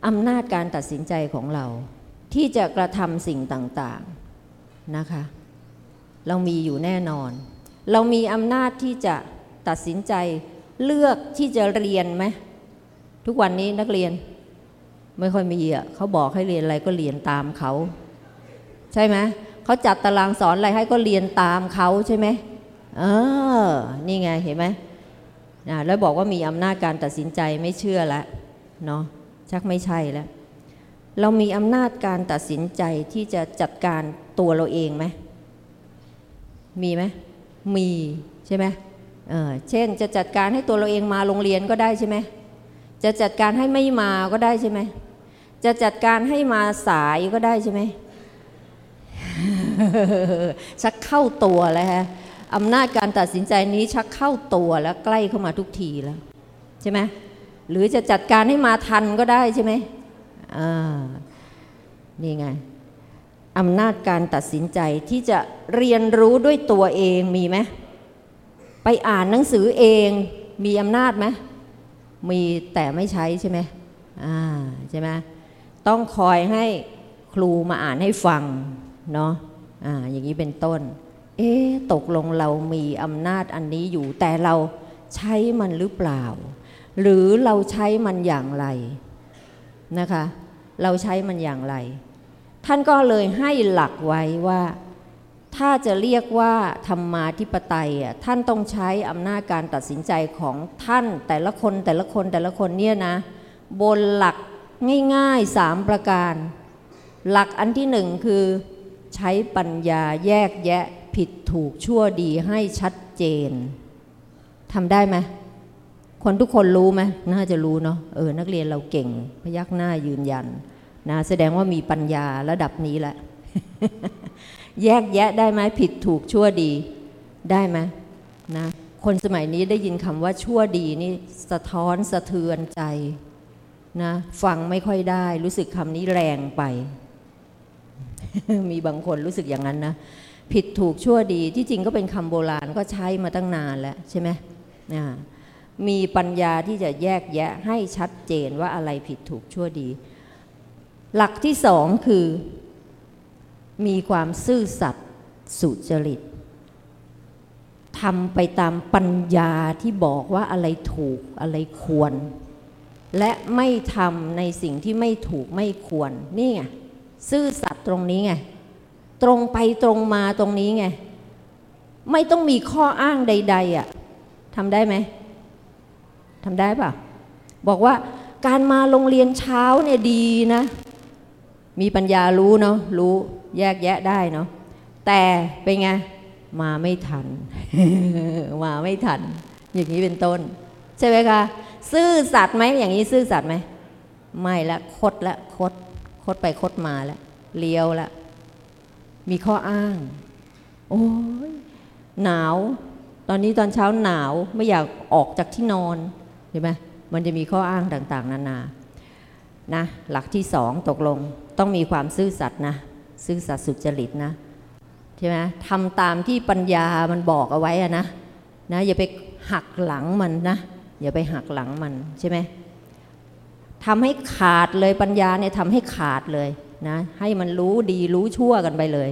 อำนาจการตัดสินใจของเรา ที่จะกระทำสิ่งต่างๆนะคะ เรามีอยู่แน่นอน เรามีอำนาจที่จะตัดสินใจเลือกที่จะเรียนไหมทุกวันนี้นักเรียน ไม่ค่อยมีอะเขาบอกให้เรียนอะไรก็เรียนตามเขา ใช่ไหมเขาจัดตารางสอนอะไรให้ก็เรียนตามเขาใช่ไหม เออ นี่ไงเห็นไหมนะแล้วบอกว่ามีอำนาจการตัดสินใจไม่เชื่อแล้วเนาะชักไม่ใช่แล้ว เรามีอำนาจการตัดสินใจที่จะจัดการตัวเราเองไหมมีไหมมีใช่ไหมเออเช่นจะจัดการให้ตัวเราเองมาโรงเรียนก็ได้ใช่ไหมจะจัดการให้ไม่มาก็ได้ใช่ไหมจะจัดการให้มาสายก็ได้ใช่ไหมชักเข้าตัวแล้วฮะ อำนาจการตัดสินใจนี้ชักเข้าตัวแล้วใกล้เข้ามาทุกทีแล้ว ใช่ไหมหรือจะจัดการให้มาทันก็ได้ใช่ไหมอ่านี่ไงอำนาจการตัดสินใจที่จะเรียนรู้ด้วยตัวเองมีไหมไปอ่านหนังสือเองมีอำนาจไหมมีแต่ไม่ใช้ใช่ไหมอ่าใช่ไหมต้องคอยให้ครูมาอ่านให้ฟังเนาะอ่าอย่างนี้เป็นต้น เอ๊ตกลงเรามีอำนาจอันนี้อยู่ แต่เราใช้มันหรือเปล่า หรือเราใช้มันอย่างไรนะคะ เราใช้มันอย่างไร ท่านก็เลยให้หลักไว้ว่า ถ้าจะเรียกว่าธรรมาธิปไตยอะท่านต้องใช้อำนาจการตัดสินใจของท่านแต่ละคนแต่ละคนแต่ละคนเนี่ยนะ บนหลักง่ายๆสามประการ หลักอันที่หนึ่งคือใช้ปัญญาแยกแยะ ผิดถูกชั่วดีให้ชัดเจนทำได้ไหมคนทุกคนรู้ไหมน่าจะรู้เนาะเออนักเรียนเราเก่ง พยักหน้ายืนยันนะแสดงว่ามีปัญญาระดับนี้แหละ แยกแยะได้ไหมผิดถูกชั่วดีได้ไหมนะคนสมัยนี้ได้ยินคำว่าชั่วดีนี่สะท้อนสะเทือนใจนะฟังไม่ค่อยได้ รู้สึกคำนี้แรงไป มีบางคนรู้สึกอย่างนั้นนะ ผิดถูกชั่วดีที่จริงก็เป็นคำโบราณก็ใช้มาตั้งนานแล้วใช่ไหมมีปัญญาที่จะแยกแยะให้ชัดเจนว่าอะไรผิดถูกชั่วดี หลักที่สองคือ มีความซื่อสัตย์สุจริตทำไปตามปัญญาที่บอกว่าอะไรถูกอะไรควร และไม่ทำในสิ่งที่ไม่ถูกไม่ควรนี่ไงซื่อสัตย์ตรงนี้ไง ตรงไปตรงมาตรงนี้ไง ไม่ต้องมีข้ออ้างใด ๆอะ่ะทำได้ไหมทำได้ปะบอกว่าการมาโรงเรียนเช้าเนี่ยดีนะ มีปัญญารู้เนาะรู้แยกแยะได้เนาะแต่เป็นไง มาไม่ทัน มาไม่ทัน อย่างนี้เป็นต้น ใช่ไหมคะซื่อสัตย์ไหมอย่างนี้ซื่อสัตย์ไหมไม่ละคดละคด คดไปคดมาล้วเลี้ยวล้ว มีข้ออ้าง โอ้ยหนาว ตอนนี้ตอนเช้าหนาวไม่อยากออกจากที่นอนเห็นไหมมันจะมีข้ออ้างต่างๆ นานานะหลักที่สองตกลงต้องมีความซื่อสัตย์นะซื่อสัตย์สุจริตนะใช่ไหมทำตามที่ปัญญามันบอกเอาไว้อะนะนะอย่าไปหักหลังมันนะอย่าไปหักหลังมันใช่ไหมทำให้ขาดเลยปัญญาเนี่ยทำให้ขาดเลย นะให้มันรู้ดีรู้ชั่วกันไปเลย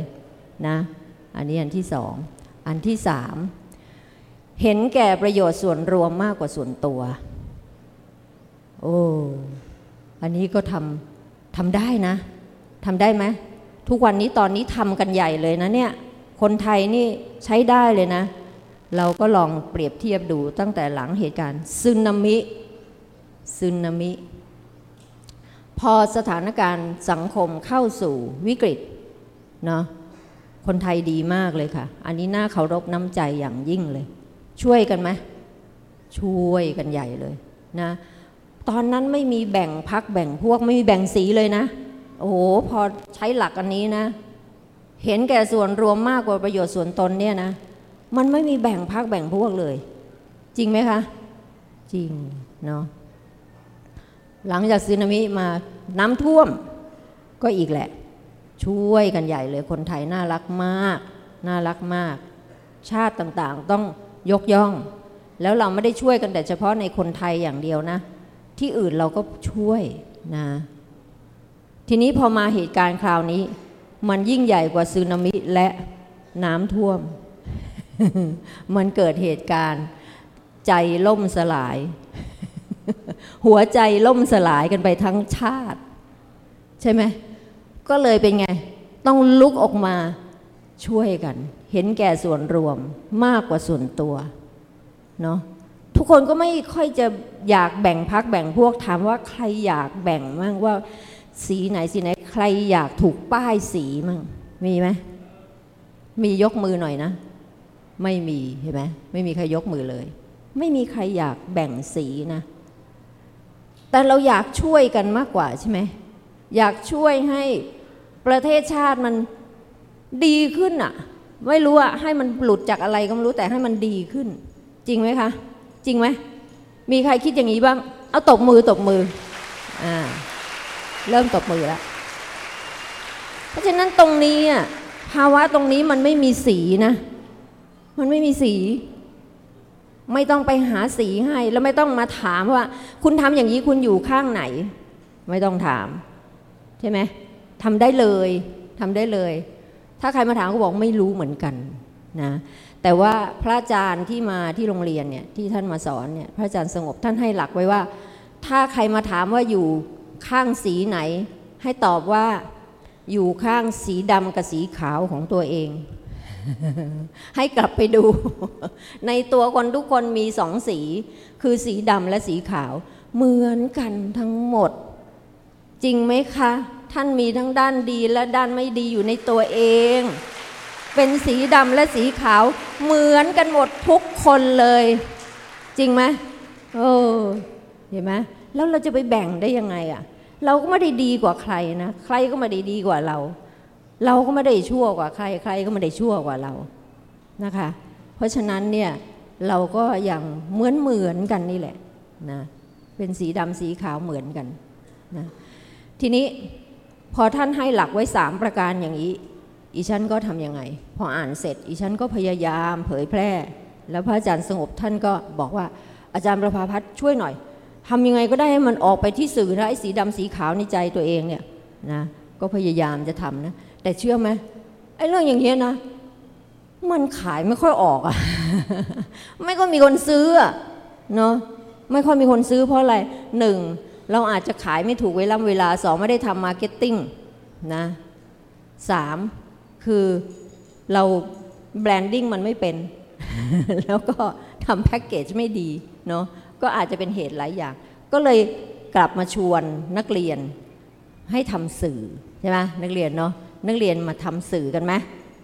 นะอันนี้อันที่สองอันที่สามเห็นแก่ประโยชน์ส่วนรวมมากกว่าส่วนตัว โอ้อันนี้ก็ทำทำได้นะทำได้ไหมทุกวันนี้ตอนนี้ทำกันใหญ่เลยนะเนี่ยคนไทยนี่ใช้ได้เลยนะ เราก็ลองเปรียบเทียบดูตั้งแต่หลังเหตุการณ์ซึนามิซึนามิ พอสถานการณ์สังคมเข้าสู่วิกฤตเนาะคนไทยดีมากเลยค่ะ อันนี้น่าเคารพน้ำใจอย่างยิ่งเลย ช่วยกันไหมช่วยกันใหญ่เลยนะตอนนั้นไม่มีแบ่งพักแบ่งพวกไม่มีแบ่งสีเลยนะ โอ้โหพอใช้หลักอันนี้นะ เห็นแก่ส่วนรวมมากกว่าประโยชน์ส่วนตนเนี่ยนะ มันไม่มีแบ่งพักแบ่งพวกเลย จริงไหมคะ จริงเนาะ หลังจากสึนามิมาน้ำท่วมก็อีกแหละ ช่วยกันใหญ่เลยคนไทยน่ารักมาก น่ารักมาก ชาติต่างๆต้องยกย่อง แล้วเราไม่ได้ช่วยกันแต่เฉพาะในคนไทยอย่างเดียวนะ ที่อื่นเราก็ช่วยนะ ทีนี้พอมาเหตุการณ์คราวนี้ มันยิ่งใหญ่กว่าสึนามิและน้ำท่วม มันเกิดเหตุการณ์ใจล่มสลาย หัวใจล่มสลายกันไปทั้งชาติ ใช่ไหม ก็เลยเป็นไง ต้องลุกออกมาช่วยกัน เห็นแก่ส่วนรวมมากกว่าส่วนตัวเนาะทุกคนก็ไม่ค่อยจะอยากแบ่งพักแบ่งพวกถามว่าใครอยากแบ่งมั่งว่าสีไหนสีไหน ใครอยากถูกป้ายสีมั่งมีไหมมียกมือหน่อยนะ ไม่มีเห็นไหมไม่มีใครยกมือเลย ไม่มีใครอยากแบ่งสีนะ แต่เราอยากช่วยกันมากกว่าใช่ไหมอยากช่วยให้ประเทศชาติมันดีขึ้นอะไม่รู้อะให้มันหลุดจากอะไรก็ไม่รู้แต่ให้มันดีขึ้น จริงไหมคะ จริงไหมมีใครคิดอย่างนี้บ้าง เอาตบมือตบมืออ่าเริ่มตบมือแล้วเพราะฉะนั้นตรงนี้อะภาวะตรงนี้มันไม่มีสีนะ มันไม่มีสี ไม่ต้องไปหาสีให้แล้วไม่ต้องมาถามว่า คุณทำอย่างนี้คุณอยู่ข้างไหน ไม่ต้องถาม ใช่ไหมทำได้เลยทำได้เลย ถ้าใครมาถามก็บอกไม่รู้เหมือนกันนะแต่ว่าพระอาจารย์ที่มาที่โรงเรียนเนี่ยที่ท่านมาสอนเนี่ยพระอาจารย์สงบท่านให้หลักไว้ว่า ถ้าใครมาถามว่าอยู่ข้างสีไหน ให้ตอบว่าอยู่ข้างสีดำกับสีขาวของตัวเอง ให้กลับไปดู ในตัวคนทุกคนมีสองสี คือสีดำและสีขาว เหมือนกันทั้งหมด จริงไหมคะ ท่านมีทั้งด้านดีและด้านไม่ดีอยู่ในตัวเอง เป็นสีดำและสีขาว เหมือนกันหมดทุกคนเลย จริงไหมเออเห็นไหมแล้วเราจะไปแบ่งได้ยังไงอะ่ะ เราก็ไม่ได้ดีกว่าใครนะ ใครก็ไม่ได้ดีกว่าเรา เราก็ไม่ได้ชั่วกว่าใครใครก็ไม่ได้ชั่วกว่าเรานะคะ เพราะฉะนั้นเนี่ยเราก็อย่างเหมือนเหมือนกันนี่แหละนะเป็นสีดำสีขาวเหมือนกันนะทีนี้พอท่านให้หลักไว้สามประการอย่างนี้ อีฉันก็ทำยังไง พออ่านเสร็จ อีฉันก็พยายามเผยแพร่ แล้วพระอาจารย์สงบท่านก็บอกว่าอาจารย์ประภาพัฒช่วยหน่อยทำยังไงก็ได้ให้มันออกไปที่สื่อนะไอ้สีดำสีขาวในใจตัวเองเนี่ยนะก็พยายามจะทำนะ แต่เชื่อไหมไอ้เรื่องอย่างเงี้ยนะ มันขายไม่ค่อยออกอะไม่ก็มีคนซื้อเนาะไม่ค่อยมีคนซื้อเพราะอะไรหนึ่งเราอาจจะขายไม่ถูกเวลาเวลาสองไม่ได้ทำ marketingนะสามคือเราแบรนดิ้งมันไม่เป็น แล้วก็ทำแพ็กเกจไม่ดีเนาะก็อาจจะเป็นเหตุหลายอย่าง ก็เลยกลับมาชวนนักเรียนให้ทำสื่อใช่ไหมนักเรียนเนาะ นักเรียนมาทำสื่อกันไหม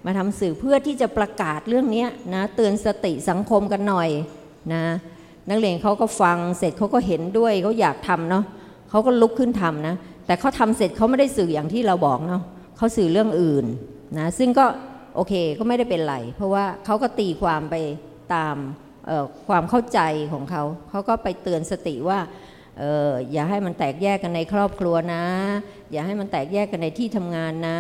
มาทำสื่อเพื่อที่จะประกาศเรื่องนี้นะเตือนสติสังคมกันหน่อยนะนักเรียนเขาก็ฟังเสร็จเขาก็เห็นด้วยเขาอยากทำเนาะเขาก็ลุกขึ้นทำนะแต่เขาทำเสร็จเขาไม่ได้สื่ออย่างที่เราบอกเนาะเขาสื่อเรื่องอื่นนะซึ่งก็โอเคก็ไม่ได้เป็นไร เพราะว่าเขาก็ตีความไปตามความเข้าใจของเขาเขาก็ไปเตือนสติว่า เอออย่าให้มันแตกแยกกันในครอบครัวนะ อย่าให้มันแตกแยกกันในที่ทำงานนะ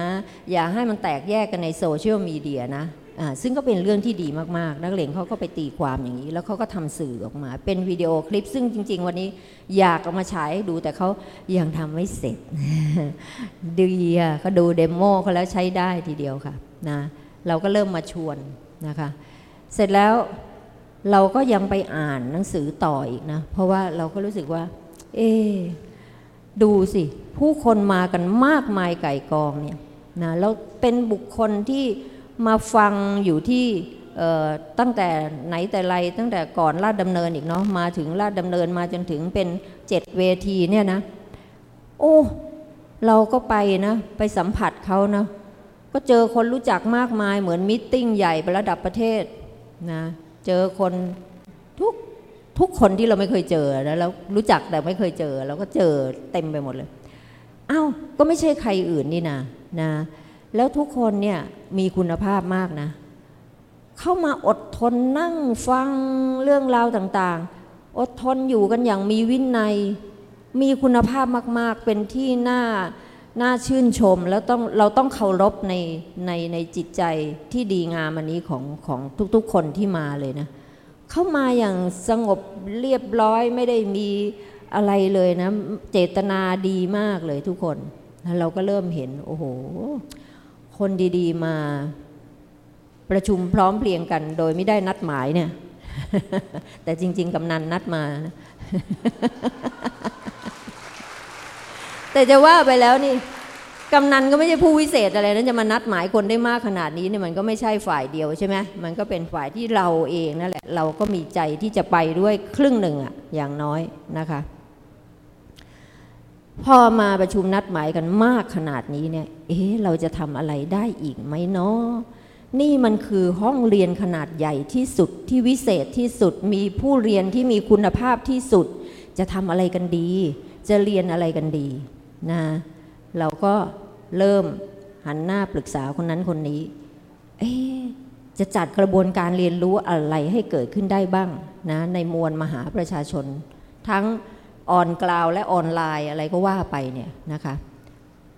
อย่าให้มันแตกแยกกันในโซเชียลมีเดียนะอ่าซึ่งก็เป็นเรื่องที่ดีมาก ๆ นักเลงเขาก็ไปตีความอย่างนี้ แล้วเขาก็ทำสื่อออกมา เป็นวิดีโอคลิป ซึ่งจริง ๆ วันนี้อยากเอามาฉายให้ดูแต่เขายังทำไม่เสร็จ ดีอะเขาดูเดโมเขาแล้วใช้ได้ทีเดียวค่ะนะเราก็เริ่มมาชวนนะคะ เสร็จแล้วเราก็ยังไปอ่านหนังสือต่ออีกนะ เพราะว่าเราก็รู้สึกว่า เอ๊ดูสิ ผู้คนมากันมากมายไก่กองเนี่ยนะแล้วเป็นบุคคลที่มาฟังอยู่ที่ตั้งแต่ไหนแต่ไรตั้งแต่ก่อนลาดดำเนินอีกเนาะมาถึงลาดดำเนินมาจนถึงเป็นเจ็ดเวทีเนี่ยนะ โอ้เราก็ไปนะ ไปสัมผัสเขานะก็เจอคนรู้จักมากมายเหมือนมิทติ้งใหญ่ไประดับประเทศนะเจอคนทุก ทุกคนที่เราไม่เคยเจอแล้วเรารู้จักแต่ไม่เคยเจอเราก็เจอเต็มไปหมดเลยอ้าวก็ไม่ใช่ใครอื่นนี่นะนะ แล้วทุกคนเนี่ยมีคุณภาพมากนะ เข้ามาอดทนนั่งฟังเรื่องราวต่างๆ อดทนอยู่กันอย่างมีวินัย มีคุณภาพมาก ๆ เป็นที่น่าน่าชื่นชมแล้วต้องเราต้องเคารพในในในจิตใจที่ดีงามอันนี้ของของทุกๆ คนที่มาเลยนะ เข้ามาอย่างสงบเรียบร้อยไม่ได้มีอะไรเลยนะ เจตนาดีมากเลยทุกคนแล้วเราก็เริ่มเห็น โอ้โห คนดีๆมา ประชุมพร้อมเพรียงกัน โดยไม่ได้นัดหมายเนี่ย แต่จริง ๆกำนันนัดมา แต่จะว่าไปแล้วนี่ กำนันก็ไม่ใช่ผู้วิเศษอะไรนั้นจะมานัดหมายคนได้มากขนาดนี้เนี่ยมันก็ไม่ใช่ฝ่ายเดียวใช่ไหมมันก็เป็นฝ่ายที่เราเองนั่นแหละเราก็มีใจที่จะไปด้วยครึ่งหนึ่งอะอย่างน้อยนะคะ พอมาประชุมนัดหมายกันมากขนาดนี้เนี่ย เอ๊ะเราจะทำอะไรได้อีกไหมเนาะนี่มันคือห้องเรียนขนาดใหญ่ที่สุดที่วิเศษที่สุดมีผู้เรียนที่มีคุณภาพที่สุด จะทำอะไรกันดี จะเรียนอะไรกันดีนะ เราก็เริ่มหันหน้าปรึกษาคนนั้นคนนี้ เอ๊จะจัดกระบวนการเรียนรู้อะไรให้เกิดขึ้นได้บ้างนะในมวลมหาประชาชน ทั้งออนกลาวและออนไลน์อะไรก็ว่าไปเนี่ยนะคะ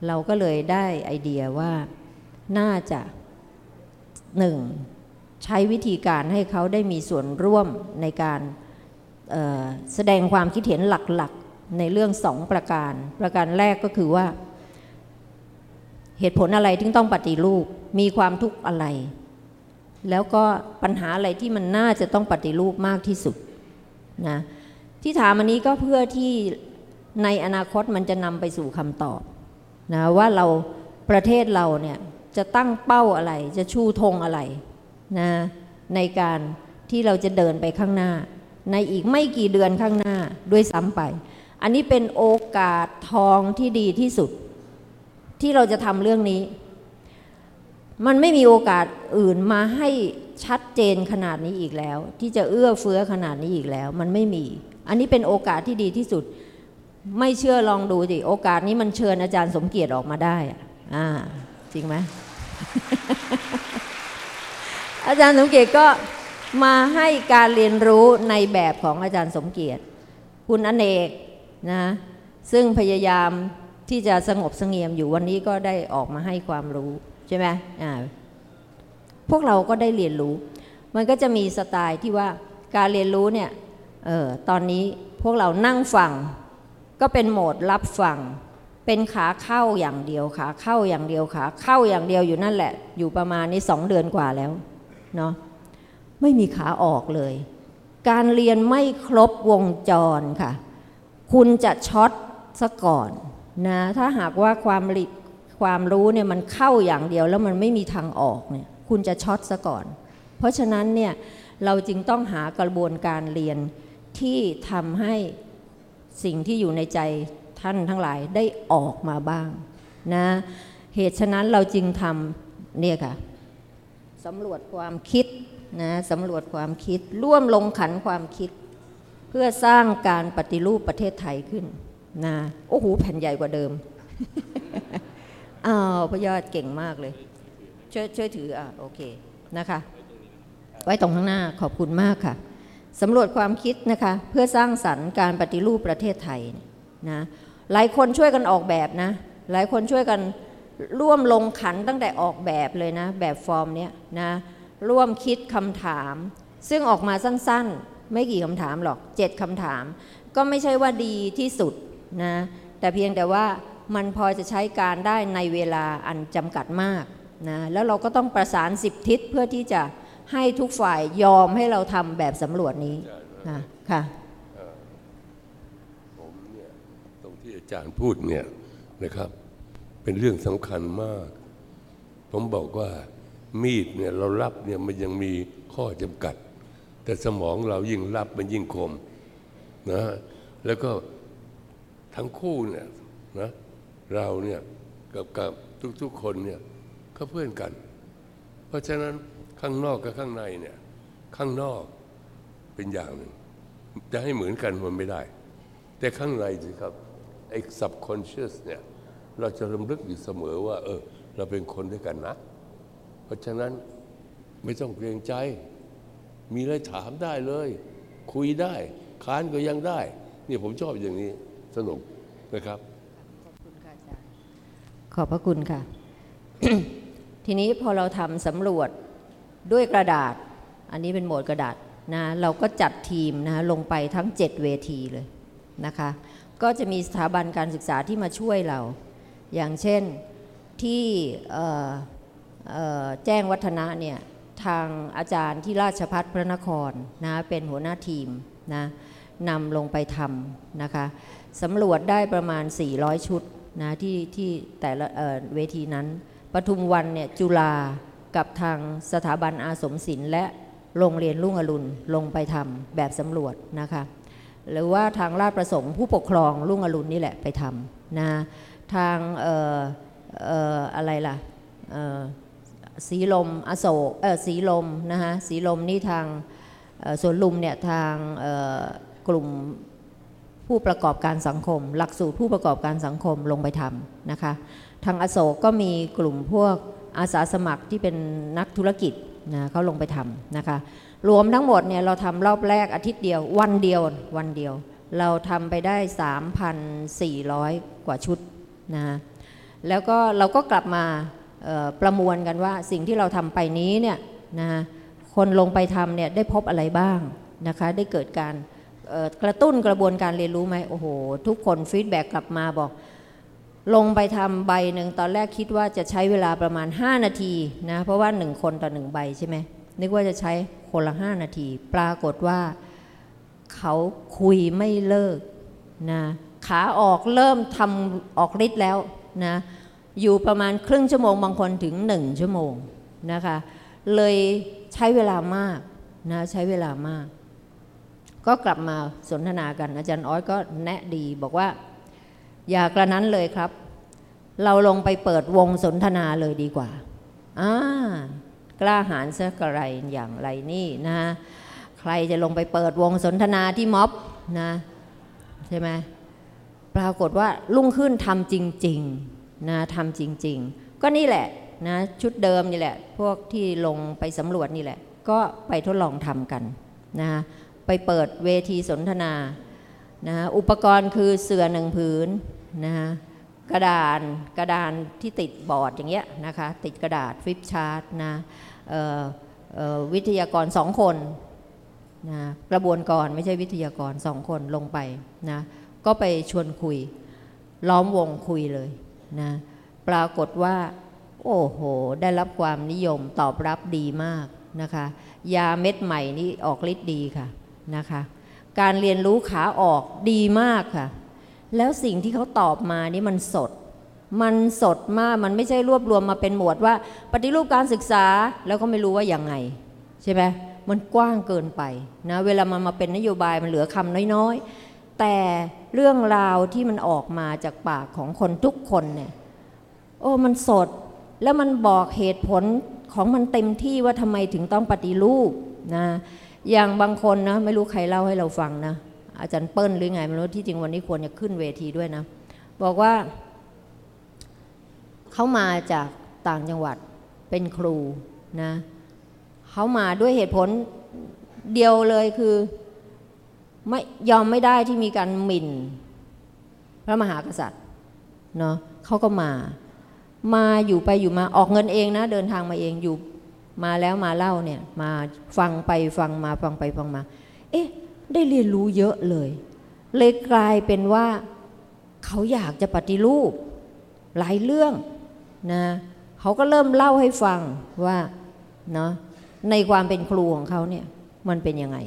เราก็เลยได้ไอเดียว่าน่าจะหนึ่งใช้วิธีการให้เขาได้มีส่วนร่วมในการแสดงความคิดเห็นหลักๆ ในเรื่องสองประการ ประการแรกก็คือว่า เหตุผลอะไรที่ต้องปฏิรูป มีความทุกข์อะไร แล้วก็ปัญหาอะไรที่มันน่าจะต้องปฏิรูปมากที่สุดนะที่ถามอันนี้ก็เพื่อที่ในอนาคตมันจะนำไปสู่คำตอบนะว่าเราประเทศเราเนี่ยจะตั้งเป้าอะไร จะชูธงอะไรนะในการที่เราจะเดินไปข้างหน้า ในอีกไม่กี่เดือนข้างหน้าด้วยซ้ำไป อันนี้เป็นโอกาสทองที่ดีที่สุด ที่เราจะทำเรื่องนี้ มันไม่มีโอกาสอื่นมาให้ชัดเจนขนาดนี้อีกแล้ว ที่จะเอื้อเฟื้อขนาดนี้อีกแล้ว มันไม่มี อันนี้เป็นโอกาสที่ดีที่สุด ไม่เชื่อลองดูสิโอกาสนี้มันเชิญอาจารย์สมเกียรติออกมาได้อะอ่าจริงไหมอาจารย์สมเกียรติก็มาให้การเรียนรู้ในแบบของอาจารย์สมเกียรติ คุณอเนกนะซึ่งพยายาม ที่จะสงบสงี่ยมอยู่วันนี้ก็ได้ออกมาให้ความรู้ใช่ไหมอ่าพวกเราก็ได้เรียนรู้ มันก็จะมีสไตล์ที่ว่าการเรียนรู้เนี่ยเออตอนนี้พวกเรานั่งฟัง ก็เป็นโหมดรับฟัง เป็นขาเข้าอย่างเดียวขาเข้าอย่างเดียวขาเข้าอย่างเดียวอยู่นั่นแหละ อยู่ประมาณนี้สองเดือนกว่าแล้วเนาะไม่มีขาออกเลย การเรียนไม่ครบวงจรค่ะ คุณจะช็อตซะก่อน นะถ้าหากว่าความริความรู้เนี่ยมันเข้าอย่างเดียวแล้วมันไม่มีทางออกเนี่ยคุณจะช็อตซะก่อน เพราะฉะนั้นเนี่ยเราจึงต้องหากระบวนการเรียนที่ทำให้สิ่งที่อยู่ในใจท่านทั้งหลายได้ออกมาบ้างนะเหตุฉะนั้นเราจึงทำเนี่ยค่ะสำรวจความคิดนะสำรวจความคิดร่วมลงขันความคิด เพื่อสร้างการปฏิรูปประเทศไทยขึ้น นะโอ้โหแผ่นใหญ่กว่าเดิมอ้าวพยอดเก่งมากเลย ช่วยช่วยถืออะโอเคนะคะ ไว้ตรงข้างหน้าขอบคุณมากค่ะสำรวจความคิดนะคะเพื่อสร้างสรรค์การปฏิรูปประเทศไทยนะหลายคนช่วยกันออกแบบนะ หลายคนช่วยกันร่วมลงขันตั้งแต่ออกแบบเลยนะ แบบฟอร์มเนี้ยนะร่วมคิดคำถาม ซึ่งออกมาสั้นๆ ไม่กี่คำถามหรอกเจ็ดคำถาม ก็ไม่ใช่ว่าดีที่สุด นะแต่เพียงแต่ว่ามันพอจะใช้การได้ในเวลาอันจำกัดมากนะแล้วเราก็ต้องประสานสิบทิศเพื่อที่จะให้ทุกฝ่ายยอมให้เราทำแบบสำรวจนี้ค่ะค่ะผมเนี่ยตรงที่อาจารย์พูดเนี่ยนะครับ เป็นเรื่องสำคัญมาก ผมบอกว่ามีดเนี่ยเรารับเนี่ยมันยังมีข้อจำกัด แต่สมองเรายิ่งรับมันยิ่งคมนะแล้วก็ ทั้งคู่เนี่ยนะเราเนี่ยกับกับทุกๆคนเนี่ยก็เพื่อนกัน เพราะฉะนั้นข้างนอกกับข้างในเนี่ยข้างนอกเป็นอย่างหนึ่ง จะให้เหมือนกันมันไม่ได้ แต่ข้างในสิครับไอ้ subconscious เนี่ยเราจะรำลึกอยู่เสมอว่า เออ เราเป็นคนด้วยกันนะ เพราะฉะนั้นไม่ต้องเกรงใจ มีอะไรถามได้เลย คุยได้ ค้านก็ยังได้ นี่ผมชอบอย่างนี้ สนุกนะครับขอบพระคุณค่ะ ทีนี้พอเราทำสำรวจด้วยกระดาษ อันนี้เป็นโหมดกระดาษนะเราก็จัดทีมนะลงไปทั้ง 7 เวทีเลยนะคะ ก็จะมีสถาบันการศึกษาที่มาช่วยเรา อย่างเช่นที่แจ้งวัฒนะเนี่ยทางอาจารย์ที่ราชพัฒพระนครนะเป็นหัวหน้าทีมนะนำลงไปทำนะคะ สำรวจได้ประมาณ 400 ชุดนะที่ที่แต่ละเเวทีนั้นปทุมวันเนี่ยจุฬากับทางสถาบันอาสมศิลป์และโรงเรียนรุ่งอรุณลงไปทำแบบสำรวจนะคะหรือว่าทางราชประสงค์ผู้ปกครองรุ่งอรุณนี่แหละไปทำนะทางเอ่อเอ่ออะไรล่ะสีลมอโศกเออสีลมนะคะสีลมนี่ทางสวนลุมเนี่ยทางกลุ่ม ผู้ประกอบการสังคม หลักสูตรผู้ประกอบการสังคมลงไปทำนะคะ ทางอโศกก็มีกลุ่มพวกอาสาสมัครที่เป็นนักธุรกิจนะเขาลงไปทำนะคะ รวมทั้งหมดเนี่ยเราทำรอบแรกอาทิตย์เดียว วันเดียววันเดียว เราทำไปได้ 3,400 กว่าชุดนะแล้วก็เราก็กลับมาประมวลกันว่าสิ่งที่เราทำไปนี้เนี่ยนะคนลงไปทำเนี่ยได้พบอะไรบ้างนะคะ ได้เกิดการ กระตุ้นกระบวนการเรียนรู้ไหมโอ้โห ทุกคน feedback กลับมาบอก ลงไปทำใบหนึ่งตอนแรกคิดว่าจะใช้เวลาประมาณ 5 นาทีนะเพราะว่า 1 คนต่อ 1 ใบใช่ไหมนึกว่าจะใช้คนละ 5 นาที ปรากฏว่าเขาคุยไม่เลิกนะขาออกเริ่มทำออกฤทธิ์แล้วนะอยู่ประมาณครึ่งชั่วโมงบางคนถึง 1 ชั่วโมงนะคะเลยใช้เวลามากนะใช้เวลามาก ก็กลับมาสนทนากัน อาจารย์อ้อสก็แนะดีบอกว่า อย่ากระนั้นเลยครับ เราลงไปเปิดวงสนทนาเลยดีกว่าอ่ากล้าหาญสักอะไรอย่างไรนี่นะ ใครจะลงไปเปิดวงสนทนาที่ม็อบนะใช่ไหมปรากฏว่าลุ่งขึ้นทำจริงๆนะทำจริง ๆ ก็นี่แหละนะชุดเดิมนี่แหละ พวกที่ลงไปสำรวจนี่แหละ ก็ไปทดลองทำกันนะ ไปเปิดเวทีสนทนานะอุปกรณ์คือเสื่อหนึ่งผืนนะฮะกระดานกระดานที่ติดบอร์ดอย่างเงี้ยนะคะติดกระดาษฟลิปชาร์ตนะวิทยากรสองคนนะกระบวนกรไม่ใช่วิทยากรสองคนลงไปนะก็ไปชวนคุย ล้อมวงคุยเลยนะปรากฏว่า โอ้โห ได้รับความนิยมตอบรับดีมากนะคะ ยาเม็ดใหม่นี้ออกฤทธิ์ดีค่ะ นะคะ การเรียนรู้ขาออกดีมากค่ะ แล้วสิ่งที่เขาตอบมานี่มันสด มันสดมาก มันไม่ใช่รวบรวมมาเป็นหมวดว่า ปฏิรูปการศึกษาแล้วก็ไม่รู้ว่าอยังไง ใช่ไหมมันกว้างเกินไปนะเวลามันมาเป็นนโยบายมันเหลือคำน้อยๆ แต่เรื่องราวที่มันออกมาจากปากของคนทุกคนเนี่ยโอ้มันสดแล้วมันบอกเหตุผลของมันเต็มที่ว่าทำไมถึงต้องปฏิรูปนะ อย่างบางคนนะไม่รู้ใครเล่าให้เราฟังนะอาจารย์เปิ้ลหรือไงไม่รู้ที่จริงวันนี้ควรจะขึ้นเวทีด้วยนะ บอกว่าเขามาจากต่างจังหวัดเป็นครูนะเขามาด้วยเหตุผลเดียวเลยคือไม่ยอมไม่ได้ที่มีการหมิ่น พระมหากษัตริย์เนาะเขาก็มา มาอยู่ไปอยู่มาออกเงินเองนะ เดินทางมาเองอยู่ มาแล้วมาเล่าเนี่ยมาฟังไปฟังมาฟังไปฟังมา เอ๊ะ ได้เรียนรู้เยอะเลย เลยกลายเป็นว่าเขาอยากจะปฏิรูป หลายเรื่องนะเขาก็เริ่มเล่าให้ฟังว่าเนาะในความเป็นครูของเขาเนี่ยมันเป็นยังไง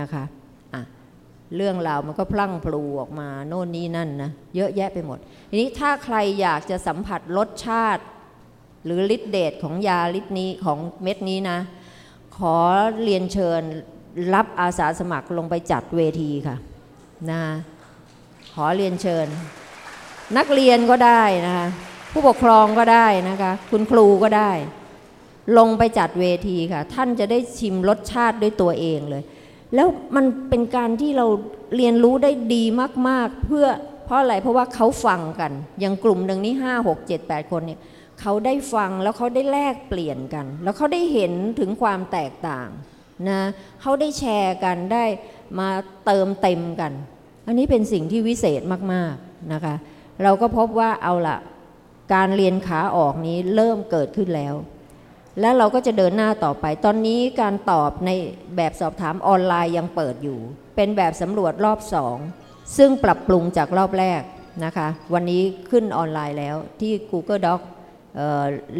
นะคะอะเรื่องราวมันก็พลั่งพลูออกมาโน่นนี่นั่นนะเยอะแยะไปหมด ทีนี้ถ้าใครอยากจะสัมผัสรสชาติ หรือฤทธิเดชของยาฤทธิ์นี้ของเม็ดนี้นะ ขอเรียนเชิญรับอาสาสมัครลงไปจัดเวทีค่ะนะขอเรียนเชิญ นักเรียนก็ได้นะคะผู้ปกครองก็ได้นะคะ คุณครูก็ได้ ลงไปจัดเวทีค่ะ ท่านจะได้ชิมรสชาติด้วยตัวเองเลย แล้วมันเป็นการที่เราเรียนรู้ได้ดีมาก ๆ เพื่อเพราะอะไรเพราะว่าเขาฟังกัน อย่างกลุ่มหนึ่งนี่ห้าหกเจ็ดแปดคนเนี่ย เขาได้ฟังแล้วเขาได้แลกเปลี่ยนกัน แล้วเขาได้เห็นถึงความแตกต่างนะเขาได้แชร์กันได้มาเติมเต็มกัน อันนี้เป็นสิ่งที่วิเศษมากๆนะคะเราก็พบว่าเอาละการเรียนขาออกนี้เริ่มเกิดขึ้นแล้ว และเราก็จะเดินหน้าต่อไป ตอนนี้การตอบในแบบสอบถามออนไลน์ยังเปิดอยู่ เป็นแบบสำรวจรอบสองซึ่งปรับปรุงจากรอบแรกนะคะ วันนี้ขึ้นออนไลน์แล้วที่ Google Doc เอ่อ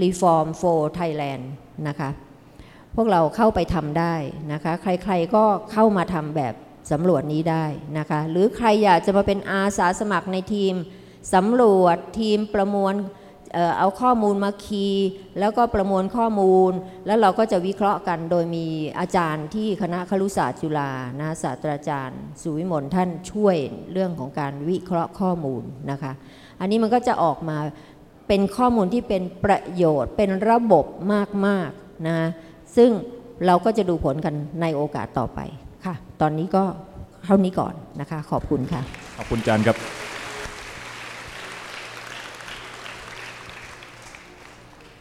Reform for Thailand นะคะพวกเราเข้าไปทำได้นะคะ ใครๆก็เข้ามาทำแบบสำรวจนี้ได้นะคะ หรือใครอยากจะมาเป็นอาสาสมัครในทีมสำรวจทีมประมวลเอ่อเอาข้อมูลมาคีย์แล้วก็ประมวลข้อมูล แล้วเราก็จะวิเคราะห์กันโดยมีอาจารย์ที่คณะครุศาสตร์จุฬานะศาสตราจารย์ สุวิมลท่านช่วยเรื่องของการวิเคราะห์ข้อมูลนะคะ อันนี้มันก็จะออกมา เป็นข้อมูลที่เป็นประโยชน์เป็นระบบมากๆนะซึ่งเราก็จะดูผลกันในโอกาสต่อไปค่ะ ตอนนี้ก็เท่านี้ก่อนนะคะ ขอบคุณค่ะ ขอบคุณอาจารย์ครับ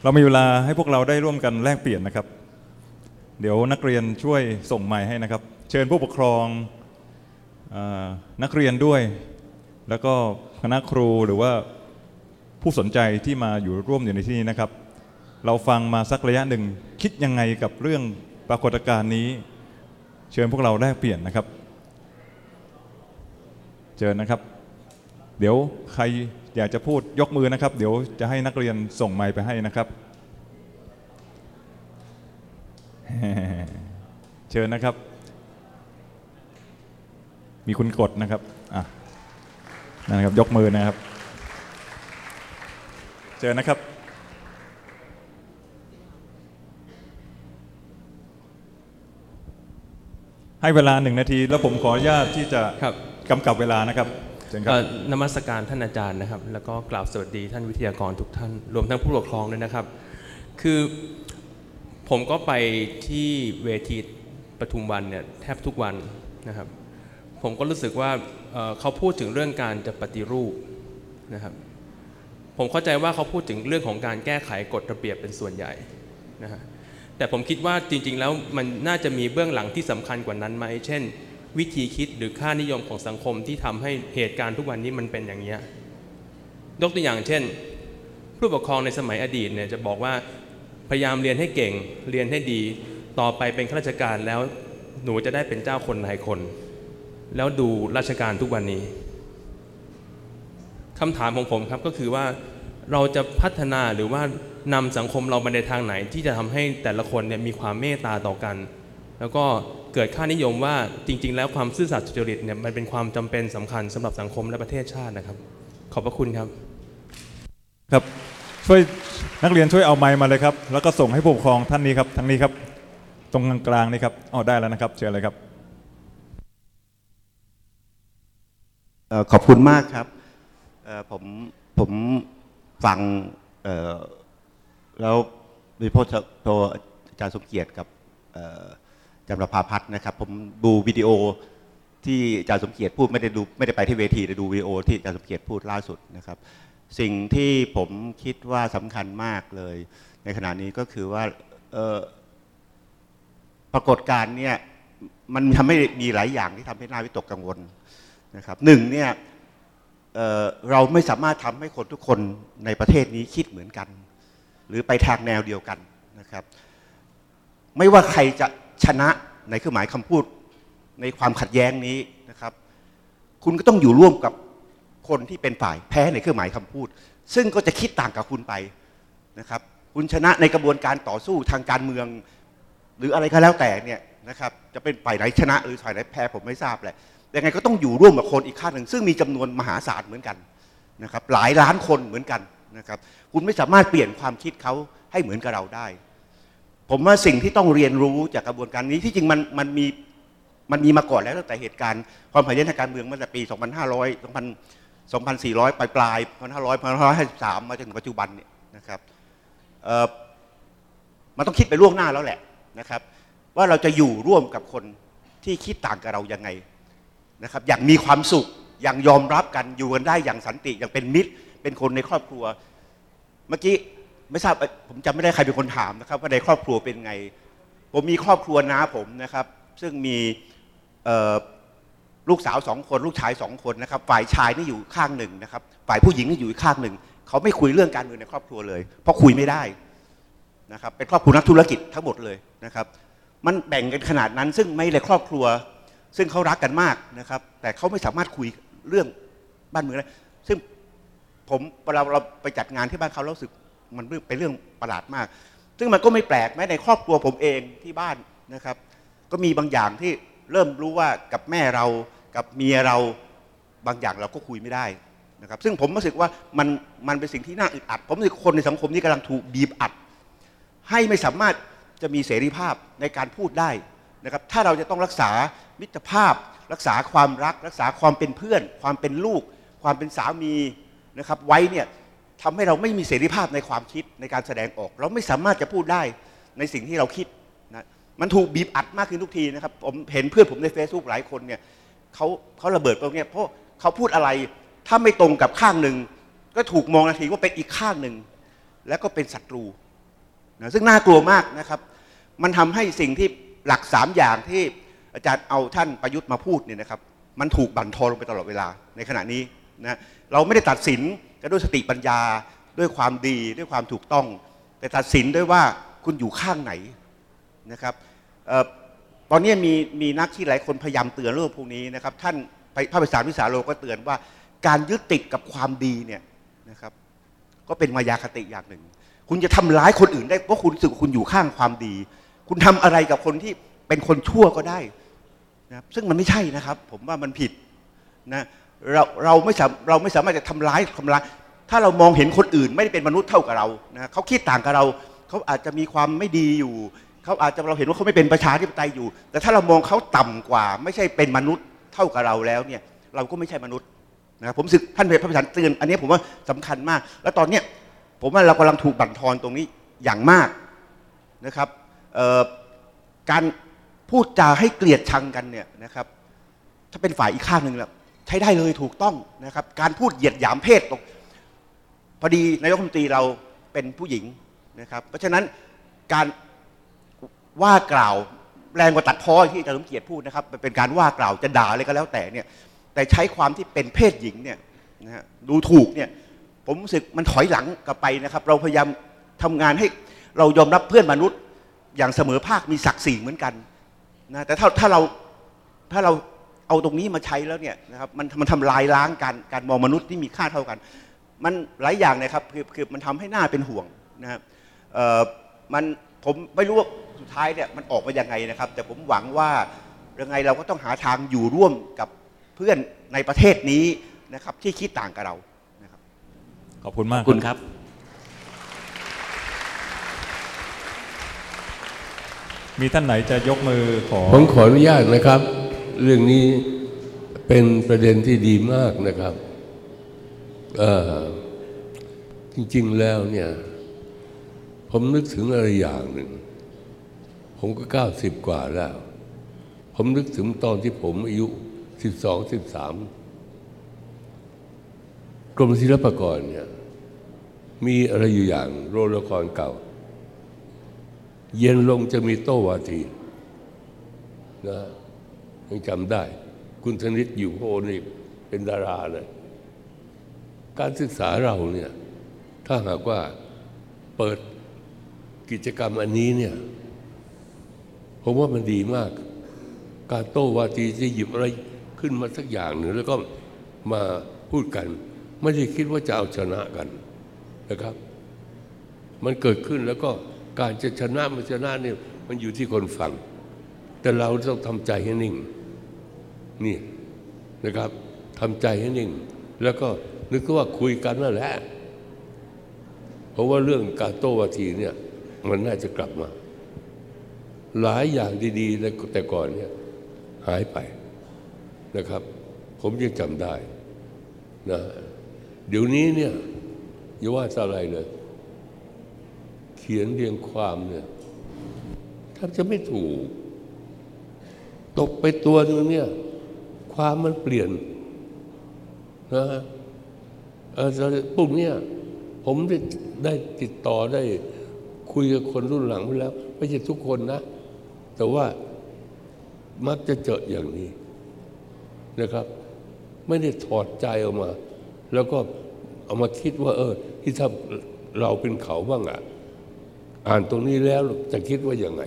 เรามีเวลาให้พวกเราได้ร่วมกันแลกเปลี่ยนนะครับ เดี๋ยวนักเรียนช่วยส่งไมค์ให้นะครับ เชิญผู้ปกครองอนักเรียนด้วย แล้วก็คณะครูหรือว่า ผู้สนใจที่มาอยู่ร่วมอยู่ในที่นี้นะครับ เราฟังมาสักระยะหนึ่งคิดยังไงกับเรื่องปรากฏการณ์นี้ เชิญพวกเราแลกเปลี่ยนนะครับเชิญนะครับ เดี๋ยวใครอยากจะพูดยกมือนะครับ เดี๋ยวจะให้นักเรียนส่งไมค์ไปให้นะครับ เชิญนะครับ มีคุณกดนะครับอะนั่นนะครับ ยกมือนะครับ เชิญนะครับให้เวลาหนึ่งนาที แล้วผมขออนุญาตที่จะครับกำกับเวลานะครับเชิญครับเอ่อนมัสการท่านอาจารย์นะครับ แล้วก็กล่าวสวัสดีท่านวิทยากรทุกท่าน รวมทั้งผู้ปกครองด้วยนะครับ คือผมก็ไปที่เวทีปทุมวันเนี่ยแทบทุกวันนะครับ ผมก็รู้สึกว่าเอ่อเขาพูดถึงเรื่องการจะปฏิรูปนะครับ ผมเข้าใจว่าเขาพูดถึงเรื่องของการแก้ไขกฎระเบียบเป็นส่วนใหญ่นะฮะแต่ผมคิดว่าจริง ๆ แล้วมันน่าจะมีเบื้องหลังที่สำคัญกว่านั้นไหมเช่น วิธีคิดหรือค่านิยมของสังคมที่ทำให้เหตุการณ์ทุกวันนี้มันเป็นอย่างนี้ยยกตัวอย่างเช่น ผู้ปกครองในสมัยอดีตเนี่ยจะบอกว่าพยายามเรียนให้เก่งเรียนให้ดี ต่อไปเป็นข้าราชการแล้วหนูจะได้เป็นเจ้าคนนายคน แล้วดูราชการทุกวันนี้ คำถามของผมครับก็คือว่าเราจะพัฒนาหรือว่านำสังคมเราไปในทางไหน ที่จะทำให้แต่ละคนเนี่ยมีความเมตตาต่อกัน แล้วก็เกิดค่านิยมว่าจริง ๆ แล้วความซื่อสัตย์สุจริตเนี่ยมันเป็นความจำเป็นสำคัญสำหรับสังคมและประเทศชาตินะครับ ขอบพระคุณครับ ครับช่วยนักเรียนช่วยเอาไมค์มาเลยครับ แล้วก็ส่งให้ผู้ปกครองท่านนี้ครับทางนี้ครับ ตรงกลางๆนี่ครับอ๋อได้แล้วนะครับเชิญเลยครับเอ่อขอบคุณมากครับเอ่อ ผมผมฟังแล้วโดยเฉพาะตัวอาจารย์สมเกียรติกับจารภาพัฒน์นะครับ ผมดูวิดีโอที่อาจารย์สมเกียรติพูดไม่ได้ดูไม่ได้ไปที่เวทีแต่ดูวิดีโอที่อาจารย์สมเกียรติพูดล่าสุดนะครับ สิ่งที่ผมคิดว่าสำคัญมากเลย ในขณะนี้ก็คือว่าปรากฏการณ์เนี่ยมันทำให้มีหลายอย่างที่ทำให้น่าวิตกกังวลนะครับหนึ่งเนี่ย เเราไม่สามารถทำให้คนทุกคนในประเทศนี้คิดเหมือนกัน หรือไปทางแนวเดียวกันนะครับ ไม่ว่าใครจะชนะในเครื่องหมายคำพูดในความขัดแย้งนี้นะครับ คุณก็ต้องอยู่ร่วมกับคนที่เป็นฝ่ายแพ้ในเครื่องหมายคำพูด ซึ่งก็จะคิดต่างกับคุณไปนะครับ คุณชนะในกระบวนการต่อสู้ทางการเมือง หรืออะไรก็แล้วแต่เนี่ยนะครับ จะเป็นฝ่ายไหนชนะหรือฝ่ายไหนแพ้ผมไม่ทราบแหละ ยังไงก็ต้องอยู่ร่วมกับคนอีกข้างหนึ่ง ซึ่งมีจำนวนมหาศาลเหมือนกันนะครับหลายล้านคนเหมือนกันนะครับคุณไม่สามารถเปลี่ยนความคิดเขาให้เหมือนกับเราได้ ผมว่าสิ่งที่ต้องเรียนรู้จากกระบวนการนี้ที่จริงมันมันมีมันมีมาก่อนแล้วตั้งแต่เหตุการณ์ความขัดแย้งทางการเมืองมาตั้งแต่ปี 2500 2000 2400 ปลายปลาย1500 1553 มาจนถึงปัจจุบันเนี่ยนะครับเอ่อมันต้องคิดไปล่วงหน้าแล้วแหละนะครับ ว่าเราจะอยู่ร่วมกับคนที่คิดต่างกับเรายังไง นะครับอย่างมีความสุขอย่างยอมรับกันอยู่กันได้อย่างสันติอย่างเป็นมิตร เป็นคนในครอบครัว เมื่อกี้ไม่ทราบผมจำไม่ได้ใครเป็นคนถามนะครับ ว่าในครอบครัวเป็นไง ผมมีครอบครัวน้าผมนะครับ ซึ่งมีลูกสาวสองคนลูกชายสองคนนะครับ ฝ่ายชายนี่อยู่ข้างหนึ่งนะครับ ฝ่ายผู้หญิงนี่อยู่อีกข้างหนึ่งเขาไม่คุยเรื่องการเมืองในครอบครัวเลย เพราะคุยไม่ได้นะครับเป็นครอบครัวนักธุรกิจทั้งหมดเลยนะครับ มันแบ่งกันขนาดนั้นซึ่งไม่เลยครอบครัว ซึ่งเขารักกันมากนะครับ แต่เขาไม่สามารถคุยเรื่องบ้านเมืองได้ซึ่งผมเวลาเราไปจัดงานที่บ้านเขาเรารู้สึกมันเป็นเรื่องประหลาดมาก ซึ่งมันก็ไม่แปลกแม้ในครอบครัวผมเองที่บ้านนะครับ ก็มีบางอย่างที่เริ่มรู้ว่ากับแม่เรากับเมียเราบางอย่างเราก็คุยไม่ได้นะครับ ซึ่งผมรู้สึกว่ามันมันเป็นสิ่งที่น่าอึดอัด ผมรู้สึกคนในสังคมนี้กำลังถูกบีบอัด ให้ไม่สามารถจะมีเสรีภาพในการพูดได้ นะครับถ้าเราจะต้องรักษามิตรภาพ รักษาความรัก รักษาความเป็นเพื่อน ความเป็นลูก ความเป็นสามีนะครับไว้เนี่ยทำให้เราไม่มีเสรีภาพในความคิดในการแสดงออก เราไม่สามารถจะพูดได้ในสิ่งที่เราคิดนะมันถูกบีบอัดมากขึ้นทุกทีนะครับผมเห็นเพื่อนผมใน Facebook หลายคนเนี่ยเขาเขาระเบิดตรงเนี้ยเพราะเขาพูดอะไรถ้าไม่ตรงกับข้างหนึ่ง ก็ถูกมองนาทีว่าเป็นอีกข้างหนึ่ง แล้วก็เป็นศัตรูนะซึ่งน่ากลัวมากนะครับ มันทำให้สิ่งที่ หลักสามอย่างที่อาจารย์เอาท่านประยุทธ์มาพูดเนี่ยนะครับ มันถูกบั่นทอนลงไปตลอดเวลาในขณะนี้นะเราไม่ได้ตัดสินกันด้วยสติปัญญาด้วยความดีด้วยความถูกต้อง แต่ตัดสินด้วยว่าคุณอยู่ข้างไหนนะครับออตอนนี้มีมีนักที่หลายคนพยายามเตือนเรื่องพวกนี้นะครับ ท่านพระภิสารวิสาโลก็เตือนว่า การยึดติดกับความดีเนี่ยนะครับ ก็เป็นมายาคติอย่างหนึ่ง คุณจะทำร้ายคนอื่นได้เพราะคุณรู้สึกว่าคุณอยู่ข้างความดี คุณทำอะไรกับคนที่เป็นคนชั่วก็ได้นะซึ่งมันไม่ใช่นะครับ ผมว่ามันผิดนะเราเราไม่สามเราไม่สามารถจะทำร้ายทำร้ายถ้าเรามองเห็นคนอื่นไม่ได้เป็นมนุษย์เท่ากับเรานะเขาคิดต่างกับเรา เขาอาจจะมีความไม่ดีอยู่ เขาอาจจะเราเห็นว่าเขาไม่เป็นประชาธิปไตยอยู่ แต่ถ้าเรามองเขาต่ำกว่า ไม่ใช่เป็นมนุษย์เท่ากับเราแล้วเนี่ย เราก็ไม่ใช่มนุษย์นะครับผมรู้สึกท่านพระพิธานเตือนอันนี้ผมว่าสำคัญมาก แล้วตอนเนี้ยผมว่าเรากำลังถูกบั่นทอนตรงนี้อย่างมากนะครับ การพูดจาให้เกลียดชังกันเนี่ยนะครับ ถ้าเป็นฝ่ายอีกข้างหนึ่งแล้วใช้ได้เลยถูกต้องนะครับ การพูดเหยียดหยามเพศตรงพอดีนายกรัฐมนตรีเราเป็นผู้หญิงนะครับ เพราะฉะนั้นการว่ากล่าวแรงกว่าตัดพ้อที่อาจารย์สมเกียรติพูดนะครับเป็นการว่ากล่าวจะด่าอะไรก็แล้วแต่เนี่ยแต่ใช้ความที่เป็นเพศหญิงเนี่ยนะฮะดูถูกเนี่ยผมรู้สึกมันถอยหลังกลับไปนะครับ เราพยายามทำงานให้เรายอมรับเพื่อนมนุษย์ อย่างเสมอภาคมีศักดิ์ศรีเหมือนกันนะแต่ถ้าถ้าเราถ้าเราเอาตรงนี้มาใช้แล้วเนี่ยนะครับมันมันทำลายล้างการการมองมนุษย์ที่มีค่าเท่ากัน มันหลายอย่างนะครับคือคือมันทำให้หน้าเป็นห่วงนะครับเอ่อมันผมไม่รู้ว่าสุดท้ายเนี่ยมันออกมายังไงนะครับ แต่ผมหวังว่ายังไงเราก็ต้องหาทางอยู่ร่วมกับเพื่อนในประเทศนี้นะครับที่คิดต่างกับเราขอบคุณมากคุณครับ มีท่านไหนจะยกมือขอผมขออนุญาตนะครับ เรื่องนี้เป็นประเด็นที่ดีมากนะครับจริง ๆแล้วเนี่ย ผมนึกถึงอะไรอย่างหนึ่ง ผมก็เก้าสิบกว่าแล้ว ผมนึกถึงตอนที่ผมอายุสิบสองสิบสามกรมศิลปากรเนี่ย มีอะไรอยู่อย่างโรงละครเก่า เย็นลงจะมีโต้วาทีนะยังจำได้ คุณธนิตอยู่โฮนี่เป็นดาราเลยการศึกษาเราเนี่ยถ้าหากว่าเปิดกิจกรรมอันนี้เนี่ยผมว่ามันดีมาก การโต้วาทีจะหยิบอะไรขึ้นมาสักอย่างหนึ่งแล้วก็มาพูดกัน ไม่ได้คิดว่าจะเอาชนะกันนะครับ มันเกิดขึ้นแล้วก็ การจะชนะมันชนะเนี่ยมันอยู่ที่คนฟัง แต่เราต้องทำใจให้นิ่งนี่นะครับทำใจให้นิ่ง แล้วก็นึกว่าคุยกันนั่นแหละ เพราะว่าเรื่องการโต้วาทีเนี่ยมันน่าจะกลับมา หลายอย่างดีๆแต่ก่อนเนี่ยหายไปนะครับ ผมยังจำได้นะเดี๋ยวนี้เนี่ยอย่าว่าอะไรเลย ขียนเรียงความเนี่ยแทบจะไม่ถูก ตกไปตัวนึงเนี่ย ความมันเปลี่ยนนะเออพวกเนี้ยผมได้ได้ติดต่อได้คุยกับคนรุ่นหลังไปแล้ว ไม่ใช่ทุกคนนะ แต่ว่ามักจะเจออย่างนี้นะครับ ไม่ได้ถอดใจออกมา แล้วก็เอามาคิดว่า เออ ที่ถ้าเราเป็นเขาบ้างอะ อ่านตรงนี้แล้วจะคิดว่าอยังไง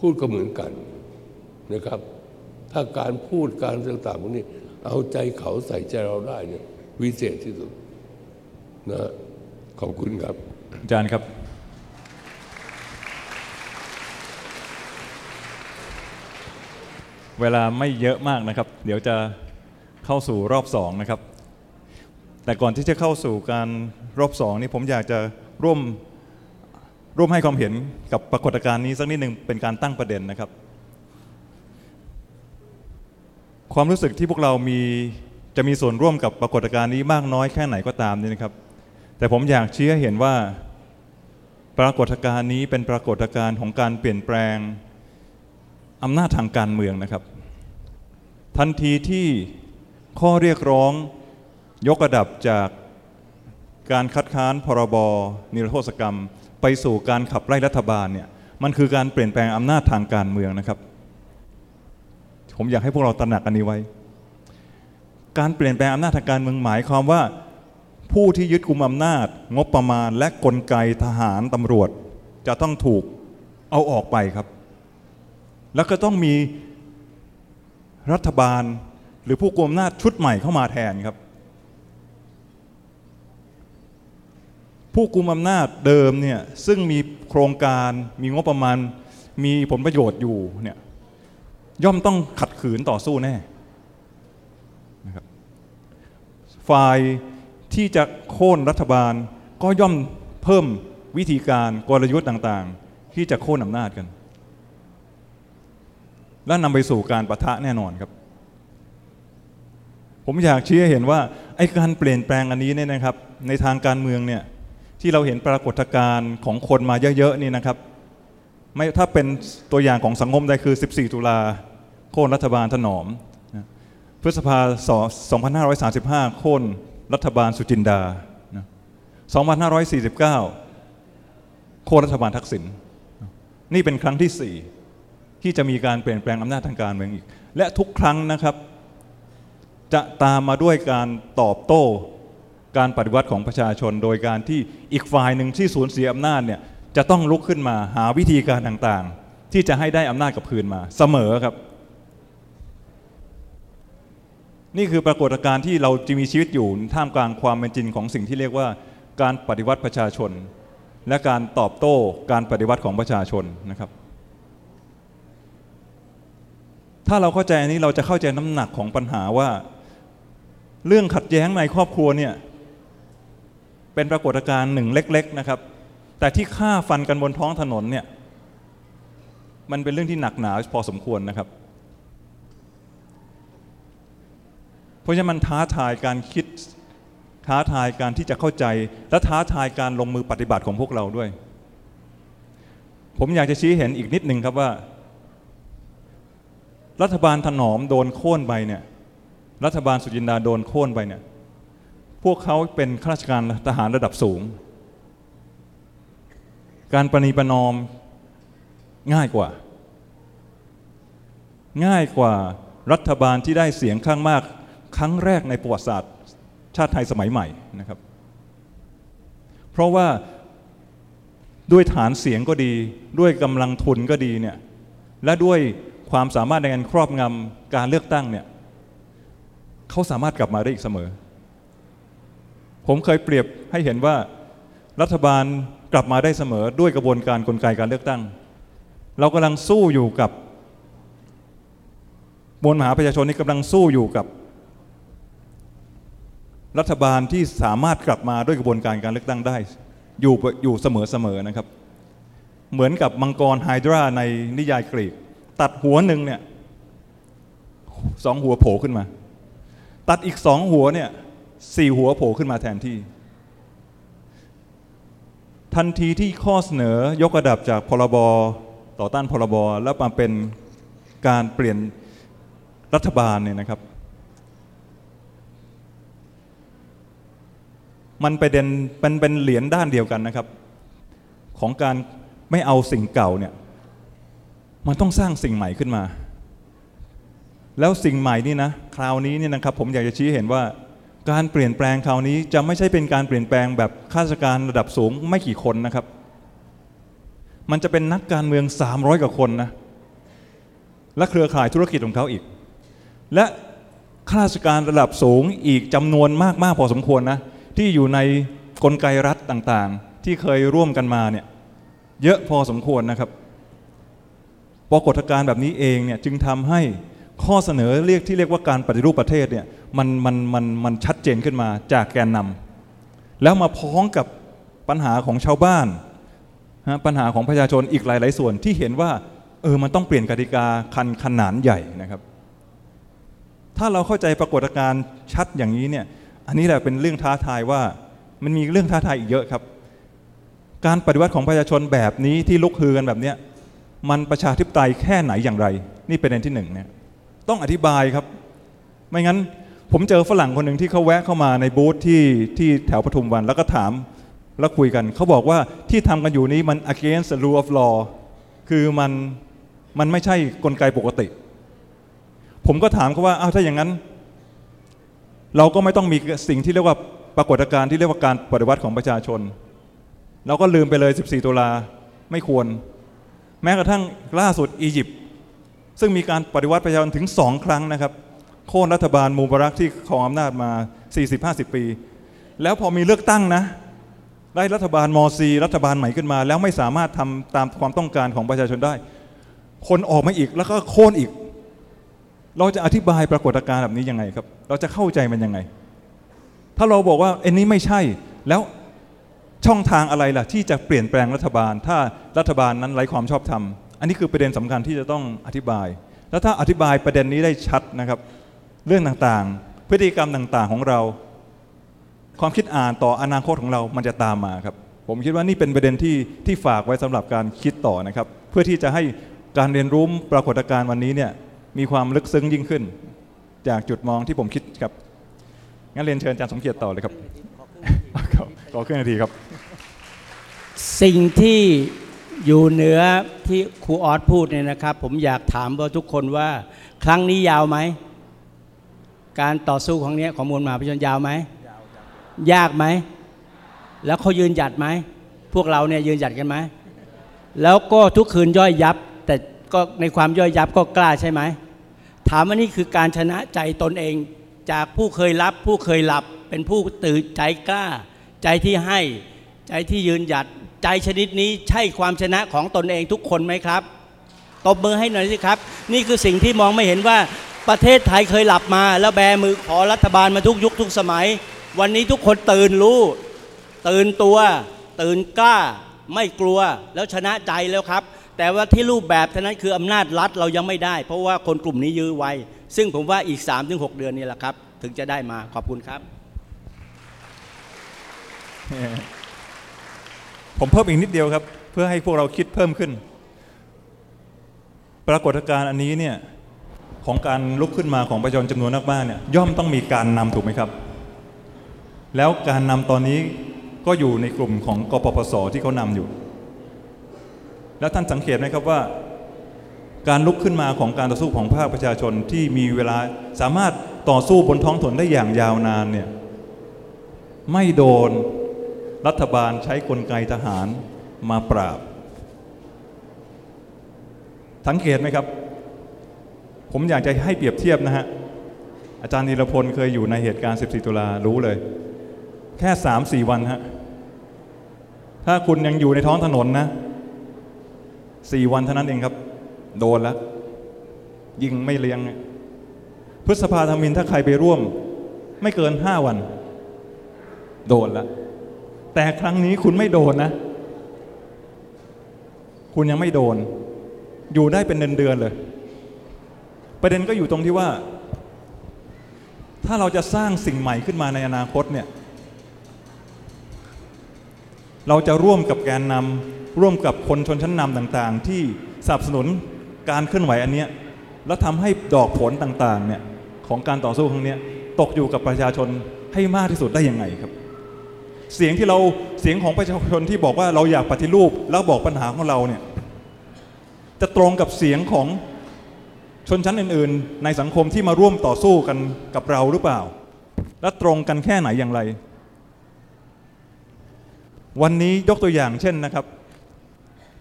พูดก็เหมือนกันนะครับ ถ้าการพูดการต่างๆพวกนี้ เอาใจเขาใส่ใจเราได้เนี่ยวิเศษที่สุดนะขอบคุณครับ อาจารย์ครับ เวลาไม่เยอะมากนะครับ เดี๋ยวจะเข้าสู่รอบสองนะครับ แต่ก่อนที่จะเข้าสู่การรอบสองนี่ผมอยากจะร่วม ร่วมให้ความเห็นกับปรากฏการณ์นี้สักนิดหนึ่งเป็นการตั้งประเด็นนะครับ ความรู้สึกที่พวกเรามีจะมีส่วนร่วมกับปรากฏการณ์นี้มากน้อยแค่ไหนก็ตามนี่นะครับ แต่ผมอยากชี้ให้เห็นว่า ปรากฏการณ์นี้เป็นปรากฏการณ์ของการเปลี่ยนแปลงอำนาจทางการเมืองนะครับ ทันทีที่ข้อเรียกร้องยกระดับจากการคัดค้านพรบนิรโทษกรรม ไปสู่การขับไล่รัฐบาลเนี่ยมันคือการเปลี่ยนแปลงอำนาจทางการเมืองนะครับ ผมอยากให้พวกเราตระหนักอันนี้ไว้ การเปลี่ยนแปลงอำนาจทางการเมืองหมายความว่า ผู้ที่ยึดกุมอำนาจ งบประมาณ และกลไกทหารตำรวจ จะต้องถูกเอาออกไปครับ แล้วก็ต้องมีรัฐบาลหรือผู้กุมอำนาจชุดใหม่เข้ามาแทนครับ ผู้กุมอำนาจเดิมเนี่ยซึ่งมีโครงการมีงบประมาณ มีผลประโยชน์อยู่เนี่ยย่อมต้องขัดขืนต่อสู้แน่นะครับฝ่ายที่จะโค่นรัฐบาลก็ย่อมเพิ่มวิธีการกลยุทธ์ต่างๆ ที่จะโค่นอำนาจกัน และนำไปสู่การประทะแน่นอนครับ ผมอยากชี้ให้เห็นว่าไอ้การเปลี่ยนแปลงอันนี้เนี่ยนะครับ ในทางการเมืองเนี่ย ที่เราเห็นปรากฏการณ์ของคนมาเยอะๆนี่นะครับไม่ถ้าเป็นตัวอย่างของสังคมใดคือ 14 ตุลาโค่นรัฐบาลถนอม พฤษภา 2535 โค่นรัฐบาลสุจินดา 2549 โค่นรัฐบาลทักษิณ นี่เป็นครั้งที่ 4 ที่จะมีการเปลี่ยนแปลงอำนาจทางการเมืองอีก และทุกครั้งนะครับ จะตามมาด้วยการตอบโต้ การปฏิวัติของประชาชน โดยการที่อีกฝ่ายหนึ่งที่สูญเสียอำนาจเนี่ยจะต้องลุกขึ้นมาหาวิธีการต่างๆ ที่จะให้ได้อำนาจกับคืนมาเสมอครับ นี่คือปรากฏการณ์ที่เราจะมีชีวิตอยู่ท่ามกลางความเป็นจริงของสิ่งที่เรียกว่าการปฏิวัติประชาชน และการตอบโต้การปฏิวัติของประชาชนนะครับ ถ้าเราเข้าใจอันนี้เราจะเข้าใจน้ำหนักของปัญหาว่า เรื่องขัดแย้งในครอบครัวเนี่ย เป็นปรากฏการณ์หนึ่งเล็ก ๆ นะครับ แต่ที่ฆ่าฟันกันบนท้องถนนเนี่ย มันเป็นเรื่องที่หนักหนาพอสมควรนะครับ เพราะฉะนั้นมันท้าทายการคิด ท้าทายการที่จะเข้าใจ และท้าทายการลงมือปฏิบัติของพวกเราด้วย ผมอยากจะชี้เห็นอีกนิดหนึ่งครับว่า รัฐบาลถนอมโดนโค่นไปเนี่ย รัฐบาลสุจินดาโดนโค่นไปเนี่ย วกเขาเป็นข้าราชการทหารระดับสูง การประนีประนอมง่ายกว่า ง่ายกว่ารัฐบาลที่ได้เสียงข้างมาก ครั้งแรกในประวัติศาสตร์ ชาติไทยสมัยใหม่นะครับ เพราะว่าด้วยฐานเสียงก็ดี ด้วยกำลังทุนก็ดีเนี่ยและด้วยความสามารถในการครอบงำการเลือกตั้งเนี่ยเขาสามารถกลับมาได้อีกเสมอ ผมเคยเปรียบให้เห็นว่ารัฐบาลกลับมาได้เสมอด้วยกระบวนการกลไกการเลือกตั้ง เรากำลังสู้อยู่กับมวลมหาประชาชนนี่กำลังสู้อยู่กับ รัฐบาลที่สามารถกลับมาด้วยกระบวนการการเลือกตั้งได้ อยู่อยู่เสมอๆนะครับ เหมือนกับมังกรไฮดราในนิยายกรีก ตัดหัวหนึ่งเนี่ยสองหัวโผล่ขึ้นมา ตัดอีกสองหัวเนี่ย สี่หัวโผล่ขึ้นมาแทนที่ ทันทีที่ข้อเสนอยกระดับจากพรบต่อต้านพรบแล้วมาเป็นการเปลี่ยนรัฐบาลเนี่ยนะครับ มันไปเด่นเป็นเป็นเหรียญด้านเดียวกันนะครับ ของการไม่เอาสิ่งเก่าเนี่ยมันต้องสร้างสิ่งใหม่ขึ้นมา แล้วสิ่งใหม่นี่นะ คราวนี้เนี่ยนะครับ ผมอยากจะชี้เห็นว่า การเปลี่ยนแปลงคราวนี้จะไม่ใช่เป็นการเปลี่ยนแปลงแบบข้าราชการระดับสูงไม่กี่คนนะครับ มันจะเป็นนักการเมือง 300 กว่าคนนะและเครือข่ายธุรกิจของเขาอีก และข้าราชการระดับสูงอีกจำนวนมากๆพอสมควรนะที่อยู่ในกลไกรัฐต่างๆ ที่เคยร่วมกันมาเนี่ยเยอะพอสมควรนะครับปรากฏการณ์แบบนี้เองเนี่ยจึงทำให้ข้อเสนอเรียกที่เรียกว่าการปฏิรูปประเทศเนี่ยมันมันมันมันชัดเจนขึ้นมาจากแกนนำแล้วมาพ้องกับปัญหาของชาวบ้านนะปัญหาของประชาชนอีกหลาย ๆ ส่วนที่เห็นว่าเออมันต้องเปลี่ยนกติกาคันขนานใหญ่นะครับ ถ้าเราเข้าใจปรากฏการณ์ชัดอย่างนี้เนี่ยอันนี้แหละเป็นเรื่องท้าทายว่ามันมีเรื่องท้าทายอีกเยอะครับ การปฏิวัติของประชาชนแบบนี้ที่ลุกฮือกันแบบเนี้ยมันประชาธิปไตยแค่ไหนอย่างไร นี่เป็นประเด็นที่หนึ่งเนี่ยต้องอธิบายครับ ไม่งั้น ผมเจอฝรั่งคนหนึ่งที่เขาแวะเข้ามาในบูธที่ที่แถวปทุมวันแล้วก็ถามแล้วคุยกัน เขาบอกว่าที่ทำกันอยู่นี้มัน against the rule of law คือมันมันไม่ใช่กลไกปกติ ผมก็ถามเขาว่าอ้าวถ้าอย่างนั้น เราก็ไม่ต้องมีสิ่งที่เรียกว่าปรากฏการณ์ที่เรียกว่าการปฏิวัติของประชาชน เราก็ลืมไปเลย 14 ตุลาไม่ควร แม้กระทั่งล่าสุดอียิปต์ซึ่งมีการปฏิวัติประชาชนถึงสองครั้งนะครับ โค่นรัฐบาลมูบารักที่ครองอำนาจมา 40-50 ปี แล้วพอมีเลือกตั้งนะ ได้รัฐบาลมอซีรัฐบาลใหม่ขึ้นมา แล้วไม่สามารถทำตามความต้องการของประชาชนได้ คนออกมาอีกแล้วก็โค่นอีก เราจะอธิบายปรากฏการณ์แบบนี้ยังไงครับ เราจะเข้าใจมันยังไง ถ้าเราบอกว่าอันนี้ไม่ใช่แล้วช่องทางอะไรล่ะ ที่จะเปลี่ยนแปลงรัฐบาล ถ้ารัฐบาลนั้นไร้ความชอบธรรม อันนี้คือประเด็นสำคัญที่จะต้องอธิบาย แล้วถ้าอธิบายประเด็นนี้ได้ชัดนะครับ เรื่องต่างๆ พฤติกรรมต่างๆของเรา ความคิดอ่านต่ออนาคตของเรามันจะตามมาครับ ผมคิดว่านี่เป็นประเด็นที่ที่ฝากไว้สำหรับการคิดต่อนะครับ เพื่อที่จะให้การเรียนรู้ปรากฏการณ์วันนี้เนี่ยมีความลึกซึ้งยิ่งขึ้น จากจุดมองที่ผมคิดครับงั้นเรียนเชิญอาจารย์สมเกียรติต่อเลยครับขอครึ่งนาทีครับ สิ่งที่อยู่เหนือที่ครูออสพูดเนี่ยนะครับ ผมอยากถามว่าทุกคนว่า ครั้งนี้ยาวไหม การต่อสู้ของเนี้ยของมวลมหาประชาชนยาวไหมยากไหม แล้วเขายืนหยัดไหม พวกเราเนี่ยยืนหยัดกันไหม แล้วก็ทุกคืนย่อยยับ แต่ก็ในความย่อยยับก็กล้าใช่ไหม ถามว่านี่คือการชนะใจตนเอง จากผู้เคยรับ ผู้เคยหลับ เป็นผู้ตื่นใจกล้า ใจที่ให้ ใจที่ยืนหยัด ใจชนิดนี้ใช่ความชนะของตนเองทุกคนไหมครับ ตบมือให้หน่อยสิครับ นี่คือสิ่งที่มองไม่เห็นว่า ประเทศไทยเคยหลับมา แล้วแบมือขอรัฐบาลมาทุกยุคทุกสมัย วันนี้ทุกคนตื่นรู้ ตื่นตัว ตื่นกล้า ไม่กลัวแล้วชนะใจแล้วครับ แต่ว่าที่รูปแบบเท่านั้นคืออำนาจรัฐเรายังไม่ได้ เพราะว่าคนกลุ่มนี้ยื้อไว้ ซึ่งผมว่าอีก 3-6 เดือนนี่แหละครับ ถึงจะได้มาขอบคุณครับ ผมเพิ่มอีกนิดเดียวครับ เพื่อให้พวกเราคิดเพิ่มขึ้น ปรากฏการณ์อันนี้เนี่ย ของการลุกขึ้นมาของประชาชนจำนวนมากๆเนี่ยย่อมต้องมีการนำถูกไหมครับ แล้วการนำตอนนี้ก็อยู่ในกลุ่มของกปปสที่เขานำอยู่ แล้วท่านสังเกตไหมครับว่า การลุกขึ้นมาของการต่อสู้ของภาคประชาชนที่มีเวลาสามารถต่อสู้บนท้องถนนได้อย่างยาวนานเนี่ยไม่โดนรัฐบาลใช้กลไกทหารมาปราบ สังเกตไหมครับ ผมอยากจะให้เปรียบเทียบนะฮะ อาจารย์นิรพลเคยอยู่ในเหตุการณ์ 14 ตุลารู้เลย แค่ 3-4 วันฮะ ถ้าคุณยังอยู่ในท้องถนนนะ4วันเท่านั้นเองครับ โดนแล้ว ยิงไม่เลี้ยง พฤษภาธมินถ้าใครไปร่วม ไม่เกิน5วัน โดนล้วแต่ครั้งนี้คุณไม่โดนนะ คุณยังไม่โดน อยู่ได้เป็นเดือนๆเลย ประเด็นก็อยู่ตรงที่ว่า ถ้าเราจะสร้างสิ่งใหม่ขึ้นมาในอนาคตเนี่ยเราจะร่วมกับแกนนำร่วมกับคนชนชั้นนำต่างๆ ที่สนับสนุนการเคลื่อนไหวอันเนี้ยแล้วทำให้ดอกผลต่างๆเนี่ยของการต่อสู้ครั้งเนี้ยตกอยู่กับประชาชนให้มากที่สุดได้ยังไงครับ เสียงที่เราเสียงของประชาชนที่บอกว่าเราอยากปฏิรูปแล้วบอกปัญหาของเราเนี่ยจะตรงกับเสียงของ ชนชั้นอื่นๆ ในสังคมที่มาร่วมต่อสู้กันกับเราหรือเปล่า และตรงกันแค่ไหนอย่างไร วันนี้ยกตัวอย่างเช่นนะครับ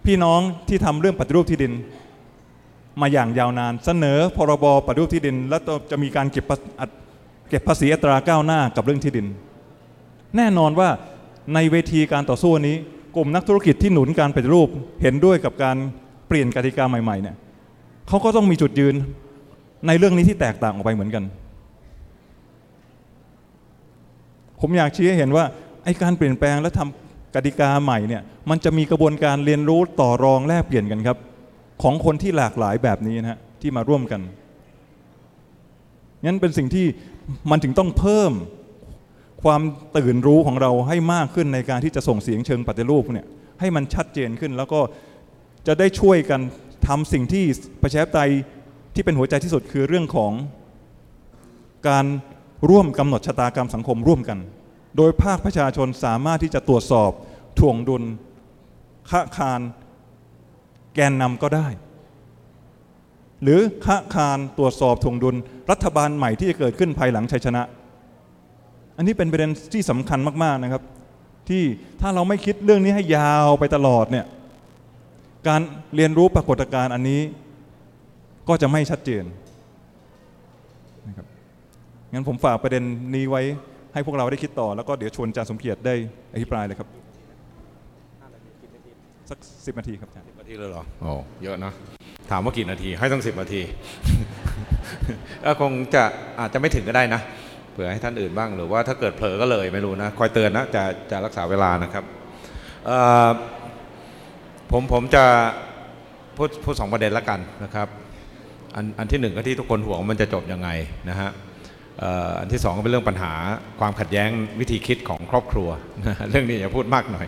พี่น้องที่ทำเรื่องปฏิรูปที่ดิน มาอย่างยาวนานเสนอพรบปฏิรูปที่ดิน แล้วจะมีการเก็บภาเก็บภาษีอัตราก้าวหน้ากับเรื่องที่ดิน แน่นอนว่าในเวทีการต่อสู้นี้ กลุ่มนักธุรกิจที่หนุนการปฏิรูปเห็นด้วยกับการเปลี่ยนกติกาใหม่ๆเนี่ย เขาก็ต้องมีจุดยืนในเรื่องนี้ที่แตกต่างออกไปเหมือนกัน ผมอยากชี้ให้เห็นว่าไอ้การเปลี่ยนแปลงและทำกติกาใหม่เนี่ยมันจะมีกระบวนการเรียนรู้ต่อรองแลกเปลี่ยนกันครับ ของคนที่หลากหลายแบบนี้นะฮะที่มาร่วมกันงั้นเป็นสิ่งที่มันถึงต้องเพิ่มความตื่นรู้ของเราให้มากขึ้นในการที่จะส่งเสียงเชิงปฏิรูปเนี่ยให้มันชัดเจนขึ้นแล้วก็จะได้ช่วยกัน ทำสิ่งที่ประชาธิปไตยที่เป็นหัวใจที่สุดคือเรื่องของการร่วมกำหนดชะตากรรมสังคมร่วมกัน โดยภาคประชาชนสามารถที่จะตรวจสอบถ่วงดุลค้าคารแกนนำก็ได้ หรือค้าคารตรวจสอบถ่วงดุลรัฐบาลใหม่ที่จะเกิดขึ้นภายหลังชัยชนะ อันนี้เป็นประเด็นที่สำคัญมากๆนะครับ ที่ถ้าเราไม่คิดเรื่องนี้ให้ยาวไปตลอดเนี่ย การเรียนรู้ปรากฏการณ์อันนี้ก็จะไม่ชัดเจนนะครับงั้นผมฝากประเด็นนี้ไว้ให้พวกเราได้คิดต่อ แล้วก็เดี๋ยวชวนอาจารย์สมเกียรติได้อภิปรายเลยครับ สักสิบนาทีครับอาจารย์สิบนาทีเลยเหรอโอ้เยอะนะ ถามว่ากี่นาที ให้ตั้งสิบนาทีก็คงจะอาจจะไม่ถึงก็ได้นะ เผื่อให้ท่านอื่นบ้าง หรือว่าถ้าเกิดเผลอก็เลยไม่รู้นะ คอยเตือนนะ จะจะรักษาเวลานะครับ ผมผมจะพูดพูดสองประเด็นล้วกันนะครับอันอันที่หนึ่งก็ที่ทุกคนห่วงมันจะจบยังไงนะฮะอันที่สองก็เป็นเรื่องปัญหาความขัดแย้งวิธีคิดของครอบครัว เรื่องนี้อย่าพูดมากหน่อย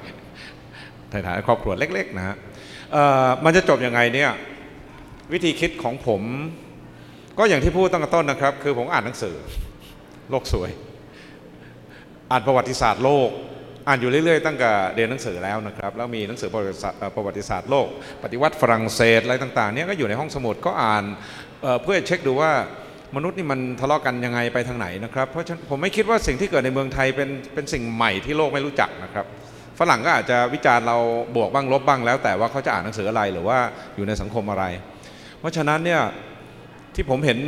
ในฐานะครอบครัวเล็กๆนะฮะมันจะจบยังไงเนี่ยวิธีคิดของผม ก็อย่างที่พูดตั้งแต่ต้นนะครับ คือผมอ่านหนังสือ โลกสวย อ่านประวัติศาสตร์โลก อ่านอยู่เรื่อยๆ ตั้งแต่เรียนหนังสือแล้วนะครับ แล้วมีหนังสือประวัติศาสตร์ประวัติศาสตร์โลก ปฏิวัติฝรั่งเศสอะไรต่างๆเนี่ยก็อยู่ในห้องสมุดก็อ่านเพื่อเช็คดูว่ามนุษย์นี่มันทะเลาะกันยังไงไปทางไหนนะครับเพราะฉะนั้นผมไม่คิดว่าสิ่งที่เกิดในเมืองไทยเป็นเป็นสิ่งใหม่ที่โลกไม่รู้จักนะครับฝรั่งก็อาจจะวิจารณ์เราบวกบ้างลบบ้างแล้ว แต่ว่าเขาจะอ่านหนังสืออะไรหรือว่าอยู่ในสังคมอะไร เพราะฉะนั้นเนี่ยที่ผมเห็น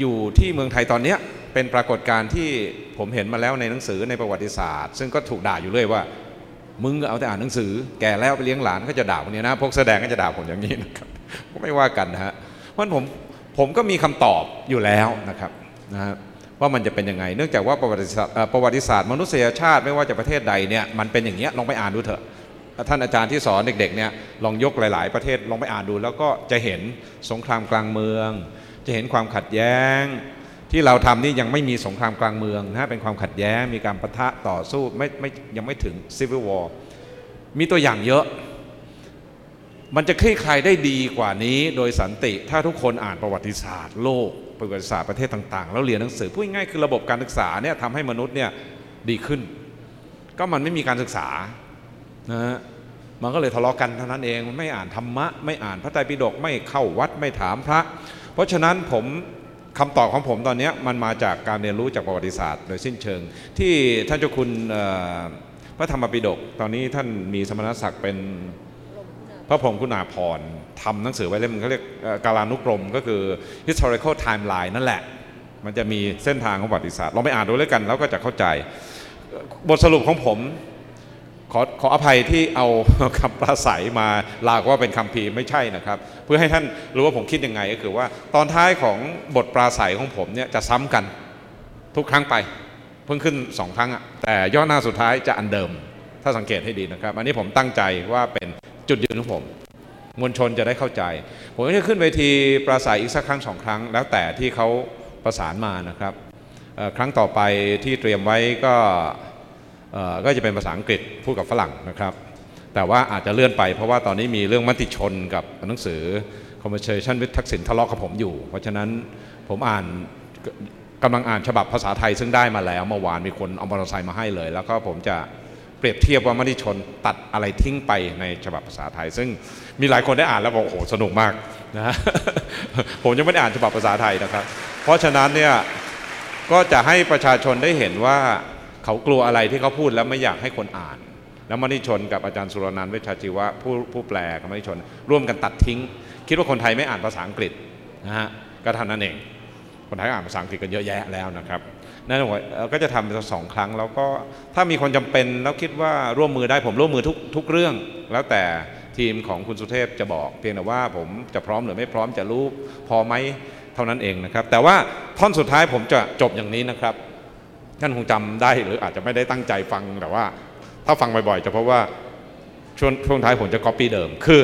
อยู่ที่เมืองไทยตอนนี้ เป็นปรากฏการณ์ที่ผมเห็นมาแล้วในหนังสือในประวัติศาสตร์ ซึ่งก็ถูกด่าอยู่เรื่อยว่า มึงเอาแต่อ่านหนังสือ แก่แล้วไปเลี้ยงหลานก็จะด่าคนนี้นะพวกแสดงก็จะด่าผมอย่างนี้นะครับก็ไม่ว่ากันนะฮะเพราะผมผมก็มีคำตอบอยู่แล้วนะครับนะฮะว่ามันจะเป็นยังไง เนื่องจากว่าประวัติศาสตร์ประวัติศาสตร์มนุษยชาติไม่ว่าจะประเทศใดเนี่ยมันเป็นอย่างเงี้ยลองไปอ่านดูเถอะท่านอาจารย์ที่สอนเด็กๆเนี่ยลองยกหลาย ๆ ประเทศลองไปอ่านดู แล้วก็จะเห็นสงครามกลางเมือง จะเห็นความขัดแย้ง ที่เราทำนี่ยังไม่มีสงครามกลางเมืองนะเป็นความขัดแย้งมีการประทะต่อสู้ไม่ไม่ยังไม่ถึงซิวิลวอร์มีตัวอย่างเยอะ มันจะคลี่คลายได้ดีกว่านี้โดยสันติ ถ้าทุกคนอ่านประวัติศาสตร์โลก ประวัติศาสตร์ประเทศต่างๆ แล้วเรียนหนังสือพูดง่ายคือระบบการศึกษาเนี่ยทำให้มนุษย์เนี่ยดีขึ้น ก็มันไม่มีการศึกษานะฮะมันก็เลยทะเลาะกันเท่านั้นเองไม่อ่านธรรมะ ไม่อ่านพระไตรปิฎกไม่เข้าวัดไม่ถามพระ เพราะฉะนั้นผม คำตอบของผมตอนนี้มันมาจากการเรียนรู้จากประวัติศาสตร์โดยสิ้นเชิง ที่ท่านเจ้าคุณพระธรรมปิฎกตอนนี้ท่านมีสมณศักดิ์เป็นพระพรหมคุณาภรณ์ทำหนังสือไว้เล่มเขาเรียกกาลานุกรมก็คือ historical timeline นั่นแหละ มันจะมีเส้นทางของประวัติศาสตร์ลองไปอ่านดูแล้วกันแล้วก็จะเข้าใจ บทสรุปของผม ขอขออภัยที่เอาคำปราศัยมาลากว่าเป็นคำพีไม่ใช่นะครับ เพื่อให้ท่านรู้ว่าผมคิดยังไงก็คือว่าตอนท้ายของบทปราศัยของผมเนี่ยจะซ้ำกันทุกครั้งไป เพิ่งขึ้นสองครั้งอะแต่ย่อหน้าสุดท้ายจะอันเดิม ถ้าสังเกตให้ดีนะครับ อันนี้ผมตั้งใจว่าเป็นจุดยืนของผม มวลชนจะได้เข้าใจ ผมจะขึ้นเวทีปราศัยอีกสักครั้งสองครั้ง แล้วแต่ที่เขาประสานมานะครับครั้งต่อไปที่เตรียมไว้ก็ ก็จะเป็นภาษาอังกฤษพูดกับฝรั่งนะครับ แต่ว่าอาจจะเลื่อนไปเพราะว่าตอนนี้มีเรื่องมติชนกับหนังสือ Conversation with ทักษิณทะเลาะกับผมอยู่ เพราะฉะนั้นผมอ่านกำลังอ่านฉบับภาษาไทยซึ่งได้มาแล้วเมื่อวานมีคนเอามอเตอร์ไซค์มาให้เลย แล้วก็ผมจะเปรียบเทียบว่ามติชนตัดอะไรทิ้งไปในฉบับภาษาไทย ซึ่งมีหลายคนได้อ่านแล้วบอกโอ้โหสนุกมากนะผมยังไม่ได้อ่านฉบับภาษาไทยนะครับ เพราะฉะนั้นเนี่ยก็จะให้ประชาชนได้เห็นว่า เขากลัวอะไรที่เขาพูดแล้วไม่อยากให้คนอ่าน แล้วมณิชนกับอาจารย์สุรนันท์เวชาชีวะผู้ผู้แปลกับมณิชน ร่วมกันตัดทิ้ง คิดว่าคนไทยไม่อ่านภาษาอังกฤษนะฮะก็เท่านั้นเอง คนไทยอ่านภาษาอังกฤษกันเยอะแยะแล้วนะครับนั่นก็จะทำสองครั้งแล้วก็ถ้ามีคนจำเป็นแล้วคิดว่าร่วมมือได้ผมร่วมมือทุกทุกเรื่อง แล้วแต่ทีมของคุณสุเทพจะบอกเพียงแต่ว่าผมจะพร้อมหรือไม่พร้อมจะรู้พอไหมเท่านั้นเองนะครับ แต่ว่าท่อนสุดท้ายผมจะจบอย่างนี้นะครับ ท่านคงจำได้หรืออาจจะไม่ได้ตั้งใจฟังแต่ว่า ถ้าฟังบ่อยๆจะเพราะว่าช่วงช่วงท้ายผมจะก๊อปปี้เดิมคือ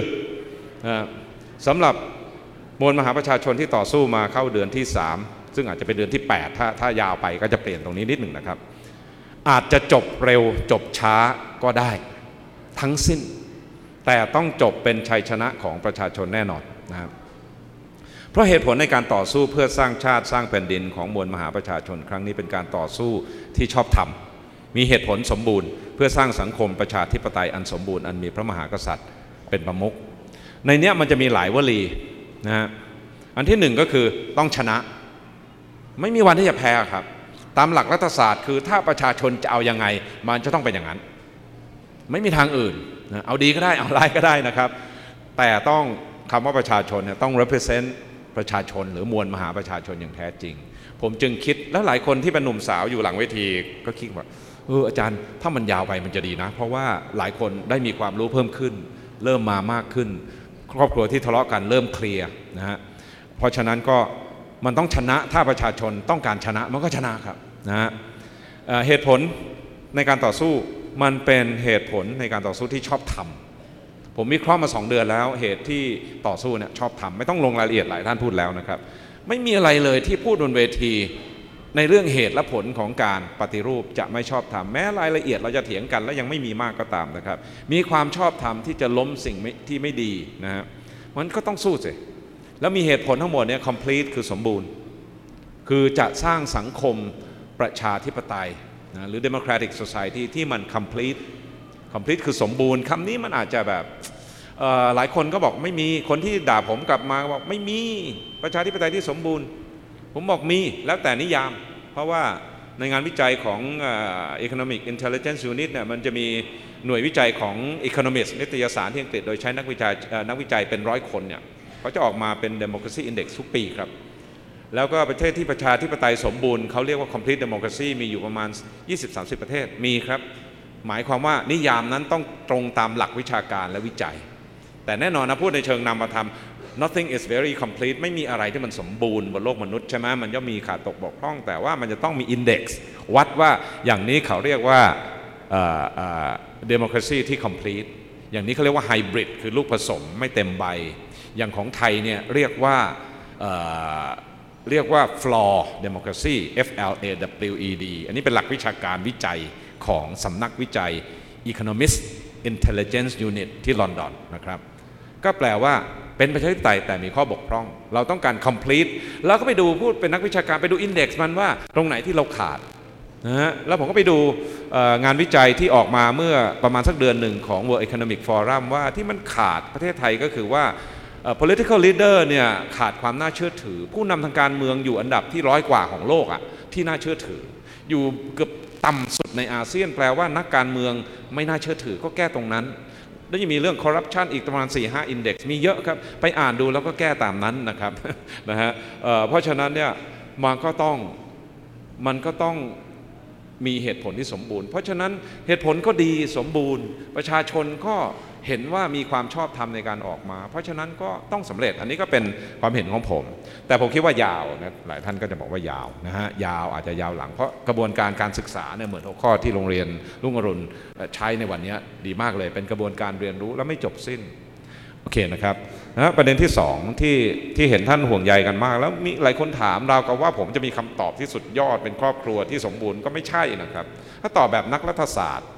สำหรับมวลมหาประชาชนที่ต่อสู้มาเข้าเดือนที่ 3 ซึ่งอาจจะเป็นเดือนที่ 8 ถ้าถ้ายาวไปก็จะเปลี่ยนตรงนี้นิดหนึ่งนะครับ อาจจะจบเร็วจบช้าก็ได้ทั้งสิ้น แต่ต้องจบเป็นชัยชนะของประชาชนแน่นอนนะครับ เพราะเหตุผลในการต่อสู้เพื่อสร้างชาติสร้างแผ่นดินของมวลมหาประชาชนครั้งนี้เป็นการต่อสู้ที่ชอบธรรมมีเหตุผลสมบูรณ์ เพื่อสร้างสังคมประชาธิปไตยอันสมบูรณ์อันมีพระมหากษัตริย์เป็นประมุขในนี้มันจะมีหลายวลีนะฮะอันที่หนึ่งก็คือต้องชนะ ไม่มีวันที่จะแพ้ครับ ตามหลักรัฐศาสตร์คือถ้าประชาชนจะเอายังไง มันจะต้องเป็นอย่างนั้น ไม่มีทางอื่นนะเอาดีก็ได้เอาร้ายก็ได้นะครับ แต่ต้องคำว่าประชาชนเนี่ยต้อง represent ประชาชน หรือมวลมหาประชาชนอย่างแท้จริง ผมจึงคิดแล้วหลายคนที่เป็นหนุ่มสาวอยู่หลังเวทีก็คิดว่าเอออาจารย์ถ้ามันยาวไปมันจะดีนะ เพราะว่าหลายคนได้มีความรู้เพิ่มขึ้น เริ่มมามากขึ้น ครอบครัวที่ทะเลาะกันเริ่มเคลียร์นะฮะเพราะฉะนั้นก็มันต้องชนะถ้าประชาชนต้องการชนะมันก็ชนะครับนะฮะเหตุผลในการต่อสู้มันเป็นเหตุผลในการต่อสู้ที่ชอบทำ ผมวิเคราะห์มาสองเดือนแล้ว เหตุที่ต่อสู้เนี่ยชอบทำไม่ต้องลงรายละเอียดหลายท่านพูดแล้วนะครับ ไม่มีอะไรเลยที่พูดบนเวทีในเรื่องเหตุและผลของการปฏิรูปจะไม่ชอบทำแม้รายละเอียดเราจะเถียงกันและยังไม่มีมากก็ตามนะครับ มีความชอบธรรมที่จะล้มสิ่งที่ไม่ดีนะฮะมันก็ต้องสู้สิแล้วมีเหตุผลทั้งหมดเนี่ย complete คือสมบูรณ์ คือจะสร้างสังคมประชาธิปไตยนะหรือ democratic society ที่มัน complete complete คือสมบูรณ์คำนี้มันอาจจะแบบหลายคนก็บอกไม่มีคนที่ด่าผมกลับมาบอกไม่มีประชาธิปไตยที่สมบูรณ์ ผมบอกมีแล้วแต่นิยาม เพราะว่าในงานวิจัยของ Economic Intelligence Unit เนี่ยมันจะมีหน่วยวิจัยของ Economist นิตยสารที่อังกฤษโดยใช้นักวิจัยนักวิจัยเป็นร้อยคนเนี่ยเขาจะออกมาเป็น Democracy Index ทุกปีครับ แล้วก็ประเทศที่ประชาธิปไตยสมบูรณ์เขาเรียกว่า complete democracy มีอยู่ประมาณ 20-30 ประเทศมีครับ หมายความว่านิยามนั้นต้องตรงตามหลักวิชาการและวิจัย แต่แน่นอนนะพูดในเชิงนามธรรม nothing is very complete ไม่มีอะไรที่มันสมบูรณ์บนโลกมนุษย์ใช่ไหมมันย่อมมีขาดตกบกพร่อง แต่ว่ามันจะต้องมี index วัดว่าอย่างนี้เขาเรียกว่า democracy ที่ complete อย่างนี้เขาเรียกว่า hybrid คือลูกผสมไม่เต็มใบ อย่างของไทยเนี่ยเรียกว่าเรียกว่า floor democracy F L A W E D อันนี้เป็นหลักวิชาการวิจัย ของสำนักวิจัย Economist Intelligence Unit ที่ลอนดอนนะครับ ก็แปลว่าเป็นประชาธิปไตยแต่มีข้อบกพร่อง เราต้องการ complete เราก็ไปดูพูดเป็นนักวิชาการไปดู index มันว่าตรงไหนที่เราขาดนะฮะแล้วผมก็ไปดูงานวิจัยที่ออกมาเมื่อประมาณสักเดือนหนึ่งของ World Economic Forum ว่าที่มันขาดประเทศไทยก็คือว่า political leader เนี่ยขาดความน่าเชื่อถือ ผู้นำทางการเมืองอยู่อันดับที่ร้อยกว่าของโลกอะที่น่าเชื่อถือ อยู่เกือบ ต่ำสุดในอาเซียนแปลว่านักการเมืองไม่น่าเชื่อถือก็แก้ตรงนั้น แล้วยังมีเรื่องคอร์รัปชันอีกประมาณ 4 5อินเด็กซ์มีเยอะครับ ไปอ่านดูแล้วก็แก้ตามนั้นนะครับนะฮะเเพราะฉะนั้นเนี่ยมันก็ต้องมันก็ต้องมีเหตุผลที่สมบูรณ์ เพราะฉะนั้นเหตุผลก็ดีสมบูรณ์ ประชาชนก็ เห็นว่ามีความชอบธรรมในการออกมา เพราะฉะนั้นก็ต้องสำเร็จอันนี้ก็เป็นความเห็นของผม แต่ผมคิดว่ายาวนะหลายท่านก็จะบอกว่ายาวนะฮะยาวอาจจะยาวหลังเพราะกระบวนการการศึกษาเนี่ยเหมือนหัวข้อที่โรงเรียนรุ่งอรุณใช้ในวันนี้ดีมากเลย เป็นกระบวนการเรียนรู้แล้วไม่จบสิ้นโอเคนะครับนะประเด็นที่สองที่ที่เห็นท่านห่วงใยกันมาก แล้วมีหลายคนถามเรากับว่าผมจะมีคำตอบที่สุดยอดเป็นครอบครัวที่สมบูรณ์ก็ไม่ใช่นะครับ ถ้าตอบแบบนักรัฐศาสตร์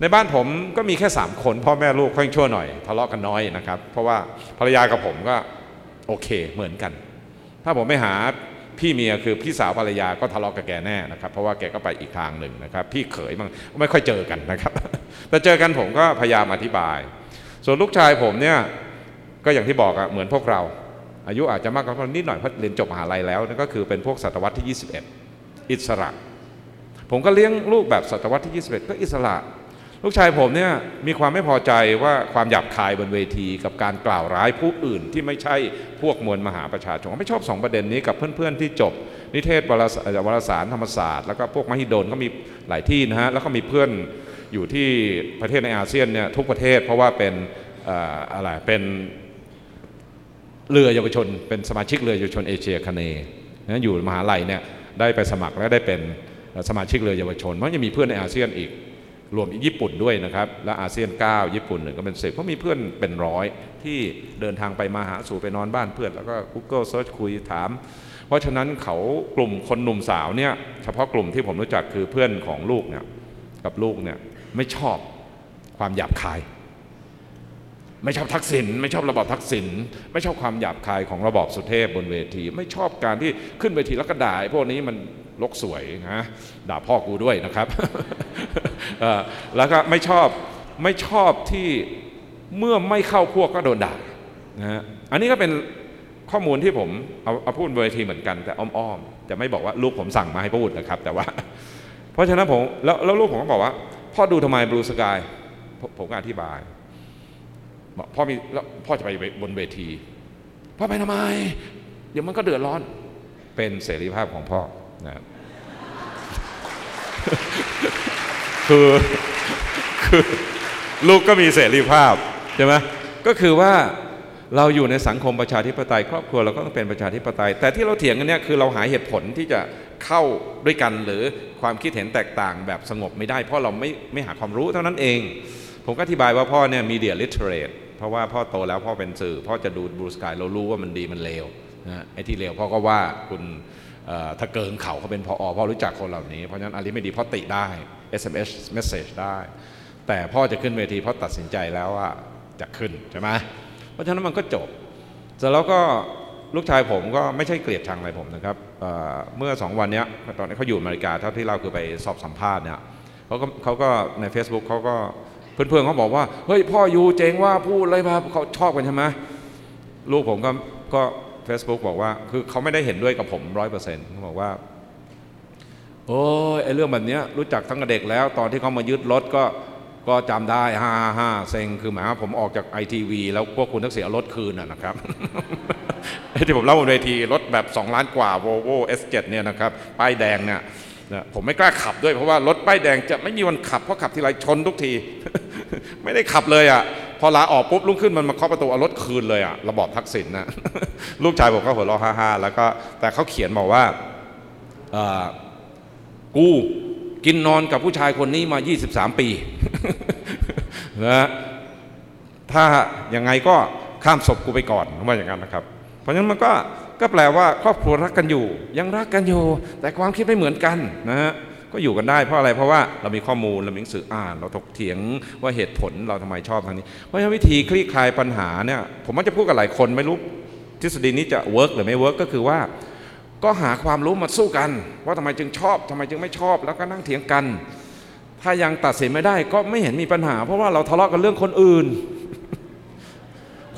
ในบ้านผมก็มีแค่ 3 คนพ่อแม่ลูกค่อยชั่วหน่อยทะเลาะกันน้อยนะครับ เพราะว่าภรรยากับผมก็โอเคเหมือนกัน ถ้าผมไม่หาพี่เมียคือพี่สาวภรรยาก็ทะเลาะกับแกแน่นะครับ เพราะว่าแกก็ไปอีกทางหนึ่งนะครับ พี่เขยมันไม่ค่อยเจอกันนะครับแต่เจอกันผมก็พยายามอธิบาย ส่วนลูกชายผมเนี่ยก็อย่างที่บอกอะเหมือนพวกเรา อายุอาจจะมากกว่าเรานิดหน่อยเพราะเรียนจบมหาลัยแล้วนั่นก็คือเป็นพวกศตวรรษที่ 21 อิสระ ผมก็เลี้ยงลูกแบบศตวรรษที่ 21 ก็อิสระ ลูกชายผมเนี่ยมีความไม่พอใจว่าความหยาบคายบนเวทีกับการกล่าวร้ายผู้อื่นที่ไม่ใช่พวกมวลมหาประชาชนไม่ชอบสองประเด็นนี้กับเพื่อนๆที่จบ นิเทศวารสารวรสารธรรมศาสตร์ แล้วก็พวกมหิดลก็มีหลายที่นะฮะแล้วก็มีเพื่อนอยู่ที่ประเทศในอาเซียนเนี่ยทุกประเทศเพราะว่าเป็นอะไรเป็นเรือเยาวชน เป็นสมาชิกเรือเยาวชนเอเชียคเนย์นะอยู่มหาลัยเนี่ยได้ไปสมัครและได้เป็นสมาชิกเรือเยาวชนมันจะมีเพื่อนในอาเซียนอีก รวมญี่ปุ่นด้วยนะครับ และอาเซียน 9 ญี่ปุ่นหนึ่งก็เป็นสิบเพราะมีเพื่อนเป็นร้อยที่เดินทางไปมาหาสู่ไปนอนบ้านเพื่อน แล้วก็ Google Search คุยถาม เพราะฉะนั้นเขากลุ่มคนหนุ่มสาวเนี่ยเฉพาะกลุ่มที่ผมรู้จักคือเพื่อนของลูกเนี่ยกับลูกเนี่ยไม่ชอบความหยาบคาย ไม่ชอบทักษิณไม่ชอบระบอบทักษิณไม่ชอบความหยาบคายของระบอบสุเทพบนเวที ไม่ชอบการที่ขึ้นเวทีแล้วก็ด่าพวกนี้มัน ลกสวยนะด่าพ่อกูด้วยนะครับ แล้วก็ไม่ชอบไม่ชอบที่เมื่อไม่เข้าพวกก็โดนด่านะฮะอันนี้ก็เป็นข้อมูลที่ผมเอาเอาพูดบนเวทีเหมือนกันแต่อ้อมๆจะไม่บอกว่าลูกผมสั่งมาให้พูดนะครับ แต่ว่า เพราะฉะนั้นผมแล้วแล้วลูกผมก็บอกว่า พ่อดูทำไมบลูสกายผมก็อธิบายบอกพ่อมีแล้วพ่อจะไปบนเวทีพ่อไปทำไม เดี๋ยวมันก็เดือดร้อนเป็นเสรีภาพของพ่อ นะคือคือลูกก็มีเสรีภาพใช่ไหมก็คือว่าเราอยู่ในสังคมประชาธิปไตย ครอบครัวเราก็ต้องเป็นประชาธิปไตย แต่ที่เราเถียงกันเนี่ยคือเราหาเหตุผลที่จะเข้าด้วยกันหรือความคิดเห็นแตกต่างแบบสงบไม่ได้ เพราะเราไม่ไม่หาความรู้เท่านั้นเอง ผมก็อธิบายว่าพ่อเนี่ยมีเดียลิเทเรตเพราะว่าพ่อโตแล้วพ่อเป็นสื่อ พ่อจะดูบลูสกายเรารู้ว่ามันดีมันเลวนะไอ้ที่เลวพ่อก็ว่าคุณ ถ้าเกิงเขาเขาเป็นพออพ่อรู้จักคนเหล่านี้ เพราะฉะนั้นอะไรไม่ดีพ่อติได้ SMS message ได้ แต่พ่อจะขึ้นเวทีพ่อตัดสินใจแล้วว่าจะขึ้นใช่ไหมเพราะฉะนั้นมันก็จบเสร็จแล้วก็ลูกชายผมก็ไม่ใช่เกลียดชังอะไรผมนะครับเเมื่อสองวันนี้ตอนนี้เขาอยู่อเมริกาเท่าที่เราคือไปสอบสัมภาษณ์เนี่ยเขาก็เขาก็ใน Facebook เขาก็เพื่อนๆเขาบอกว่า เฮ้ยพ่ออยู่เจ๋งว่าพูดอะไรมาเขาชอบกันใช่ไหมลูกผมก็ก็ Facebook บอกว่าคือเขาไม่ได้เห็นด้วยกับผมร้อยเปอร์เซ็นต์เขาบอกว่าโอ้ยไอ้เรื่องแบบเนี้ยรู้จักตั้งแต่เด็กแล้ว ตอนที่เขามายึดรถก็ก็จำได้ฮ่าฮ่าเซ็งคือหมายว่าผมออกจากไอทีวีแล้วพวกคุณทักเสียรถคืนนะนะครับที่ผมเล่าบนเวทีรถแบบ 2 ล้านกว่า Volvo S7 เนี่ยนะครับป้ายแดงเนี่ยนะผมไม่กล้าขับด้วยเพราะว่ารถป้ายแดงจะไม่มีวันขับเพราะขับทีไรชนทุกที ไม่ได้ขับเลยอะ พอลาออกปุ๊บลุกขึ้นมันมาเคาะประตูเอารถคืนเลยอะระบอบทักษิณนะลูกชายผมก็หัวเราะฮ่าๆแล้วก็แต่เขาเขียนบอกว่ากูกินนอนกับผู้ชายคนนี้มา 23 ปีนะถ้ายังไงก็ข้ามศพกูไปก่อนว่าอย่างนั้นนะครับ เพราะฉะนั้นมันก็ก็แปลว่าครอบครัวรักกันอยู่ ยังรักกันอยู่ แต่ความคิดไม่เหมือนกันนะฮะ ก็อยู่กันได้เพราะอะไรเพราะว่าเรามีข้อมูลเรามีหนังสืออ่าน เราถกเถียงว่าเหตุผลเราทำไมชอบทางนี้ เพราะฉะนั้นวิธีคลี่คลายปัญหาเนี่ยผมมักจะพูดกับหลายคนไม่รู้ทฤษฎีนี้จะ work หรือไม่ work ก็คือว่า ก็หาความรู้มาสู้กัน ว่าทำไมจึงชอบทำไมจึงไม่ชอบ แล้วก็นั่งเถียงกัน ถ้ายังตัดสินไม่ได้ก็ไม่เห็นมีปัญหา เพราะว่าเราทะเลาะกันเรื่องคนอื่น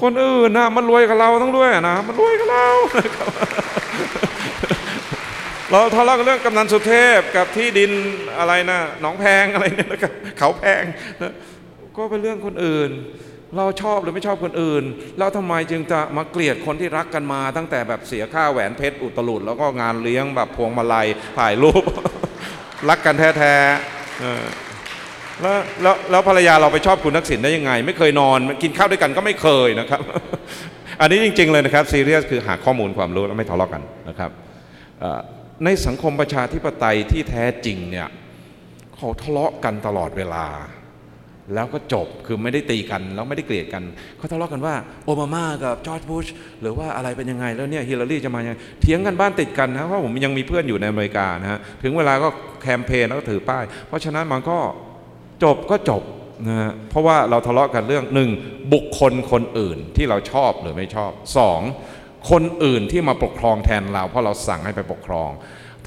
คนอื่นนะมันรวยกับเราต้องด้วยนะมันรวยกับเรา เราทะเลาะกันเรื่องกำนันสุเทพกับที่ดินอะไรนะหนองแพงอะไรเนี่ยนะครับเขาแพงนะก็เป็นเรื่องคนอื่น เราชอบหรือไม่ชอบคนอื่นแล้วทำไมจึงจะมาเกลียดคนที่รักกันมา ตั้งแต่แบบเสียค่าแหวนเพชรอุตลุดแล้วก็งานเลี้ยงแบบพวงมาลัยถ่ายรูป รักกันแท้ๆแล้วแล้วแล้วภรรยาเราไปชอบคุณทักษิณได้ยังไง ไม่เคยนอนกินข้าวด้วยกันก็ไม่เคยนะครับ อันนี้จริง ๆ เลยนะครับซีเรียสคือหาข้อมูลความรู้แล้วไม่ทะเลาะกันนะครับอ่อ ในสังคมประชาธิปไตยที่แท้จริงเนี่ยเขาทะเลาะกันตลอดเวลา แล้วก็จบคือไม่ได้ตีกันแล้วไม่ได้เกลียดกันเขาทะเลาะกันว่าโอบามากับจอร์จบุชหรือว่าอะไรเป็นยังไงแล้วเนี่ยฮิลลารีจะมายังไงเถียงกันบ้านติดกันนะเพราะผมยังมีเพื่อนอยู่ในอเมริกานะฮะถึงเวลาก็แคมเปญแล้วก็ถือป้าย เพราะฉะนั้นมันก็จบก็จบนะฮะเพราะว่าเราทะเลาะกันเรื่องหนึ่งบุคคลคนอื่นที่เราชอบหรือไม่ชอบสอง คนอื่นที่มาปกครองแทนเราเพราะเราสั่งให้ไปปกครอง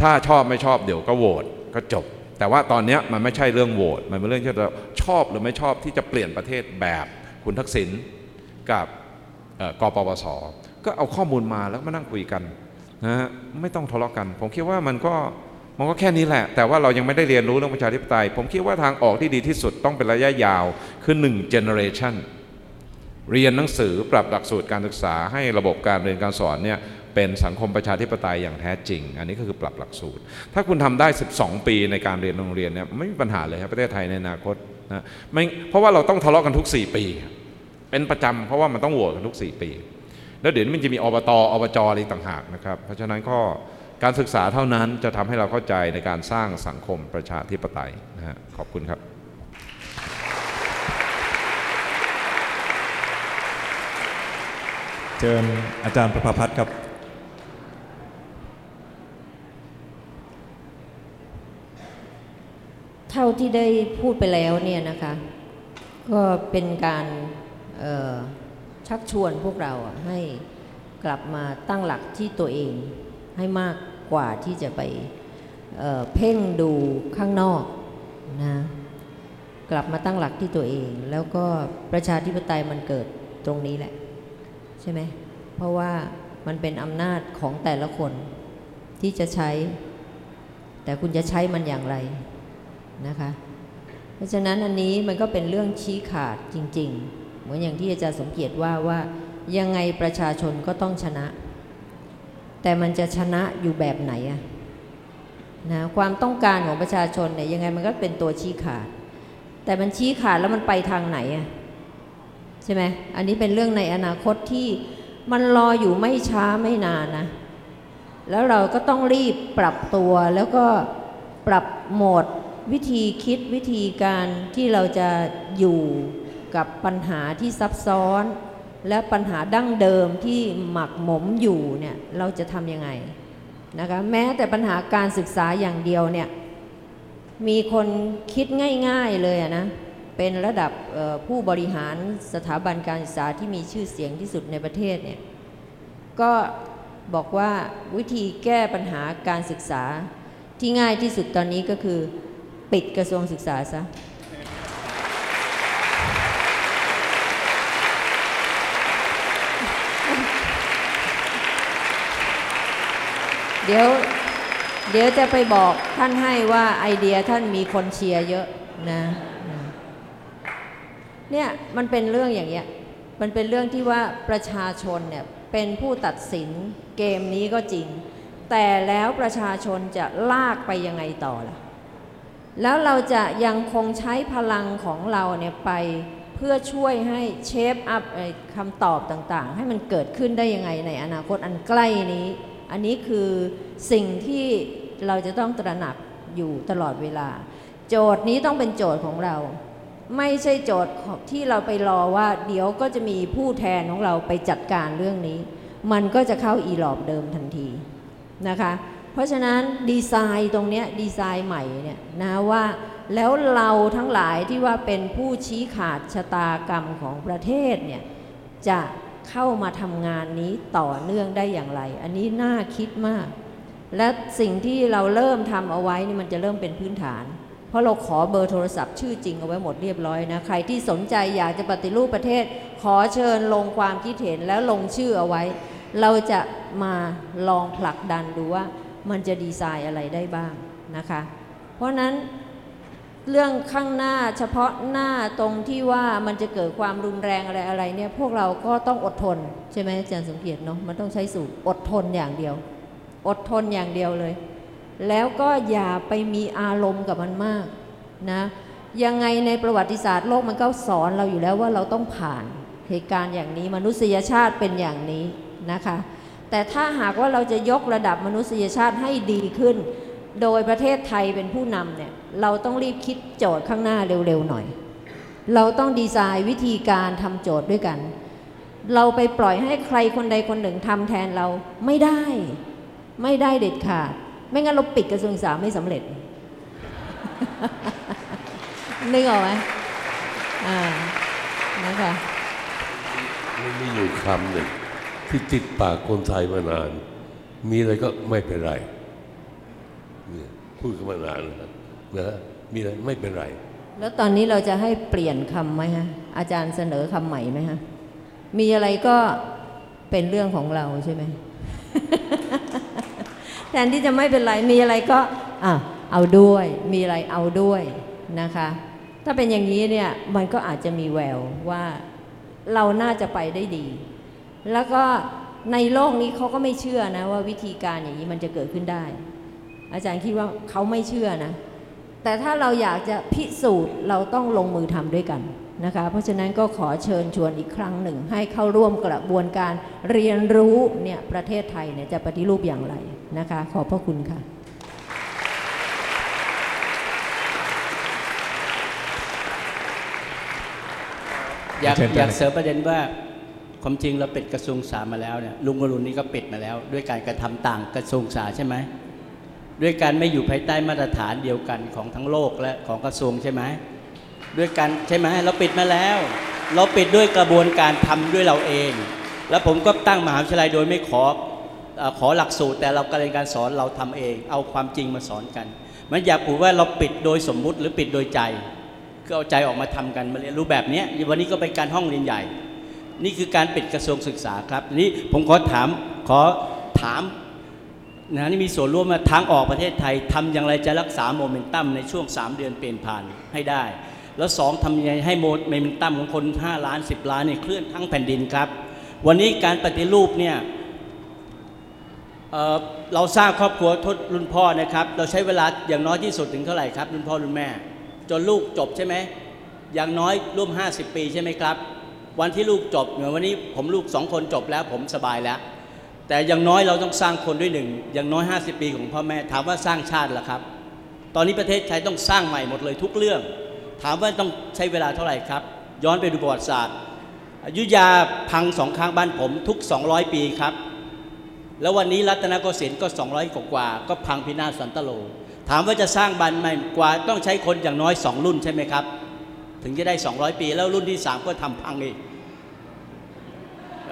ถ้าชอบไม่ชอบเดี๋ยวก็โหวตก็จบ แต่ว่าตอนนี้มันไม่ใช่เรื่องโหวตมันเป็นเรื่องที่เราชอบหรือไม่ชอบที่จะเปลี่ยนประเทศแบบคุณทักษิณกับกปปสก็เอาข้อมูลมาแล้วมานั่งคุยกันนะฮะไม่ต้องทะเลาะกัน ผมคิดว่ามันก็มันก็แค่นี้แหละ แต่ว่าเรายังไม่ได้เรียนรู้เรื่องประชาธิปไตย ผมคิดว่าทางออกที่ดีที่สุดต้องเป็นระยะยาวคือ1 generation เรียนหนังสือปรับหลักสูตรการศึกษาให้ระบบการเรียนการสอนเนี่ยเป็นสังคมประชาธิปไตยอย่างแท้จริง อันนี้ก็คือปรับหลักสูตร ถ้าคุณทำได้ 12 ปีในการเรียนโรงเรียนเนี่ยไม่มีปัญหาเลยครับประเทศไทยในอนาคตนะไม่เพราะว่าเราต้องทะเลาะกันทุก 4 ปี เป็นประจำเพราะว่ามันต้องโหวตกันทุก 4 ปี แล้วเดี๋ยวนี้มันจะมีอบตอบจอะไรต่างหากนะครับ เพราะฉะนั้นก็การศึกษาเท่านั้นจะทำให้เราเข้าใจในการสร้างสังคมประชาธิปไตยนะฮะขอบคุณครับ เชิญอาจารย์ประภาพัฒน์ครับ เท่าที่ได้พูดไปแล้วเนี่ยนะคะ ก็เป็นการชักชวนพวกเราให้กลับมาตั้งหลักที่ตัวเองให้มากกว่าที่จะไปเเพ่งดูข้างนอกนะกลับมาตั้งหลักที่ตัวเอง แล้วก็ประชาธิปไตยมันเกิดตรงนี้แหละ ใช่ไหมเพราะว่ามันเป็นอำนาจของแต่ละคนที่จะใช้ แต่คุณจะใช้มันอย่างไรนะคะ เพราะฉะนั้นอันนี้มันก็เป็นเรื่องชี้ขาดจริง ๆ เหมือนอย่างที่อาจารย์สมเกียรติว่าว่ายังไงประชาชนก็ต้องชนะ แต่มันจะชนะอยู่แบบไหนอะนะความต้องการของประชาชนเนี่ยยังไงมันก็เป็นตัวชี้ขาด แต่มันชี้ขาดแล้วมันไปทางไหนอะ ใช่ไหมอันนี้เป็นเรื่องในอนาคตที่มันรออยู่ไม่ช้าไม่นานนะ แล้วเราก็ต้องรีบปรับตัวแล้วก็ปรับโหมดวิธีคิดวิธีการที่เราจะอยู่กับปัญหาที่ซับซ้อน และปัญหาดั้งเดิมที่หมักหมมอยู่เนี่ยเราจะทำยังไงนะคะแม้แต่ปัญหาการศึกษาอย่างเดียวเนี่ยมีคนคิดง่าย ๆเลยนะ เป็นระดับผู้บริหารสถาบันการศึกษาที่มีชื่อเสียงที่สุดในประเทศเนี่ยก็บอกว่าวิธีแก้ปัญหาการศึกษาที่ง่ายที่สุดตอนนี้ก็คือ ปิดกระทรวงศึกษาซะเดี๋ยวเดี๋ยวจะไปบอกท่านให้ว่าไอเดียท่านมีคนเชียร์เยอะนะ เนี่ยมันเป็นเรื่องอย่างเงี้ยมันเป็นเรื่องที่ว่าประชาชนเนี่ยเป็นผู้ตัดสินเกมนี้ก็จริง แต่แล้วประชาชนจะลากไปยังไงต่อล่ะแล้วเราจะยังคงใช้พลังของเราเนี่ยไปเพื่อช่วยให้เชฟอัพคำตอบต่างๆ ให้มันเกิดขึ้นได้ยังไงในอนาคตอันใกล้นี้ อันนี้คือสิ่งที่เราจะต้องตระหนักอยู่ตลอดเวลา โจทย์นี้ต้องเป็นโจทย์ของเรา ไม่ใช่โจทย์ที่เราไปรอว่า เดี๋ยวก็จะมีผู้แทนของเราไปจัดการเรื่องนี้ มันก็จะเข้าอีหลอบเดิมทันทีนะคะ เพราะฉะนั้นดีไซน์ตรงนี้ดีไซน์ใหม่เนี่ยนะว่าแล้วเราทั้งหลายที่ว่าเป็นผู้ชี้ขาดชะตากรรมของประเทศเนี่ยจะเข้ามาทำงานนี้ต่อเนื่องได้อย่างไร อันนี้น่าคิดมาก และสิ่งที่เราเริ่มทำเอาไว้นี่มันจะเริ่มเป็นพื้นฐาน เพราะเราขอเบอร์โทรศัพท์ชื่อจริงเอาไว้หมดเรียบร้อยนะ ใครที่สนใจอยากจะปฏิรูปประเทศ ขอเชิญลงความคิดเห็นแล้วลงชื่อเอาไว้ เราจะมาลองผลักดันดูว่ามันจะดีไซน์อะไรได้บ้างนะคะ เพราะฉะนั้นเรื่องข้างหน้าเฉพาะหน้าตรงที่ว่ามันจะเกิดความรุนแรงอะไรอะไรเนี่ยพวกเราก็ต้องอดทน ใช่ไหมอาจารย์สมเกียรติเนาะมันต้องใช้สูตรอดทนอย่างเดียว อดทนอย่างเดียวเลย แล้วก็อย่าไปมีอารมณ์กับมันมากนะยังไงในประวัติศาสตร์โลกมันก็สอนเราอยู่แล้วว่าเราต้องผ่านเหตุการณ์อย่างนี้มนุษยชาติเป็นอย่างนี้นะคะ แต่ถ้าหากว่าเราจะยกระดับมนุษยชาติให้ดีขึ้น โดยประเทศไทยเป็นผู้นำเนี่ยเราต้องรีบคิดโจทย์ข้างหน้าเร็วๆหน่อย เราต้องดีไซน์วิธีการทำโจทย์ด้วยกัน เราไปปล่อยให้ใครคนใดคนหนึ่งทำแทนเราไม่ได้ ไม่ได้เด็ดขาด ไม่งั้นเราปิดกระทรวงศึกษาไม่สำเร็จนึกออกไหมอ่านะคะมันมีอยู่คำหนึ่งที่ติดปากคนไทยมานาน มีอะไรก็ไม่เป็นไรเนี่ยพูดกันมานานนะนะมีอะไรไม่เป็นไร แล้วตอนนี้เราจะให้เปลี่ยนคำไหมฮะ อาจารย์เสนอคำใหม่ไหมฮะ มีอะไรก็เป็นเรื่องของเราใช่ไหม แทนที่จะไม่เป็นไรมีอะไรก็อะเอาด้วยมีอะไรเอาด้วยนะคะ ถ้าเป็นอย่างนี้เนี่ยมันก็อาจจะมีแววว่าเราน่าจะไปได้ดี แล้วก็ในโลกนี้เขาก็ไม่เชื่อนะว่าวิธีการอย่างนี้มันจะเกิดขึ้นได้ อาจารย์คิดว่าเขาไม่เชื่อนะ แต่ถ้าเราอยากจะพิสูจน์เราต้องลงมือทำด้วยกัน นะคะเพราะฉะนั้นก็ขอเชิญชวนอีกครั้งหนึ่ง ให้เข้าร่วมกระบวนการเรียนรู้เนี่ยประเทศไทยเนี่ยจะปฏิรูปอย่างไรนะคะ ขอบพระคุณค่ะอยากเชิญอยากเลยเสริมประเด็นว่าความจริงเราปิดกระทรวงศึกษามาแล้วเนี่ยลุงวรุณนี่ก็ปิดมาแล้ว ด้วยการกระทำต่างกระทรวงศึกษาใช่ไหมด้วยการไม่อยู่ภายใต้มาตรฐานเดียวกันของทั้งโลกและของกระทรวงใช่ไหม ด้วยกันใช่ไหมเราปิดมาแล้ว เราปิดด้วยกระบวนการทำด้วยเราเอง แล้วผมก็ตั้งมหาวิทยาลัยโดยไม่ขออขอหลักสูตร แต่เราการเรียนการสอนเราทำเอง เอาความจริงมาสอนกัน มันอยากพูดว่าเราปิดโดยสมมุติหรือปิดโดยใจคือเอาใจออกมาทำกันมาเรียนรู้แบบนี้วันนี้ก็เป็นการห้องเรียนใหญ่ นี่คือการปิดกระทรวงศึกษาครับนี้ผมขอถามขอถามนะนี่มีส่วนร่วมมาทางออกประเทศไทยทำอย่างไรจะรักษาโมเมนตัมในช่วง 3 เดือนเปลี่ยนผ่านให้ได้ แล้วสองทำยังไงให้โมเมนตัมของคน 5 ล้าน 10 ล้านเนี่ยเคลื่อนทั้งแผ่นดินครับ วันนี้การปฏิรูปเนี่ยเเราสร้างครอบครัวทดรุ่นพ่อนะครับ เราใช้เวลาอย่างน้อยที่สุดถึงเท่าไหร่ครับ รุ่นพ่อรุ่นแม่ จนลูกจบใช่ไหมอย่างน้อยร่วม 50 ปีใช่ไหมครับ วันที่ลูกจบเหมือนวันนี้ผมลูกสองคนจบแล้วผมสบายแล้ว แต่อย่างน้อยเราต้องสร้างคนด้วยหนึ่งอย่างน้อย 50 ปีของพ่อแม่ถามว่าสร้างชาติล่ะครับ ตอนนี้ประเทศไทยต้องสร้างใหม่หมดเลยทุกเรื่อง ถามว่าต้องใช้เวลาเท่าไหร่ครับ ย้อนไปดูประวัติศาสตร์อยุธยาพังสองครั้งบ้านผมทุก 200 ปีครับ แล้ววันนี้รัตนโกสินทร์ก็ 200 กว่ากว่า ก็พังพินาศสันตโล ถามว่าจะสร้างบ้านใหม่กว่าต้องใช้คนอย่างน้อย 2 รุ่นใช่ไหมครับ ถึงจะได้ 200 ปี แล้วรุ่นที่ 3 ก็ทำพังอีก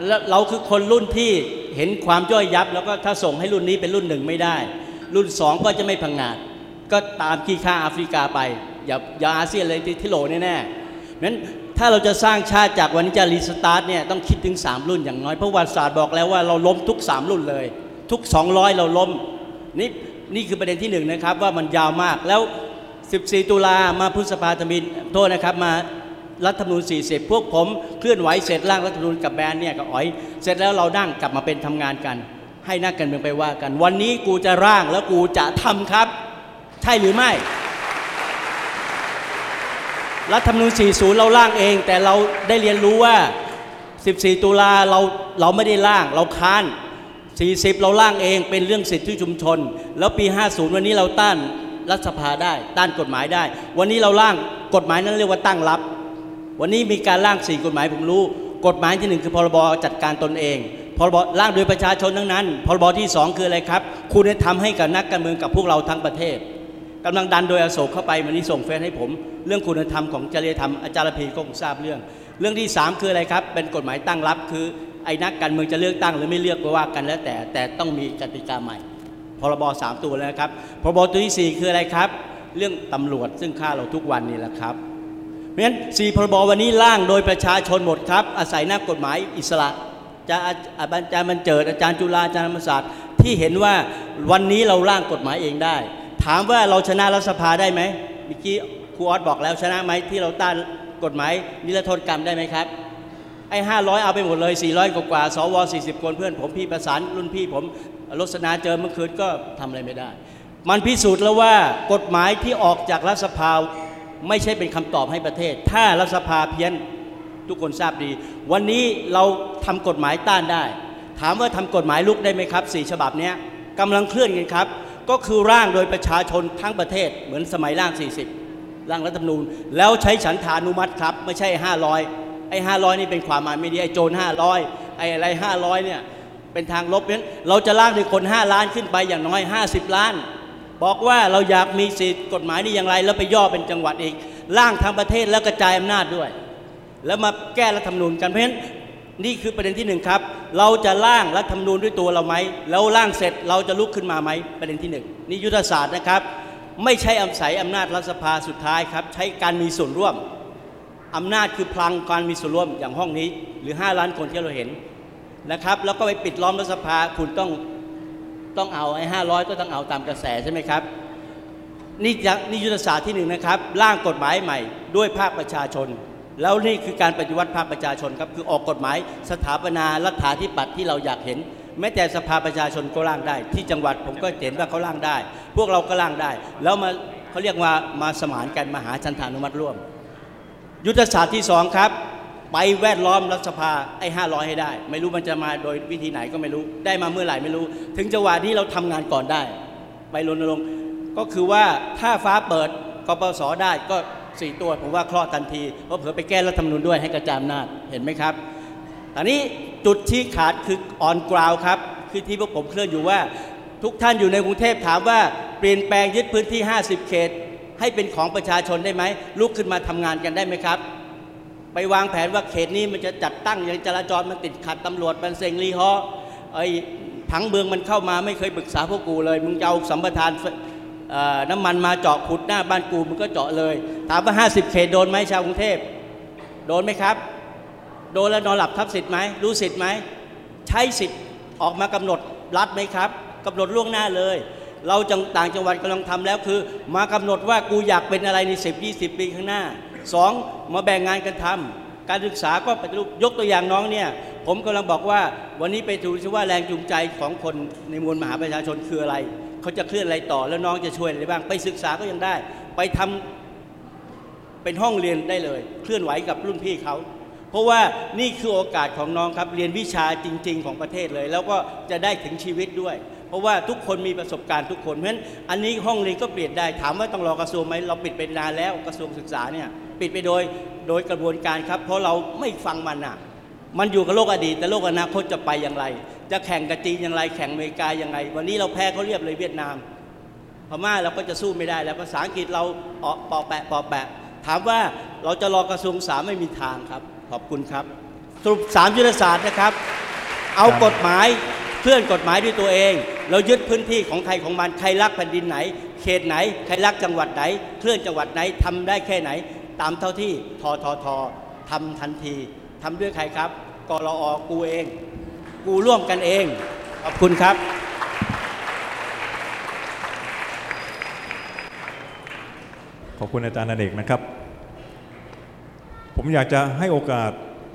แล้วเราคือคนรุ่นที่เห็นความย่อยยับ แล้วก็ถ้าส่งให้รุ่นนี้เป็นรุ่นหนึ่งไม่ได้ รุ่น 2 ก็จะไม่พังงาดก็ตามขี้ข้าแอฟริกาไป อย่าอย่าอาเซียนเลยที่ที่โหลแน่ๆนั้นถ้าเราจะสร้างชาติจากวันนี้จะรีสตาร์ทเนี่ยต้องคิดถึง 3 รุ่นอย่างน้อยเพราะวัติศาสตร์บอกแล้วว่าเราล้มทุก 3 รุ่นเลย ทุก 200 เราล้มนี่นี่คือประเด็นที่หนึ่งนะครับว่ามันยาวมากแล้ว 14 ตุลามาพฤษภาธมินโทษนะครับมารัฐธรรมนูญ40 พวกผมเคลื่อนไหวเสร็จร่างรัฐธรรมนูญกับแบรนด์เนี่ยกับอ๋อย เสร็จแล้วเรานั่งกลับมาเป็นทำงานกัน ให้นักการเมืองไปว่ากัน วันนี้กูจะร่างแล้วกูจะทำครับ ใช่หรือไม่ รัฐธรรมนูญ 40 เราร่างเอง แต่เราได้เรียนรู้ว่า 14 ตุลาเราเราไม่ได้ร่าง เราค้าน 40 เราร่างเองเป็นเรื่องสิทธิชุมชน แล้วปี 50 วันนี้เราต้านรัฐสภาได้ ต้านกฎหมายได้ วันนี้เราร่างกฎหมายนั้นเรียกว่าตั้งรับ วันนี้มีการร่างสี่กฎหมายผมรู้ กฎหมายที่หนึ่งคือพรบจัดการตนเองพรบร่างโดยประชาชนทั้งนั้น พรบที่สองคืออะไรครับ คุณธรรมให้กับนักการเมืองกับพวกเราทั้งประเทศกำลังดันโดยอโศกเข้าไปวันนี้ส่งเฟซให้ผม เรื่องคุณธรรมของจริยธรรมอาจารย์พีก็คงทราบเรื่อง เรื่องที่สามคืออะไรครับ เป็นกฎหมายตั้งรับคือไอ้นักการเมืองจะเลือกตั้งหรือไม่เลือกก็ว่ากันแล้วแต่แต่ต้องมีกติกาใหม่ พรบสามตัวแล้วนะครับพรบตัวที่สี่คืออะไรครับ เรื่องตำรวจซึ่งฆ่าเราทุกวันนี่แหละครับเพราะฉะนั้นสี่พรบวันนี้ร่างโดยประชาชนหมดครับ อาศัยนักกฎหมายอิสระจะอาจารย์บรรเจิดอาจารย์จุฬาอาจารย์ธรรมศาสตร์ที่เห็นว่าวันนี้เราร่างกฎหมายเองได้ ถามว่าเราชนะรัฐสภาได้ไหมเมื่อกี้ รูออสบอกแล้วชนะไหมที่เราต้านกฎหมายนิรโทษกรรมได้ไหมครับไอ้ห้าร้อยเอาไปหมดเลย 400 กว่ากว่าสว40คนเพื่อนผมพี่ประสานรุ่นพี่ผมรสนาเจอเมื่อคืนก็ทำอะไรไม่ได้ มันพิสูจน์แล้วว่ากฎหมายที่ออกจากรัฐสภาไม่ใช่เป็นคำตอบให้ประเทศ ถ้ารัฐสภาเพี้ยนทุกคนทราบดี วันนี้เราทำกฎหมายต้านได้ ถามว่าทำกฎหมายลุกได้ไหมครับสี่ฉบับนี้ยกำลังเคลื่อนกันครับ ก็คือร่างโดยประชาชนทั้งประเทศเหมือนสมัยร่าง 40 ร่างรัฐธรรมนูญ แล้วใช้ฉันทานุมัติครับ ไม่ใช่ 500 ไอ้ 500 นี่เป็นความหมายไม่ดีไอ้โจร500 ไอ้อะไร 500 เนี่ยเป็นทางลบเพราะฉะนั้นเราจะร่างในคน 5 ล้านขึ้นไปอย่างน้อย 50 ล้าน บอกว่าเราอยากมีสิทธิ์กฎหมายนี่อย่างไร แล้วไปย่อเป็นจังหวัดอีกร่างทางประเทศแล้วกระจายอำนาจด้วย แล้วมาแก้รัฐธรรมนูญกันเพราะฉะนั้นนี่คือประเด็นที่หนึ่งครับ เราจะร่างรัฐธรรมนูญด้วยตัวเราไหม แล้วร่างเสร็จเราจะลุกขึ้นมาไหมประเด็นที่หนึ่งนี่ยุทธศาสตร์นะครับ ไม่ใช่อาศัยอำนาจรัฐสภาสุดท้ายครับ ใช้การมีส่วนร่วมอำนาจคือพลังการมีส่วนร่วมอย่างห้องนี้ หรือ 5 ล้านคนที่เราเห็นนะครับ แล้วก็ไปปิดล้อมรัฐสภาคุณต้องต้องเอาไอ้ห้าร้อยก็ต้องเอาตามกระแสใช่ไหมครับนี่จะนี่ยุทธศาสตร์ที่หนึ่งนะครับร่างกฎหมายใหม่ด้วยภาคประชาชน แล้วนี่คือการปฏิวัติภาคประชาชนครับคือออกกฎหมายสถาปนารัฐาธิปัตย์ที่เราอยากเห็น แม้แต่สภาประชาชนก็ร่างได้ ที่จังหวัดผมก็เห็นว่าเขาร่างได้ พวกเราก็ร่างได้ แล้วมาเขาเรียกว่ามาสมานกันมาหาชันธานุมัติร่วม ยุทธศาสตร์ที่สองครับ ไปแวดล้อมรัฐสภาไอ้ห้าร้อยให้ได้ ไม่รู้มันจะมาโดยวิธีไหนก็ไม่รู้ ได้มาเมื่อไหร่ไม่รู้ ถึงจังหวะที่เราทำงานก่อนได้ ไปรณรงค์ก็คือว่าถ้าฟ้าเปิดกปสได้ก็สี่ตัวผมว่าคลอดทันทีเพราะเผื่อไปแก้รัฐธรรมนูญด้วยให้กระจายอำนาจเห็นไหมครับตอนนี้ จุดที่ขาดคือออนกราวครับ คือที่พวกผมเคลื่อนอยู่ว่า ทุกท่านอยู่ในกรุงเทพถามว่าเปลี่ยนแปลงยึดพื้นที่ 50 เขต ให้เป็นของประชาชนได้ไหมลุกขึ้นมาทำงานกันได้ไหมครับ ไปวางแผนว่าเขตนี้มันจะจัดตั้งอย่างจราจรมันติดขัดตำรวจมันเซ็งรีฮอไอ้ผังเมืองมันเข้ามาไม่เคยปรึกษาพวกกูเลย มึงจะเอาสัมปทานน้ำมันมาเจาะขุดหน้าบ้านกูมึงก็เจาะเลย ถามว่า 50 เขตโดนไหมชาวกรุงเทพโดนไหมครับ โดนแล้วนอนหลับทับสิทธิ์ไหมรู้สิทธิ์ไหมใช้สิทธิ์ออกมากำหนดรัฐไหมครับกำหนดล่วงหน้าเลย เราจังต่างจังหวัดกำลังทำแล้วคือ มากำหนดว่ากูอยากเป็นอะไรใน10 20 ปีข้างหน้าสองมาแบ่งงานกันทำการศึกษาก็ปฏิรูปยกตัวอย่างน้องเนี่ยผมกำลังบอกว่าวันนี้ไปดูซิว่าแรงจูงใจของคนในมวลมหาประชาชนคืออะไร เขาจะเคลื่อนอะไรต่อแล้วน้องจะช่วยอะไรบ้าง ไปศึกษาก็ยังได้ ไปทำเป็นห้องเรียนได้เลย เคลื่อนไหวกับรุ่นพี่เขา เพราะว่านี่คือโอกาสของน้องครับเรียนวิชาจริง ๆ ของประเทศเลย แล้วก็จะได้ถึงชีวิตด้วย เพราะว่าทุกคนมีประสบการณ์ทุกคนเพราะฉะนั้นอันนี้ห้องเรียนก็เปลี่ยนได้ถามว่าต้องรอกระทรวงไหมเราปิดไปนานแล้วกระทรวงศึกษาเนี่ยปิดไปโดยโดยกระบวนการครับ เพราะเราไม่ฟังมันอะมันอยู่กับโลกอดีตแต่โลกอนาคตจะไปอย่างไร จะแข่งกับจีนอย่างไรแข่งอเมริกาอย่างไร วันนี้เราแพ้เขาเรียบเลยเวียดนาม พม่าเราก็จะสู้ไม่ได้ แล้วภาษาอังกฤษเราออกปอแปะปอแปะ ถามว่าเราจะรอกระทรวงสามไม่มีทางครับ ขอบคุณครับ สรุปสามยุทธศาสตร์นะครับ เอากฎหมายเคลื่อนกฎหมายด้วยตัวเอง เรายึดพื้นที่ของใครของมันใครรักแผ่นดินไหน เขตไหนใครรักจังหวัดไหน เคลื่อนจังหวัดไหนทำได้แค่ไหน ตามเท่าที่ททททำทันทีทำด้วยใครครับกรอกูเอง กูร่วมกันเอง ขอบคุณครับขอบคุณอาจารย์อเนกนะครับ ผมอยากจะให้โอกาส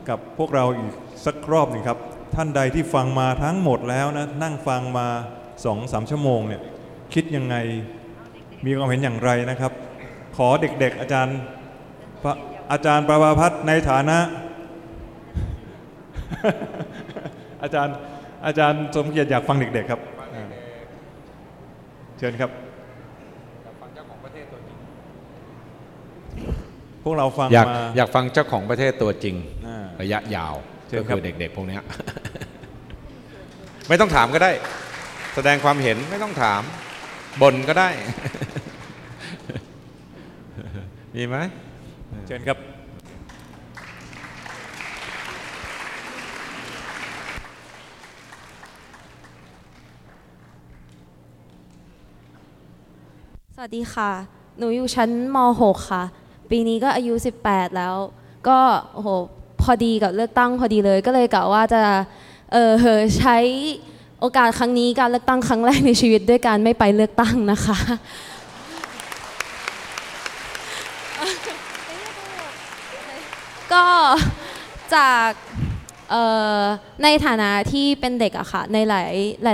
กับพวกเราอีกสักรอบหนึ่งครับ ท่านใดที่ฟังมาทั้งหมดแล้วนะนั่งฟังมาสองสามชั่วโมงเนี่ยคิดยังไงมีความเห็นอย่างไรนะครับ ขอเด็กๆอาจารย์อาจารย์ประภาพัฒน์ในฐานะ อาจารย์อาจารย์สมเกียรติอยากฟังเด็กๆครับ เชิญครับ พวกเราฟังอยากมาอยากฟังเจ้าของประเทศตัวจริงอ่าระยะยาวเชิญก็ครับคือเด็กๆพวกเนี้ยไม่ต้องถามก็ได้ แสดงความเห็นไม่ต้องถามบ่นก็ได้ มีไหมเชิญครับควัสดีค่ะ หนูอยู่ชั้นม .6 ค่ะ ปีนี้ก็อายุ 18 แล้ว ก็โอ้โหพอดีกับเลือกตั้งพอดีเลย ก็เลยกะว่าจะเออใช้โอกาสครั้งนี้การเลือกตั้งครั้งแรกในชีวิตด้วยการไม่ไปเลือกตั้งนะคะ ก็จากในฐานะที่เป็นเด็กอะค่ะในหลา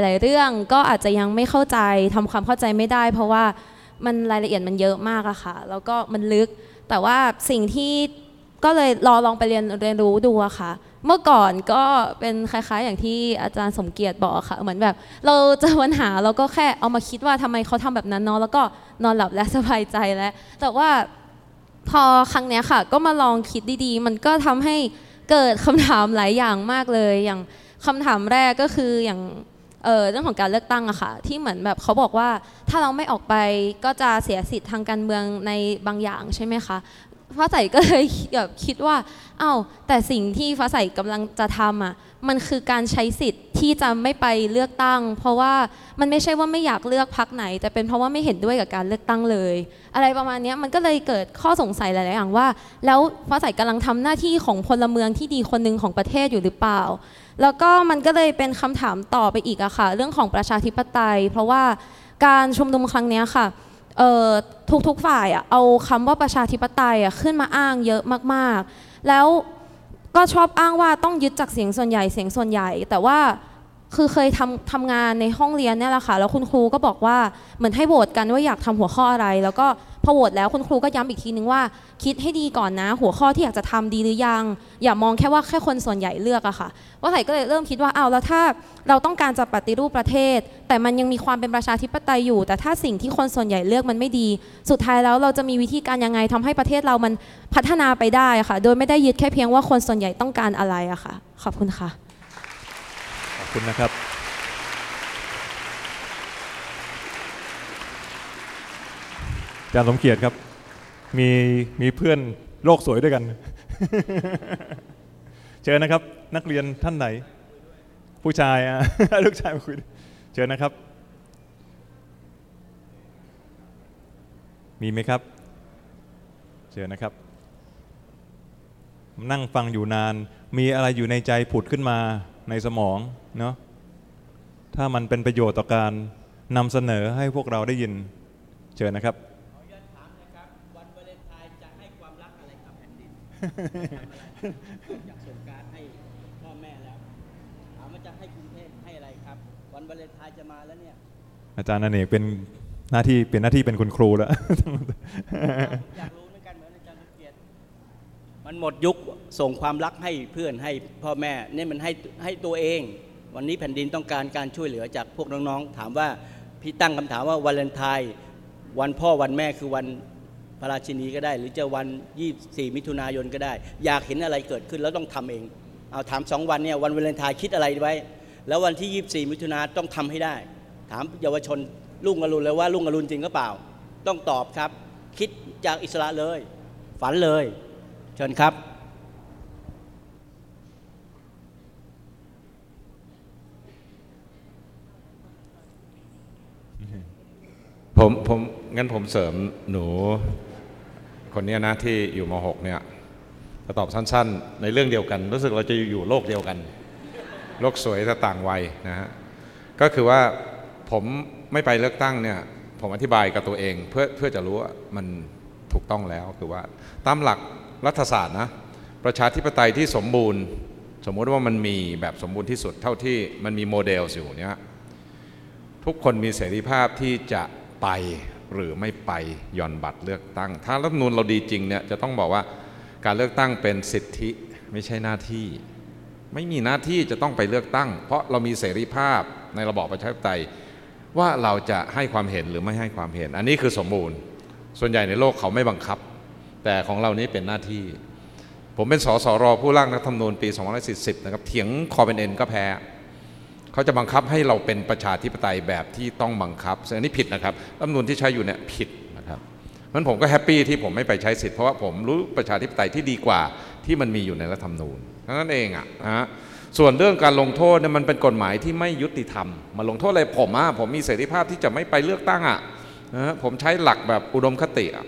ยหลาย ๆ เรื่องก็อาจจะยังไม่เข้าใจทำความเข้าใจไม่ได้ เพราะว่ามันรายละเอียดมันเยอะมากอะค่ะแล้วก็มันลึก แต่ว่าสิ่งที่ก็เลยรอลองไปเรียนเรียนรู้ดูอะค่ะ เมื่อก่อนก็เป็นคล้ายๆ อย่างที่อาจารย์สมเกียรติบอกอะค่ะ เหมือนแบบ เราเจอปัญหาเราก็แค่เอามาคิดว่าทำไมเขาทำแบบนั้นเนาะแล้วก็นอนหลับและสบายใจแล้ว แต่ว่าพอครั้งเนี้ยค่ะ ก็มาลองคิดดีๆ มันก็ทำให้เกิดคำถามหลายอย่างมากเลย อย่างคำถามแรกก็คืออย่าง เเรื่องของการเลือกตั้งอะค่ะที่เหมือนแบบเขาบอกว่าถ้าเราไม่ออกไปก็จะเสียสิทธิ์ทางการเมืองในบางอย่างใช่ไหมคะฟ้าใสก็เลยแบบคิดว่าอ้าวแต่สิ่งที่ฟ้าใสกำลังจะทำอะมันคือการใช้สิทธิ์ที่จะไม่ไปเลือกตั้ง เพราะว่ามันไม่ใช่ว่าไม่อยากเลือกพักไหน แต่เป็นเพราะว่าไม่เห็นด้วยกับการเลือกตั้งเลย อะไรประมาณนี้มันก็เลยเกิดข้อสงสัยหลาย ๆ อย่างว่า แล้วฟ้าใสกำลังทำหน้าที่ของพลเมืองที่ดีคนหนึ่งของประเทศอยู่หรือเปล่า แล้วก็มันก็เลยเป็นคำถามต่อไปอีกอะค่ะ เรื่องของประชาธิปไตย เพราะว่าการชุมนุมครั้งนี้ค่ะทุกๆฝ่ายอะเอาคำว่าประชาธิปไตยอะขึ้นมาอ้างเยอะมากๆ แล้วก็ชอบอ้างว่าต้องยึดจากเสียงส่วนใหญ่เสียงส่วนใหญ่ แต่ว่าคือเคยทำทำงานในห้องเรียนเนี่ยแหละค่ะแล้วคุณครูก็บอกว่าเหมือนให้โหวตกันว่าอยากทำหัวข้ออะไร แล้วก็ พอโหวตแล้วคุณครูก็ย้ำอีกทีนึงว่า คิดให้ดีก่อนนะ หัวข้อที่อยากจะทำดีหรือยัง อย่ามองแค่ว่าแค่คนส่วนใหญ่เลือกอะค่ะว่าไผ่ก็เลยเริ่มคิดว่าเอาแล้วถ้าเราต้องการจะปฏิรูปประเทศ แต่มันยังมีความเป็นประชาธิปไตยอยู่ แต่ถ้าสิ่งที่คนส่วนใหญ่เลือกมันไม่ดี สุดท้ายแล้วเราจะมีวิธีการยังไงทำให้ประเทศเรามันพัฒนาไปได้ะค่ะ โดยไม่ได้ยึดแค่เพียงว่าคนส่วนใหญ่ต้องการอะไรอะค่ะ ขอบคุณค่ะ ขอบคุณนะครับ อาจารย์สมเกียรติครับ มีมีเพื่อนโลกสวยด้วยกัน เชิญนะครับ นักเรียนท่านไหน ผู้ชายอะลูกชายมาคุยด้วยเชิญนะครับ มีไหมครับ เชิญนะครับ นั่งฟังอยู่นาน มีอะไรอยู่ในใจผุดขึ้นมาในสมองเนาะถ้ามันเป็นประโยชน์ต่อการนำเสนอให้พวกเราได้ยิน เชิญนะครับ อยากส่งการให้พ่อแม่แล้วถามว่าจะให้กรุงเทพให้อะไรครับ วันวาเลนไทน์จะมาแล้วเนี่ย อาจารย์อเนกเป็นหน้าที่เป็นหน้าที่เป็นคุณครูแล้ว อยากรู้เหมือนกันเหมือนอาจารย์สมเกียรติมันหมดยุคส่งความรักให้เพื่อนให้พ่อแม่เนี่ยมันให้ให้ตัวเอง วันนี้แผ่นดินต้องการการช่วยเหลือจากพวกน้องๆ ถามว่าพี่ตั้งคำถามว่าวาเลนไทน์วันพ่อวันแม่คือวัน พระราชินีก็ได้ หรือจะวัน 24 มิถุนายนก็ได้ อยากเห็นอะไรเกิดขึ้นแล้วต้องทำเอง เอาถามสองวันเนี่ยวันวาเลนไทน์คิดอะไรไว้ แล้ววันที่ 24 มิถุนาต้องทำให้ได้ ถามเยาวชนลุงอรุณเลยว่าลุงอรุณจริงก็เปล่า ต้องตอบครับ คิดจากอิสระเลย ฝันเลย เชิญครับผมผมงั้นผมเสริมหนู คนนี้นะที่อยู่ม .6 เนี่ยจะตอบสั้นๆ ในเรื่องเดียวกัน รู้สึกเราจะอยู่โลกเดียวกัน โลกสวยแต่ต่างวัยนะฮะก็คือว่าผมไม่ไปเลือกตั้งเนี่ยผมอธิบายกับตัวเองเพื่อเพื่อจะรู้ว่ามันถูกต้องแล้วคือว่าตามหลักรัฐศาสตร์นะประชาธิปไตยที่สมบูรณ์ สมมุติว่ามันมีแบบสมบูรณ์ที่สุดเท่าที่มันมีโมเดลอยู่เนี่ยทุกคนมีเสรีภาพที่จะไป หรือไม่ไปหย่อนบัตรเลือกตั้ง ถ้ารัฐนูลเราดีจริงเนี่ยจะต้องบอกว่าการเลือกตั้งเป็นสิทธิไม่ใช่หน้าที่ ไม่มีหน้าที่จะต้องไปเลือกตั้ง เพราะเรามีเสรีภาพในระบอบประชาธิปไตยว่าเราจะให้ความเห็นหรือไม่ให้ความเห็น อันนี้คือสมบูรณ์ ส่วนใหญ่ในโลกเขาไม่บังคับ แต่ของเรานี้เป็นหน้าที่ ผมเป็นสสรผู้ร่างรัฐธรรมนูญปี 2540 นะครับเถียงคอเป็นเอ็นก็แพ้ เขาจะบังคับให้เราเป็นประชาธิปไตยแบบที่ต้องบังคับซึ่งอันนี้ผิดนะครับรัฐธรรมนูญที่ใช้อยู่เนี่ยผิดนะครับเพราะฉะนั้นผมก็แฮปปี้ที่ผมไม่ไปใช้สิทธิ์เพราะว่าผมรู้ประชาธิปไตยที่ดีกว่าที่มันมีอยู่ในรัฐธรรมนูญนั่นเองอะนะฮะส่วนเรื่องการลงโทษเนี่ยมันเป็นกฎหมายที่ไม่ยุติธรรม มาลงโทษอะไรผมอะผมมีเสรีภาพที่จะไม่ไปเลือกตั้งอะนะฮะผมใช้หลักแบบอุดมคติอะ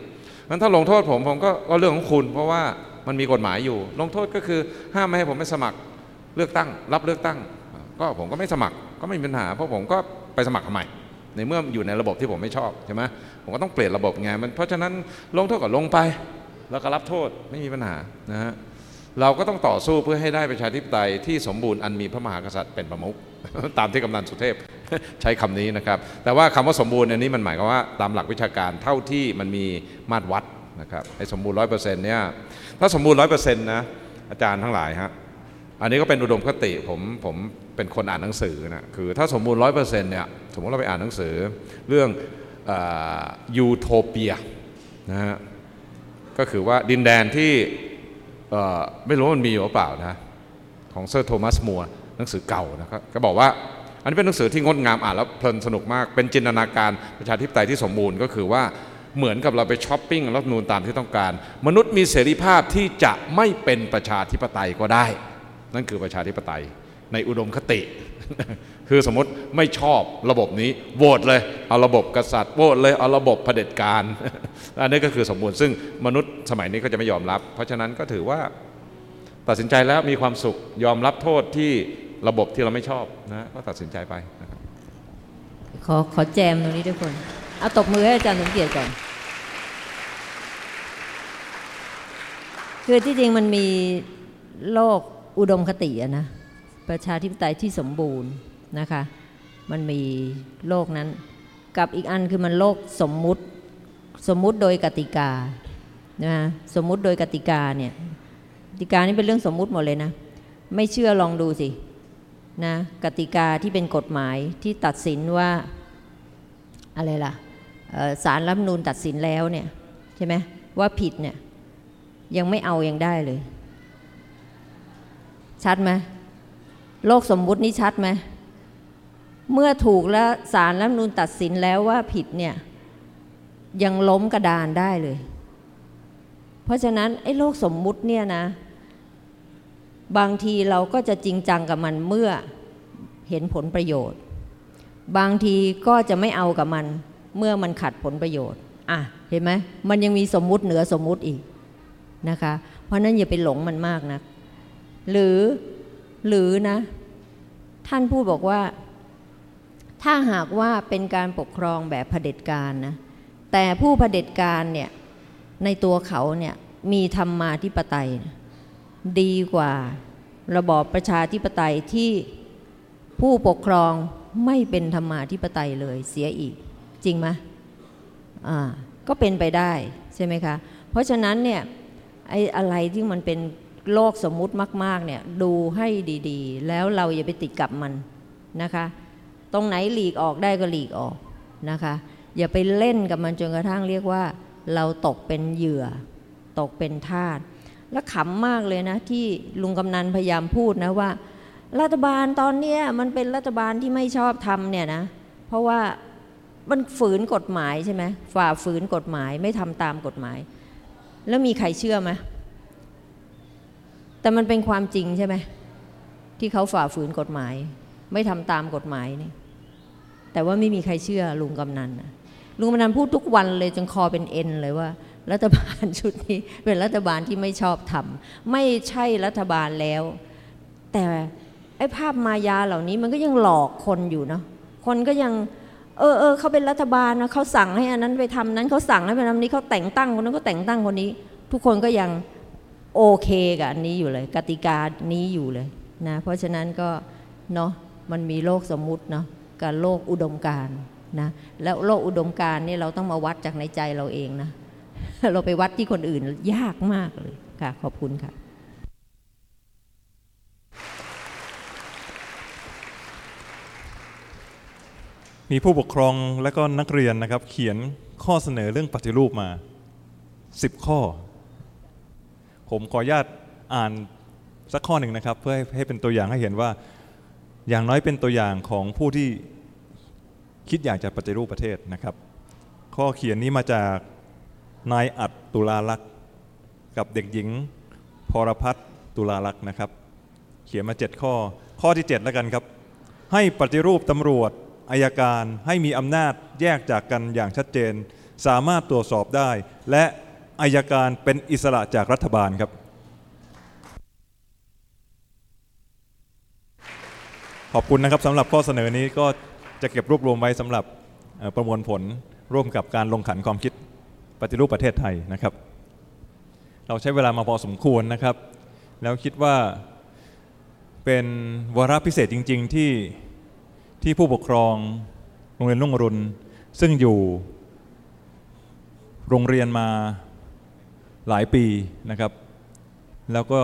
งั้นถ้าลงโทษผมผมก็ก็เรื่องของคุณ เพราะว่ามันมีกฎหมายอยู่ ลงโทษก็คือห้ามไม่ให้ผมไปสมัครเลือกตั้ง รับเลือกตั้ง ก็ผมก็ไม่สมัครก็ไม่มีปัญหา เพราะผมก็ไปสมัครทำไมในเมื่ออยู่ในระบบที่ผมไม่ชอบใช่ไหมผมก็ต้องเปลี่ยนระบบไงมันเพราะฉะนั้นลงโทษก็ลงไป แล้วก็รับโทษไม่มีปัญหานะฮะเราก็ต้องต่อสู้เพื่อให้ได้ประชาธิปไตยที่สมบูรณ์อันมีพระมหากษัตริย์เป็นประมุขตามที่กำนันสุเทพใช้คำนี้นะครับ แต่ว่าคำว่าสมบูรณ์อันนี้มันหมายความว่าตามหลักวิชาการเท่าที่มันมีมาตรวัดนะครับไอ้สมบูรณ์ร้อยเปอร์เซ็นต์เนี่ยถ้าสมบูรณ์ร้อยเปอร์เซ็นต์นะอาจารย์ทั้งหลายฮะอันนี้ก็เป็นอุดมคติผมผม เป็นคนอ่านหนังสือนะคือถ้าสมบูรณ์ร้อยเปอร์เซ็นต์เนี่ยสมมติเราไปอ่านหนังสือเรื่องยูโทเปียนะฮะก็คือว่าดินแดนที่ไม่รู้ว่ามันมีอยู่หรือเปล่านะของเซอร์โทมัสมอร์หนังสือเก่านะครับก็บอกว่าอันนี้เป็นหนังสือที่งดงามอ่านแล้วเพลินสนุกมาก เป็นจินตนาการประชาธิปไตยที่สมบูรณ์ก็คือว่าเหมือนกับเราไปช้อปปิ้งรัฐนูนตามที่ต้องการ มนุษย์มีเสรีภาพที่จะไม่เป็นประชาธิปไตยก็ได้ นั่นคือประชาธิปไตย ในอุดมคติ คือสมมติไม่ชอบระบบนี้โหวตเลยเอาระบบกษัตริย์โหวตเลยเอาระบบเผด็จการอันนี้ก็คือสมบูรณ์ซึ่งมนุษย์สมัยนี้ก็จะไม่ยอมรับ เพราะฉะนั้นก็ถือว่าตัดสินใจแล้วมีความสุขยอมรับโทษที่ระบบที่เราไม่ชอบนะก็ตัดสินใจไปนะครับขอขอแจมตรงนี้ทุกคนเอาตบมือให้อาจารย์สมเกียรติก่อนคือที่จริงมันมีโลกอุดมคติอะนะ ประชาธิปไตยที่สมบูรณ์นะคะ มันมีโลกนั้น กับอีกอันคือมันโลกสมมุติสมมุติโดยกติกานะสมมุติโดยกติกาเนี่ยกติกานี่เป็นเรื่องสมมุติหมดเลยนะ ไม่เชื่อลองดูสินะกติกาที่เป็นกฎหมายที่ตัดสินว่าอะไรล่ะเอ่อศาลรัฐมนูญตัดสินแล้วเนี่ยใช่ไหมว่าผิดเนี่ยยังไม่เอายังได้เลย ชัดไหม โลกสมมุตินี้ชัดไหมเมื่อถูกแล้วศาลรัฐธรรมนูญตัดสินแล้วว่าผิดเนี่ย ยังล้มกระดานได้เลย เพราะฉะนั้นไอ้โลกสมมุติเนี่ยนะ บางทีเราก็จะจริงจังกับมันเมื่อเห็นผลประโยชน์ บางทีก็จะไม่เอากับมันเมื่อมันขัดผลประโยชน์ อะ เห็นไหมมันยังมีสมมุติเหนือสมมุติอีกนะคะ เพราะนั้นอย่าไปหลงมันมากนะหรือ หรือนะ ท่านพูดบอกว่า ถ้าหากว่าเป็นการปกครองแบบเผด็จการนะแต่ผู้เผด็จการเนี่ยในตัวเขาเนี่ยมีธรรมมาธิปไตย ดีกว่าระบอบประชาธิปไตยที่ผู้ปกครองไม่เป็นธรรมาธิปไตยเลยเสียอีก จริงไหมอ่าก็เป็นไปได้ใช่ไหมคะ เพราะฉะนั้นเนี่ยไอ้อะไรที่มันเป็น โลกสมมุติมาก ๆ เนี่ย ดูให้ดีๆ แล้วเราอย่าไปติดกับมันนะคะ ตรงไหนหลีกออกได้ก็หลีกออกนะคะ อย่าไปเล่นกับมันจนกระทั่งเรียกว่า เราตกเป็นเหยื่อ ตกเป็นทาสแล้วขำมากเลยนะ ที่ลุงกำนันพยายามพูดนะว่า รัฐบาลตอนเนี้ยมันเป็นรัฐบาลที่ไม่ชอบทำเนี่ยนะ เพราะว่ามันฝืนกฎหมายใช่ไหมฝ่าฝืนกฎหมายไม่ทำตามกฎหมาย แล้วมีใครเชื่อไหม แต่มันเป็นความจริงใช่ไหมที่เขาฝ่าฝืนกฎหมาย ไม่ทำตามกฎหมายนี่แต่ว่าไม่มีใครเชื่อลุงกำนันนะลุงกำนันพูดทุกวันเลยจนคอเป็นเอ็นเลยว่า รัฐบาลชุดนี้เป็นรัฐบาลที่ไม่ชอบทำไม่ใช่รัฐบาลแล้ว แต่ไอ้ภาพมายาเหล่านี้มันก็ยังหลอกคนอยู่เนาะคนก็ยังเออเออเขาเป็นรัฐบาลนะเขาสั่งให้อันนั้นไปทำนั้นเขาสั่งให้ไปทำนี้เขาแต่งตั้งคนนั้นก็แต่งตั้งคนนี้ ทุกคนก็ยัง โอเคกับอันนี้อยู่เลย กติกานี้อยู่เลยนะเพราะฉะนั้นก็เนาะมันมีโลกสมมุติเนาะกับโลกอุดมการนะแล้วโลกอุดมการนี่เราต้องมาวัดจากในใจเราเองนะเราไปวัดที่คนอื่นยากมากเลยค่ะ ขอบคุณค่ะ มีผู้ปกครองและก็นักเรียนนะครับ เขียนข้อเสนอเรื่องปฏิรูปมา 10 ข้อ ผมขออนุญาตอ่านสักข้อหนึ่งนะครับ เพื่อให้ให้เป็นตัวอย่างให้เห็นว่า อย่างน้อยเป็นตัวอย่างของผู้ที่คิดอยากจะปฏิรูปประเทศนะครับ ข้อเขียนนี้มาจากนายอัดตุลาลักษ์กับเด็กหญิงพรพัฒน์ตุลาลักษ์นะครับ เขียนมา 7 ข้อ ข้อที่ 7 แล้วกันครับ ให้ปฏิรูปตำรวจอายการให้มีอำนาจแยกจากกันอย่างชัดเจน สามารถตรวจสอบได้ และ อายการเป็นอิสระจากรัฐบาลครับ ขอบคุณนะครับสำหรับข้อเสนอนี้ก็จะเก็บรวบรวมไว้สำหรับประมวลผลร่วมกับการลงขันความคิดปฏิรูปประเทศไทยนะครับ เราใช้เวลามาพอสมควรนะครับ แล้วคิดว่าเป็นวาระพิเศษจริง ๆ ที่ที่ผู้ปกครองโรงเรียนรุ่งรุณซึ่งอยู่โรงเรียนมา หลายปีนะครับ แล้วก็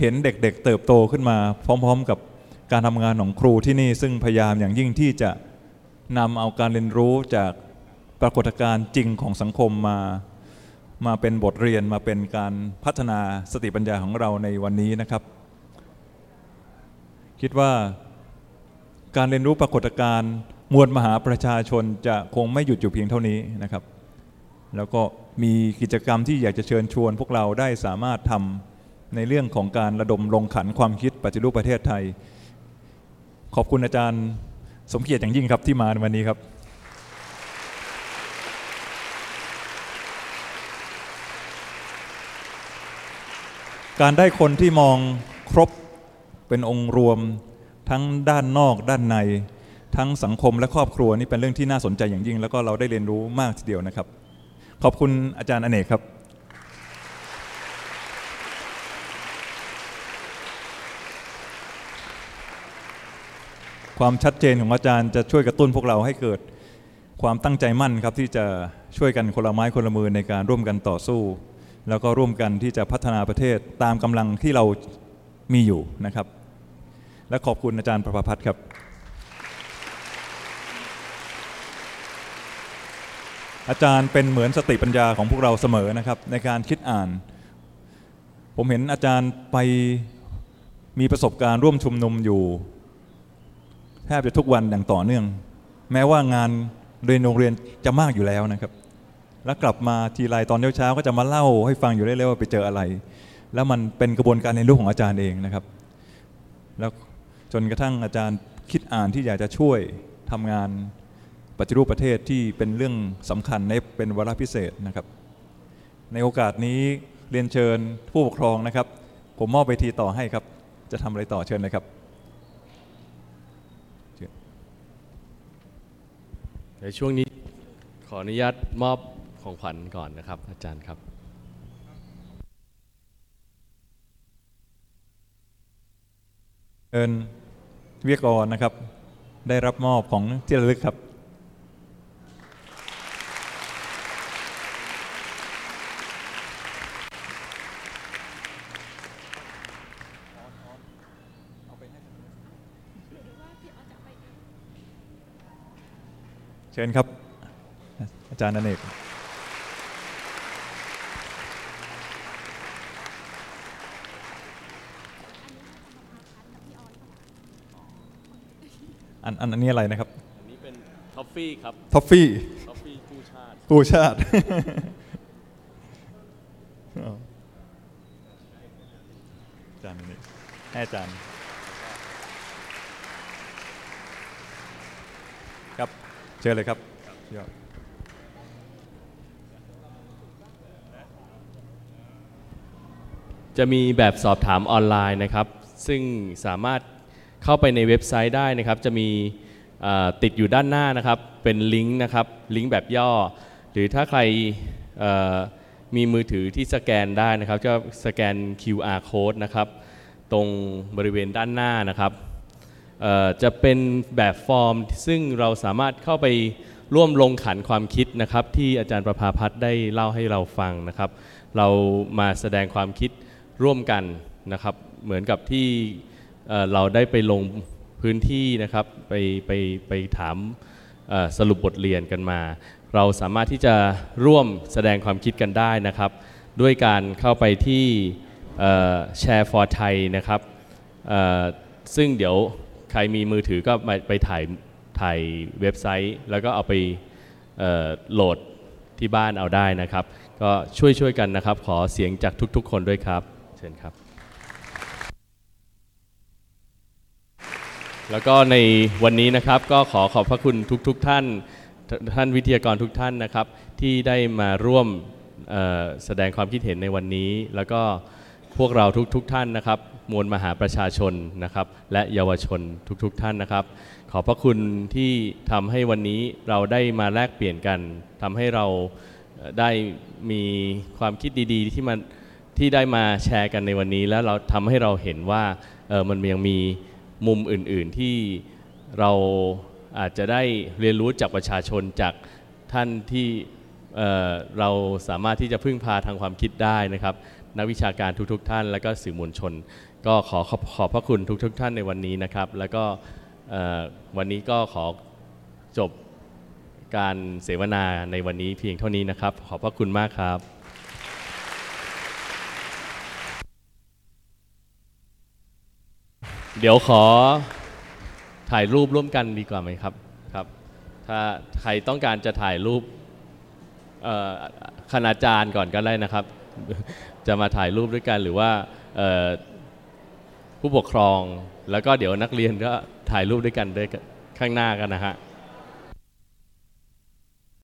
เห็นเด็กๆเติบโตขึ้นมา พร้อมๆกับการทำงานของครูที่นี่ซึ่งพยายามอย่างยิ่งที่จะนำเอาการเรียนรู้จากปรากฏการณ์จริงของสังคมมา มาเป็นบทเรียนมาเป็นการพัฒนาสติปัญญาของเราในวันนี้นะครับ คิดว่าการเรียนรู้ปรากฏการณ์มวลมหาประชาชนจะคงไม่หยุดอยู่เพียงเท่านี้นะครับ แล้วก็ มีกิจกรรมที่อยากจะเชิญชวนพวกเราได้สามารถทำในเรื่องของการระดมลงขันความคิดปฏิรูปประเทศไทย ขอบคุณอาจารย์สมเกียรติอย่างยิ่งครับที่มาในวันนี้ครับการได้คนที่มองครบเป็นองค์รวม ทั้งด้านนอกด้านใน ทั้งสังคมและครอบครัวนี่เป็นเรื่องที่น่าสนใจอย่างยิ่ง แล้วก็เราได้เรียนรู้มากทีเดียวนะครับ ขอบคุณอาจารย์อเนกครับ ความชัดเจนของอาจารย์จะช่วยกระตุ้นพวกเราให้เกิดความตั้งใจมั่นครับที่จะช่วยกันคนละไม้คนละมือในการร่วมกันต่อสู้ แล้วก็ร่วมกันที่จะพัฒนาประเทศตามกำลังที่เรามีอยู่นะครับ และขอบคุณอาจารย์ประภพัฒน์ครับ อาจารย์เป็นเหมือนสติปัญญาของพวกเราเสมอนะครับ ในการคิดอ่าน ผมเห็นอาจารย์ไปมีประสบการณ์ร่วมชุมนุมอยู่ แทบจะทุกวันอย่างต่อเนื่อง แม้ว่างานเรียนโรงเรียนจะมากอยู่แล้วนะครับ แล้วกลับมาทีไรตอนเช้าๆก็จะมาเล่าให้ฟังอยู่เรื่อยๆว่าไปเจออะไร แล้วมันเป็นกระบวนการเรียนรู้ของอาจารย์เองนะครับ แล้วจนกระทั่งอาจารย์คิดอ่านที่อยากจะช่วยทำงาน ปฏิรูปประเทศที่เป็นเรื่องสำคัญในเป็นวาระพิเศษนะครับ ในโอกาสนี้เรียนเชิญผู้ปกครองนะครับ ผมมอบเวทีต่อให้ครับ จะทำอะไรต่อเชิญเลยครับในช่วงนี้ขออนุญาตมอบของขวัญก่อนนะครับ อาจารย์ครับเอิญวิทยากรนะครับ ได้รับมอบของที่ระลึกครับ เชิญครับ อาจารย์อเนกอันอันอันนี้อะไรนะครับ อันนี้เป็นท็อฟฟี่ครับท็อฟฟี่ท็อฟฟี่กู้ชาติกู้ชาติ อาจารย์นี่ให้อาจารย์ ครับ เชิญเลยครับจะมีแบบสอบถามออนไลน์นะครับ ซึ่งสามารถเข้าไปในเว็บไซต์ได้นะครับ จะมีติดอยู่ด้านหน้านะครับ เป็นลิงก์นะครับ ลิงก์แบบย่อ หรือถ้าใครมีมือถือที่สแกนได้นะครับก็สแกน QR code นะครับ ตรงบริเวณด้านหน้านะครับ จะเป็นแบบฟอร์ม ซึ่งเราสามารถเข้าไปร่วมลงขันความคิดนะครับ ที่อาจารย์ประภาพัฒน์ได้เล่าให้เราฟังนะครับ เรามาแสดงความคิดร่วมกันนะครับ เหมือนกับที่เราได้ไปลงพื้นที่นะครับ ไปไปไปถามสรุปบทเรียนกันมา เราสามารถที่จะร่วมแสดงความคิดกันได้นะครับ ด้วยการเข้าไปที่เอ่อ Share for Thai นะครับซึ่งเดี๋ยว ใครมีมือถือก็ไปไปถ่ายถ่ายเว็บไซต์ แล้วก็เอาไปโหลดที่บ้านเอาได้นะครับ ก็ช่วยช่วยๆกันนะครับ ขอเสียงจากทุกๆ คนด้วยครับ เชิญครับ แล้วก็ในวันนี้นะครับก็ขอขอบพระคุณทุก ๆทท่านท่านวิทยากรทุกท่านนะครับ ที่ได้มาร่วมแสดงความคิดเห็นในวันนี้แล้วก็ พวกเราทุกๆทท่านนะครับ มวลมหาประชาชนนะครับ และเยาวชนทุกๆทท่านนะครับ ขอบพระคุณที่ทำให้วันนี้เราได้มาแลกเปลี่ยนกันทำให้เราได้มีความคิดดีๆ ที่มันที่ได้มาแชร์กันในวันนี้ แล้วเราทำให้เราเห็นว่าเออมันยังมีมุมอื่นๆที่เราอาจจะได้เรียนรู้จากประชาชนจากท่านที่เเราสามารถที่จะพึ่งพาทางความคิดได้นะครับ นักวิชาการทุกๆทท่าน และก็สื่อมวลชน ก็ขอขอบขอบพระคุณทุกๆทท่านในวันนี้นะครับ แล้วก็วันนี้ก็ขอจบการเสวนาในวันนี้เพียงเท่านี้นะครับ ขอบพระคุณมากครับเดี๋ยวขอถ่ายรูปร่วมกันดีกว่าไหมครับครับ ถ้าใครต้องการจะถ่ายรูปคณาจารย์ก่อนก็ได้นะครับ จะมาถ่ายรูปด้วยกันหรือว่าผู้ปกครอง แล้วก็เดี๋ยวนักเรียนก็ถ่ายรูปด้วยกันด้วยข้างหน้ากันนะฮะ